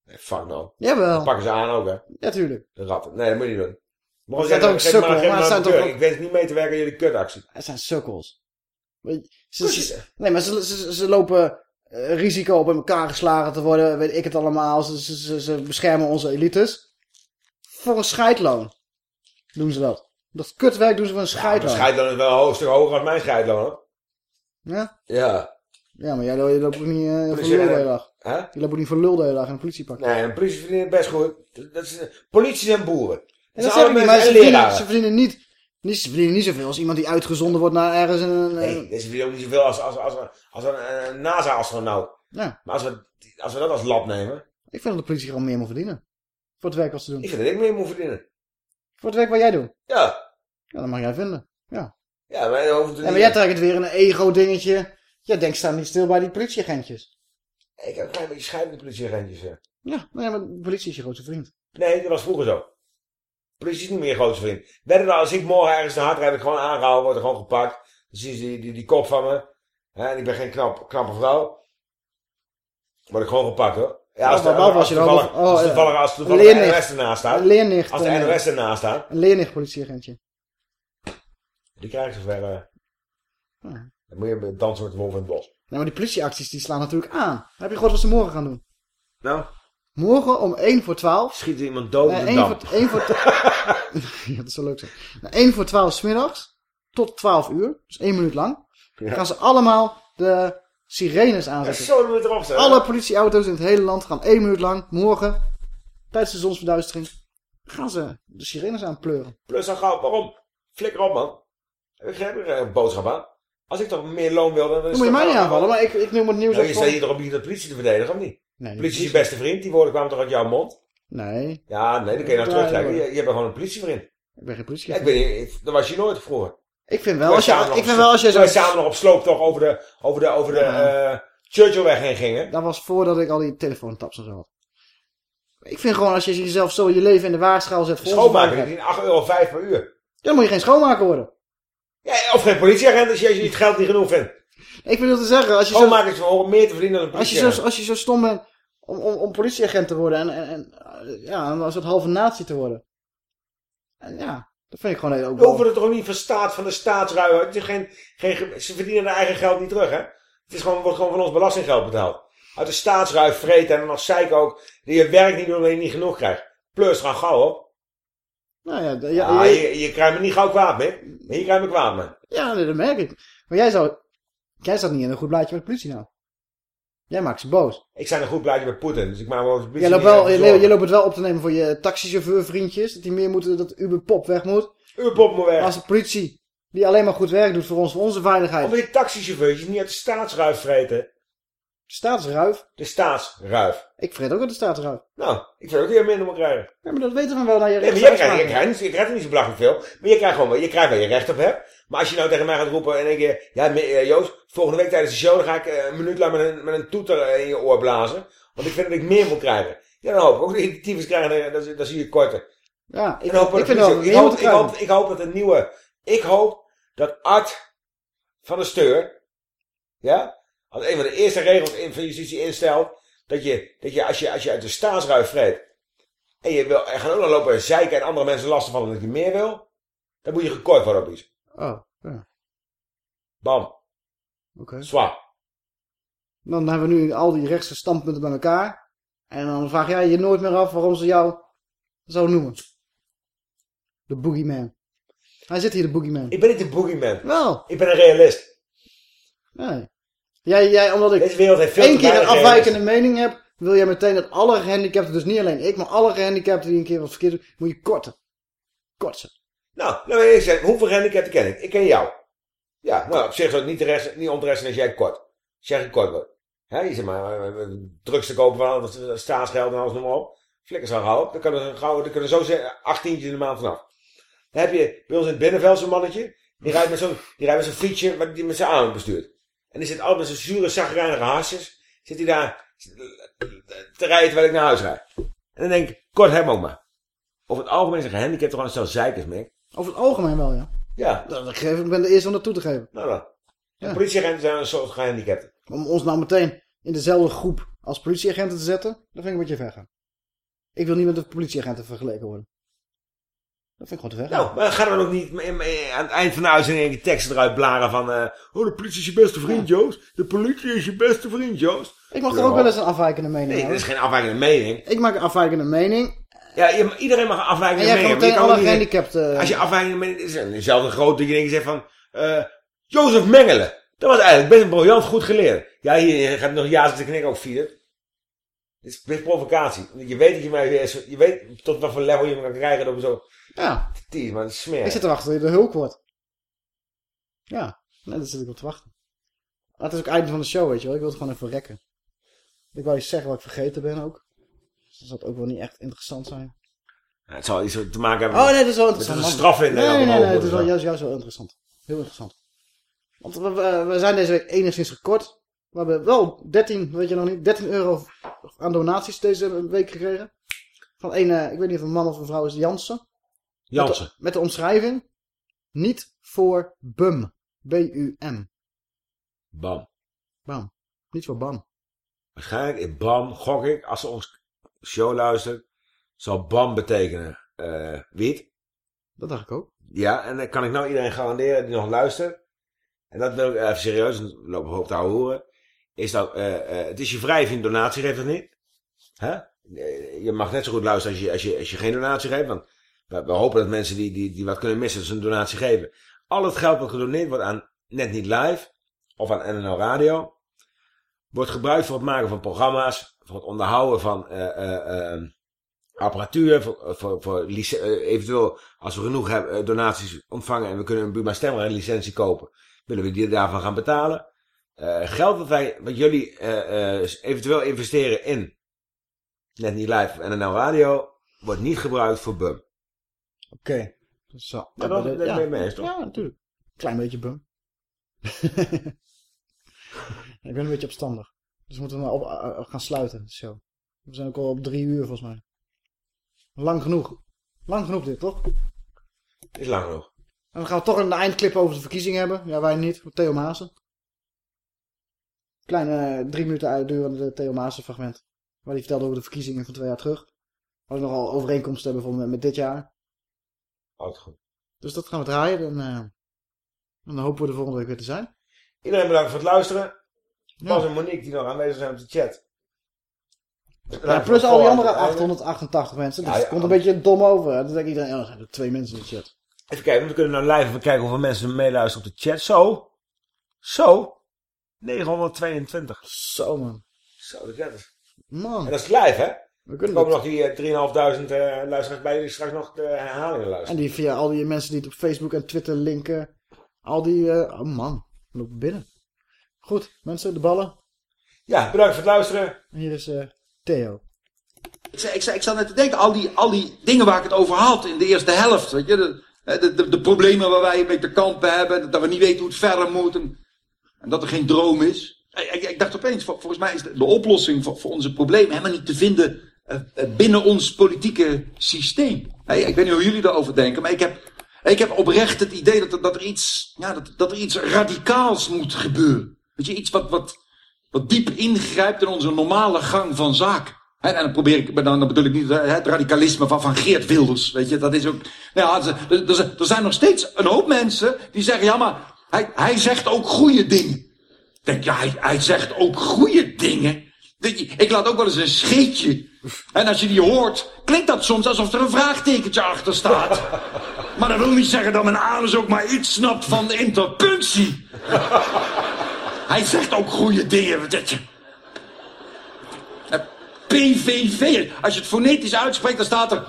Nee, fuck nou. Jawel. Dan pakken ze aan ook, hè. Ja, tuurlijk. De ratten. Nee, dat moet je niet doen. Maar Het zijn zeggen, toch geef sukkel, maar, zijn een toch ook- Ik wens niet mee te werken in jullie kutactie. Het zijn sukkels. Weet ze, ze- nee, maar ze, ze, ze lopen eh, risico op in elkaar geslagen te worden. Weet ik het allemaal. Ze, ze, ze, ze beschermen onze elites. Voor een scheidloon doen ze dat. Dat kutwerk doen ze voor een Ja, mijn scheidloon. scheidloon is wel een stuk hoger dan mijn scheidloon, hoor. Ja? Ja. Ja, maar jij je loopt ook niet eh, voor Politie- lul de hele dag. Hè? Je loopt ook niet voor lul de hele dag in een politiepak. Nee, een politie verdient het best goed. Dat is, politie zijn boeren. En Dat zeg ik niet, maar ze en verdienen, leraren. ze verdienen niet, niet, ze verdienen niet zoveel als iemand die uitgezonden wordt naar ergens een... eh, Nee, ze verdienen ook niet zoveel als, als, als, als een, een NASA-astronaut. Ja. Maar als we, als we dat als lab nemen, Ik vind dat de politie gewoon meer moet verdienen. Voor het werk wat ze doen. ik vind dat ik meer moet verdienen. Voor het werk wat jij doet. Ja. Ja, dat mag jij vinden. Ja. Ja, maar hoeft Ja, jij trekt het weer een ego-dingetje. Jij denkt, sta niet stil bij die politieagentjes. Ik heb een klein beetje scheidende politieagentjes. Ja. Ja, nee, maar de politie is je grootste vriend. Nee, dat was vroeger zo. Politie is niet meer grootste vriend. Wedden nou, als ik morgen ergens te hard rijd, ik gewoon aangehouden, word ik gewoon gepakt. Dan zien ze die, die, die kop van me. Hè, en ik ben geen knap, knappe vrouw. Word ik gewoon gepakt hoor. Ja, als, de, maar als, je toevallig, oh, als toevallig, als Een toevallig de. NOS ernaast staat. Leernicht, Als de eh, NOS ernaast staat. Een leernicht politieagentje. Die krijg ik zover. eh. Dan moet je dansen met de wolf in het bos. Nee, maar die politieacties die slaan natuurlijk aan. Heb je gehoord wat ze morgen gaan doen? Nou? Morgen om 1 voor 12. Schiet er iemand dood in de 1 dam. voor, 1 voor *laughs* ja, dat zou leuk zijn. Nou, 1 voor 12 smiddags tot 12 uur. Dus 1 minuut lang. Ja. Gaan ze allemaal de sirenes Ja, aanzetten. zo doen we het erop zetten. Alle politieauto's in het hele land gaan 1 minuut lang, morgen, tijdens de zonsverduistering, gaan ze de sirenes aanpleuren. Plus dan gauw, waarom? Flikker op man. Ik heb er een boodschap aan. Als ik toch meer loon wil, dan... Dan moet je mij niet aanvallen, maar ik, ik noem het nieuws Nou, je staat hier toch op de politie te verdedigen, of niet? Nee, politie is je beste vriend, die woorden kwamen toch uit jouw mond? Nee, Ja, nee, dan kun je nou ja. Je, je bent gewoon een politievriend. ik ben geen Ja, politie. ik weet niet, ik- dat was je nooit vroeger. Ik vind wel, als je, samen nog ik op vind wel als toen zo... wij samen nog op slooptocht over de, over de, over de eh, Churchillweg heen gingen. Dat was voordat ik al die telefoontaps en zo had. Ik vind gewoon, als je jezelf zo je leven in de waagschaal zet Schoonmaken, die veiligheid, zien 8,05 euro per uur. dan moet je geen schoonmaker worden. Ja, of geen politieagent als je, als je het geld niet genoeg vindt. Ik wil te zeggen, als je zo, Schoonmakers horen meer te verdienen dan een als je politieagent. zo, als je zo stom bent om, om, om politieagent te worden en, en, en eh, ja, een soort halve natie te worden. En ja, dat vind ik gewoon heel ook hoeven het toch ook niet van staat, van de staatsruier. Het is geen, geen, ge- ze verdienen hun eigen geld niet terug, hè. Het is gewoon, wordt gewoon van ons belastinggeld betaald. Uit de staatsruif vreten en dan nog zeiken ook. Die je werk niet doen omdat je niet genoeg krijgt. Plus, gaan gauw op. Nou ja, je, je krijgt me niet gauw kwaad mee. Je krijgt me kwaad mee. ja, nee, dat merk ik. Maar jij zou, jij staat niet in een goed blaadje met de politie nou. Jij maakt ze boos. Ik sta een goed blaadje met Poetin, dus ik maak over de politie Jij loopt, wel, je, loopt het wel op te nemen voor je taxichauffeur vriendjes. Dat die meer moeten, dat Uber Pop weg moet. Uw pop moet weg. Als de politie, die alleen maar goed werk doet voor ons, voor onze veiligheid. Omdat die taxichauffeurtjes niet uit de staatsruif vreten. Staatsruif? De staatsruif. Ik vreet ook uit de staatsruif. Nou, ik vind ook je minder moet krijgen. Ja, maar dat weten we wel naar je Nee, maar jij krijgt, je krijgt, niet- je krijgt er niet zo belachelijk veel. Maar je krijgt gewoon wel, je krijgt waar je recht op hebt. Maar als je nou tegen mij gaat roepen in één keer... Ja, eh, Joost, volgende week tijdens de show... dan ga ik eh, een minuut lang met een, met een toeter eh, in je oor blazen. Want ik vind dat ik meer moet krijgen. Ja, dan hoop ik ook dat die tyfus krijgen. Dan zie je korter. Ja, ik, En hoop dat ik de vind meer ik, hoop, ik, hoop, ik hoop dat een nieuwe... Ik hoop dat Art van de Steur... Ja? Als een van de eerste regels in, van justitie instelt... Dat je, dat je, als je als je uit de staatsruif vreet... En je wil er gaan ook nog lopen zeiken en andere mensen lastigvallen dat je meer wil... Dan moet je gekort worden op iets. Oh, ja. Bam. Oké. Zwaar. Dan hebben we nu al die rechtse standpunten bij elkaar. En dan vraag jij je nooit meer af waarom ze jou zo noemen. De boogeyman. Hij zit hier, de boogeyman. Ik ben niet de boogeyman. Wel. Ik ben een realist. Nee. Jij, jij, omdat ik Deze wereld heeft veel één keer een afwijkende mening heb, wil jij meteen dat alle gehandicapten, dus niet alleen ik, maar alle gehandicapten die een keer wat verkeerd doen, moet je korten. Korten. Nou, laat me eerst hoeveel gehandicapten ken ik? Ik ken jou. Ja, nou, op zich is het niet, rest, niet onterecht als jij kort. Als jij gekort wordt. Hè, je zeg maar, drugs te kopen van staatsgeld en alles, noem maar op. Flikkers gaan gauw. Dan kunnen er, gauw, dan kunnen zo zeggen, 18 in de maand vanaf. Dan heb je bij ons in het binnenveld zo'n mannetje. Die rijdt met zo'n zo'n fietsje wat die met zijn arm bestuurt. En die zit altijd met zijn zure, zagrijnige hasjes. Zit hij daar te rijden terwijl ik naar huis rijd. En dan denk ik, kort hem ook maar. Over het algemeen is een gehandicapt toch gewoon een stel zeikers, mee. Over het algemeen wel, ja. Ja. Dat, dat geef, ik ben de eerste om dat toe te geven. Nou dan. Ja. De politieagenten zijn een soort gehandicapten. Om ons nou meteen in dezelfde groep als politieagenten te zetten, dat vind ik een beetje ver gaan. Ik wil niet met de politieagenten vergeleken worden. Dat vind ik gewoon te ver. Nou, maar gaan we dan ook niet aan het eind van de uitzending teksten eruit blaren van... eh, oh, de politie is je beste vriend, Joost. De politie is je beste vriend, Joost. Ik mag Ja. er ook wel eens een afwijkende mening Nee, dat is geen afwijkende mening. Ik maak een afwijkende mening. Ja, iedereen mag een afwijkende En jij mening gaat hebben. Je meteen kan alle ook niet- gehandicapten... Als je mening is, dan is zelfs een groot dat je denkt zegt van... eh Jozef Mengelen. Dat was eigenlijk best een briljant goed geleerd. Ja, hier je gaat nog ja zitten knikken ook vier. Dit is best provocatie. Je weet dat je mij weer... Je weet tot wat voor level je me kan krijgen door zo... Ja. Het is smerig. Ik zit te wachten tot je de hulk wordt. Ja, nee, daar zit ik op te wachten. Maar het is ook het einde van de show, weet je wel. Ik wil het gewoon even rekken. Ik wou je zeggen wat ik vergeten ben ook. Dus dat zal ook wel niet echt interessant zijn. Ja, het zal iets te maken hebben Oh nee, dat is wel met interessant. de straf in. Nee, eh, nee, nee, omhoog nee, het is wel juist, juist wel interessant. Heel interessant. Want we, we, we zijn deze week enigszins gekort. We hebben wel 13, weet je nog niet, 13 euro aan donaties deze week gekregen. Van een, eh, ik weet niet of een man of een vrouw is, Jansen. Jansen. Met de, met de omschrijving. Niet voor BUM. B-U-M. Bam. Bam. Niet voor BAM. Waarschijnlijk in BAM, gok ik, als ze ons show luistert, zal BAM betekenen eh wiet. Dat dacht ik ook. Ja, en dan kan ik nou iedereen garanderen die nog luistert. En dat wil ik even serieus, en loop ik op te horen. Is dat, eh, eh, het is je vrij of je een donatie geeft of niet. Je mag net zo goed luisteren als je, als je, als je geen donatie geeft. Want we, we hopen dat mensen die, die, die wat kunnen missen, dus een donatie geven. Al het geld wat gedoneerd wordt aan Net Niet Live, of aan NNL Radio, wordt gebruikt voor het maken van programma's, voor het onderhouden van eh, eh, eh, apparatuur, voor, voor, voor eventueel als we genoeg hebben, donaties ontvangen en we kunnen een Buma Stemra licentie kopen, willen we die daarvan gaan betalen. Geld dat wij, wat jullie eventueel investeren in Net Niet Live of NNL Radio, wordt niet gebruikt voor BUM. Oké. Zo. Ja, dat- dat ben je mee eens, toch? Ja, natuurlijk. Klein beetje bum. *laughs* ik ben een beetje opstandig. Dus moeten we maar op, eh, gaan sluiten, de show. We zijn ook al op drie uur volgens mij. Lang genoeg. Lang genoeg dit, toch? Is lang genoeg. En dan gaan we toch een eindclip over de verkiezing hebben. Ja, wij niet. Theo Maassen. Kleine eh, drie minuten uitdurende Theo Maassen fragment. Waar hij vertelde over de verkiezingen van twee jaar terug. Waar we nogal overeenkomsten hebben met, dit jaar. Altijd goed. Dus dat gaan we draaien. En, eh, en dan hopen we de volgende week weer te zijn. Iedereen bedankt voor het luisteren. Bas en Monique die nog aanwezig zijn op de chat. Ja, plus al die andere 888 mensen. Dus ja. het komt een beetje dom over. Dan denkt iedereen, oh, er zijn er twee mensen in de chat. Even kijken, we kunnen nou live even kijken hoeveel mensen meeluisteren op de chat. Zo. Zo. 922. Zo man. Zo, de chat is. Man. En dat is live, hè? We Er kunnen komen dat. nog die eh, 3.500 eh, luisteraars bij die straks nog de herhalingen En luisteren. die via al die mensen die het op Facebook en Twitter linken. Al die, eh, oh man, lopen binnen. Goed, mensen, de ballen. Ja, bedankt voor het luisteren. En hier is eh, Theo. Ik, zei- ik, zei- ik zat net te denken, al die, al die dingen waar ik het over had in de eerste helft, weet je, de, de, de, de problemen waar wij mee te kampen hebben, dat we niet weten hoe het verder moet en, en dat er geen droom is. Ik, ik, ik dacht opeens, vol- volgens mij is de, de oplossing voor, voor onze problemen helemaal niet te vinden eh, eh, binnen ons politieke systeem. Hey, ik weet niet hoe jullie daarover denken, maar ik heb, ik heb oprecht het idee dat er, dat er, iets, ja, dat, dat er iets radicaals moet gebeuren. Weet je, iets wat, wat, wat diep ingrijpt in onze normale gang van zaken. En dan probeer ik, dan, bedoel ik niet het radicalisme van, van Geert Wilders, weet je, dat is ook, nou er, er- zijn nog steeds een hoop mensen die zeggen, ja maar, hij, hij zegt ook goede dingen. Ik denk, ja, hij, hij zegt ook goede dingen. Ik laat ook wel eens een scheetje. En als je die hoort, klinkt dat soms alsof er een vraagtekentje achter staat. Maar dat wil niet zeggen dat mijn anus ook maar iets snapt van interpunctie. Hij zegt ook goede dingen. Dat je... PVV. Als je het fonetisch uitspreekt, dan staat er...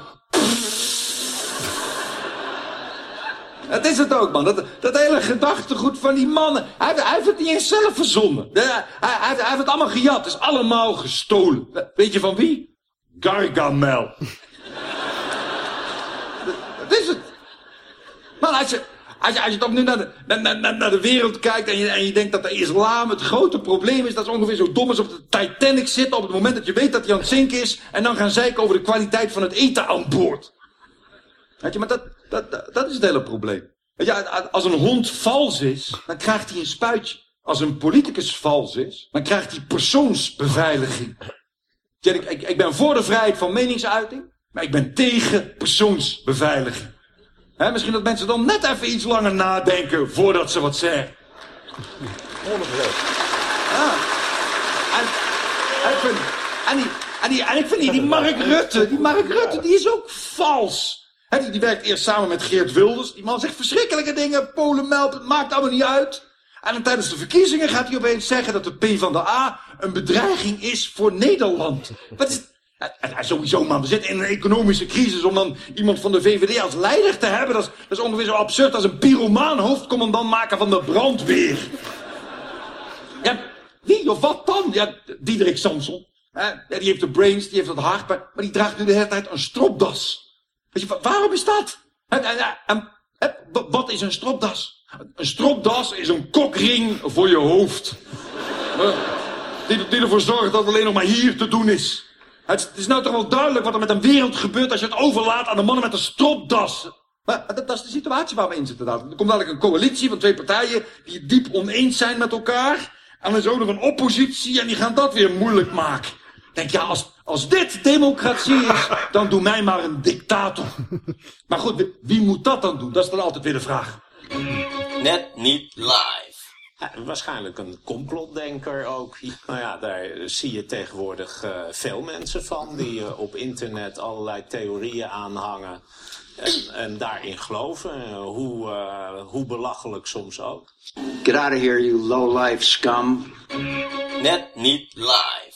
Dat is het ook, man. Dat, dat hele gedachtegoed van die mannen. Hij, hij heeft het niet eens zelf verzonnen. Hij, hij, heeft- het allemaal gejat. Het is allemaal gestolen. Weet je van wie? Gargamel. *laughs* dat is het. Man, hij, zegt- Als je, als je toch nu naar de, de wereld kijkt en je, en je denkt dat de islam het grote probleem is, dat is ongeveer zo dom als op de Titanic zitten op het moment dat je weet dat hij aan het zinken is en dan gaan zeiken over de kwaliteit van het eten aan boord. Weet je, maar dat, dat, dat, is het hele probleem. Je, als een hond vals is, dan krijgt hij een spuitje. Als een politicus vals is, dan krijgt hij persoonsbeveiliging. Ja, ik, ik ben voor de vrijheid van meningsuiting, maar ik ben tegen persoonsbeveiliging. He, misschien dat mensen dan net even iets langer nadenken voordat ze wat zeggen. Ongelooflijk. Ja. En, en, ik vind, en, die, en, die, en ik vind die, die Mark Rutte, die Mark Rutte, die is ook vals. He, die, die werkt eerst samen met Geert Wilders. Die man zegt verschrikkelijke dingen, Polen meldt, het maakt allemaal niet uit. En dan tijdens de verkiezingen gaat hij opeens zeggen dat de P van de A een bedreiging is voor Nederland. Wat is, sowieso, man. We zitten in een economische crisis. Om dan iemand van de VVD als leider te hebben... dat is, dat is ongeveer zo absurd als een pyromaan hoofdcommandant maken van de brandweer. Ja, wie of wat dan? Ja, Diederik Samson. Ja, die heeft de brains, die heeft het hart, maar, die draagt nu de hele tijd een stropdas. Weet je, waarom is dat? En, wat is een stropdas? Een stropdas is een kokring voor je hoofd. die, die ervoor zorgt dat het alleen nog maar hier te doen is. Het is nou toch wel duidelijk wat er met een wereld gebeurt als je het overlaat aan de mannen met een stropdas. Maar dat, dat is de situatie waar we in zitten. Er komt dadelijk een coalitie van twee partijen die diep oneens zijn met elkaar. En dan is ook nog een oppositie en die gaan dat weer moeilijk maken. Denk, ja, als, als dit democratie is, dan doe mij maar een dictator. Maar goed, wie moet dat dan doen? Dat is dan altijd weer de vraag. Net niet live. Waarschijnlijk een complotdenker ook. Nou ja, daar zie je tegenwoordig uh, veel mensen van die uh, op internet allerlei theorieën aanhangen. En, en daarin geloven, uh, hoe, hoe belachelijk soms ook. Get out of here, you low-life scum. Net niet live.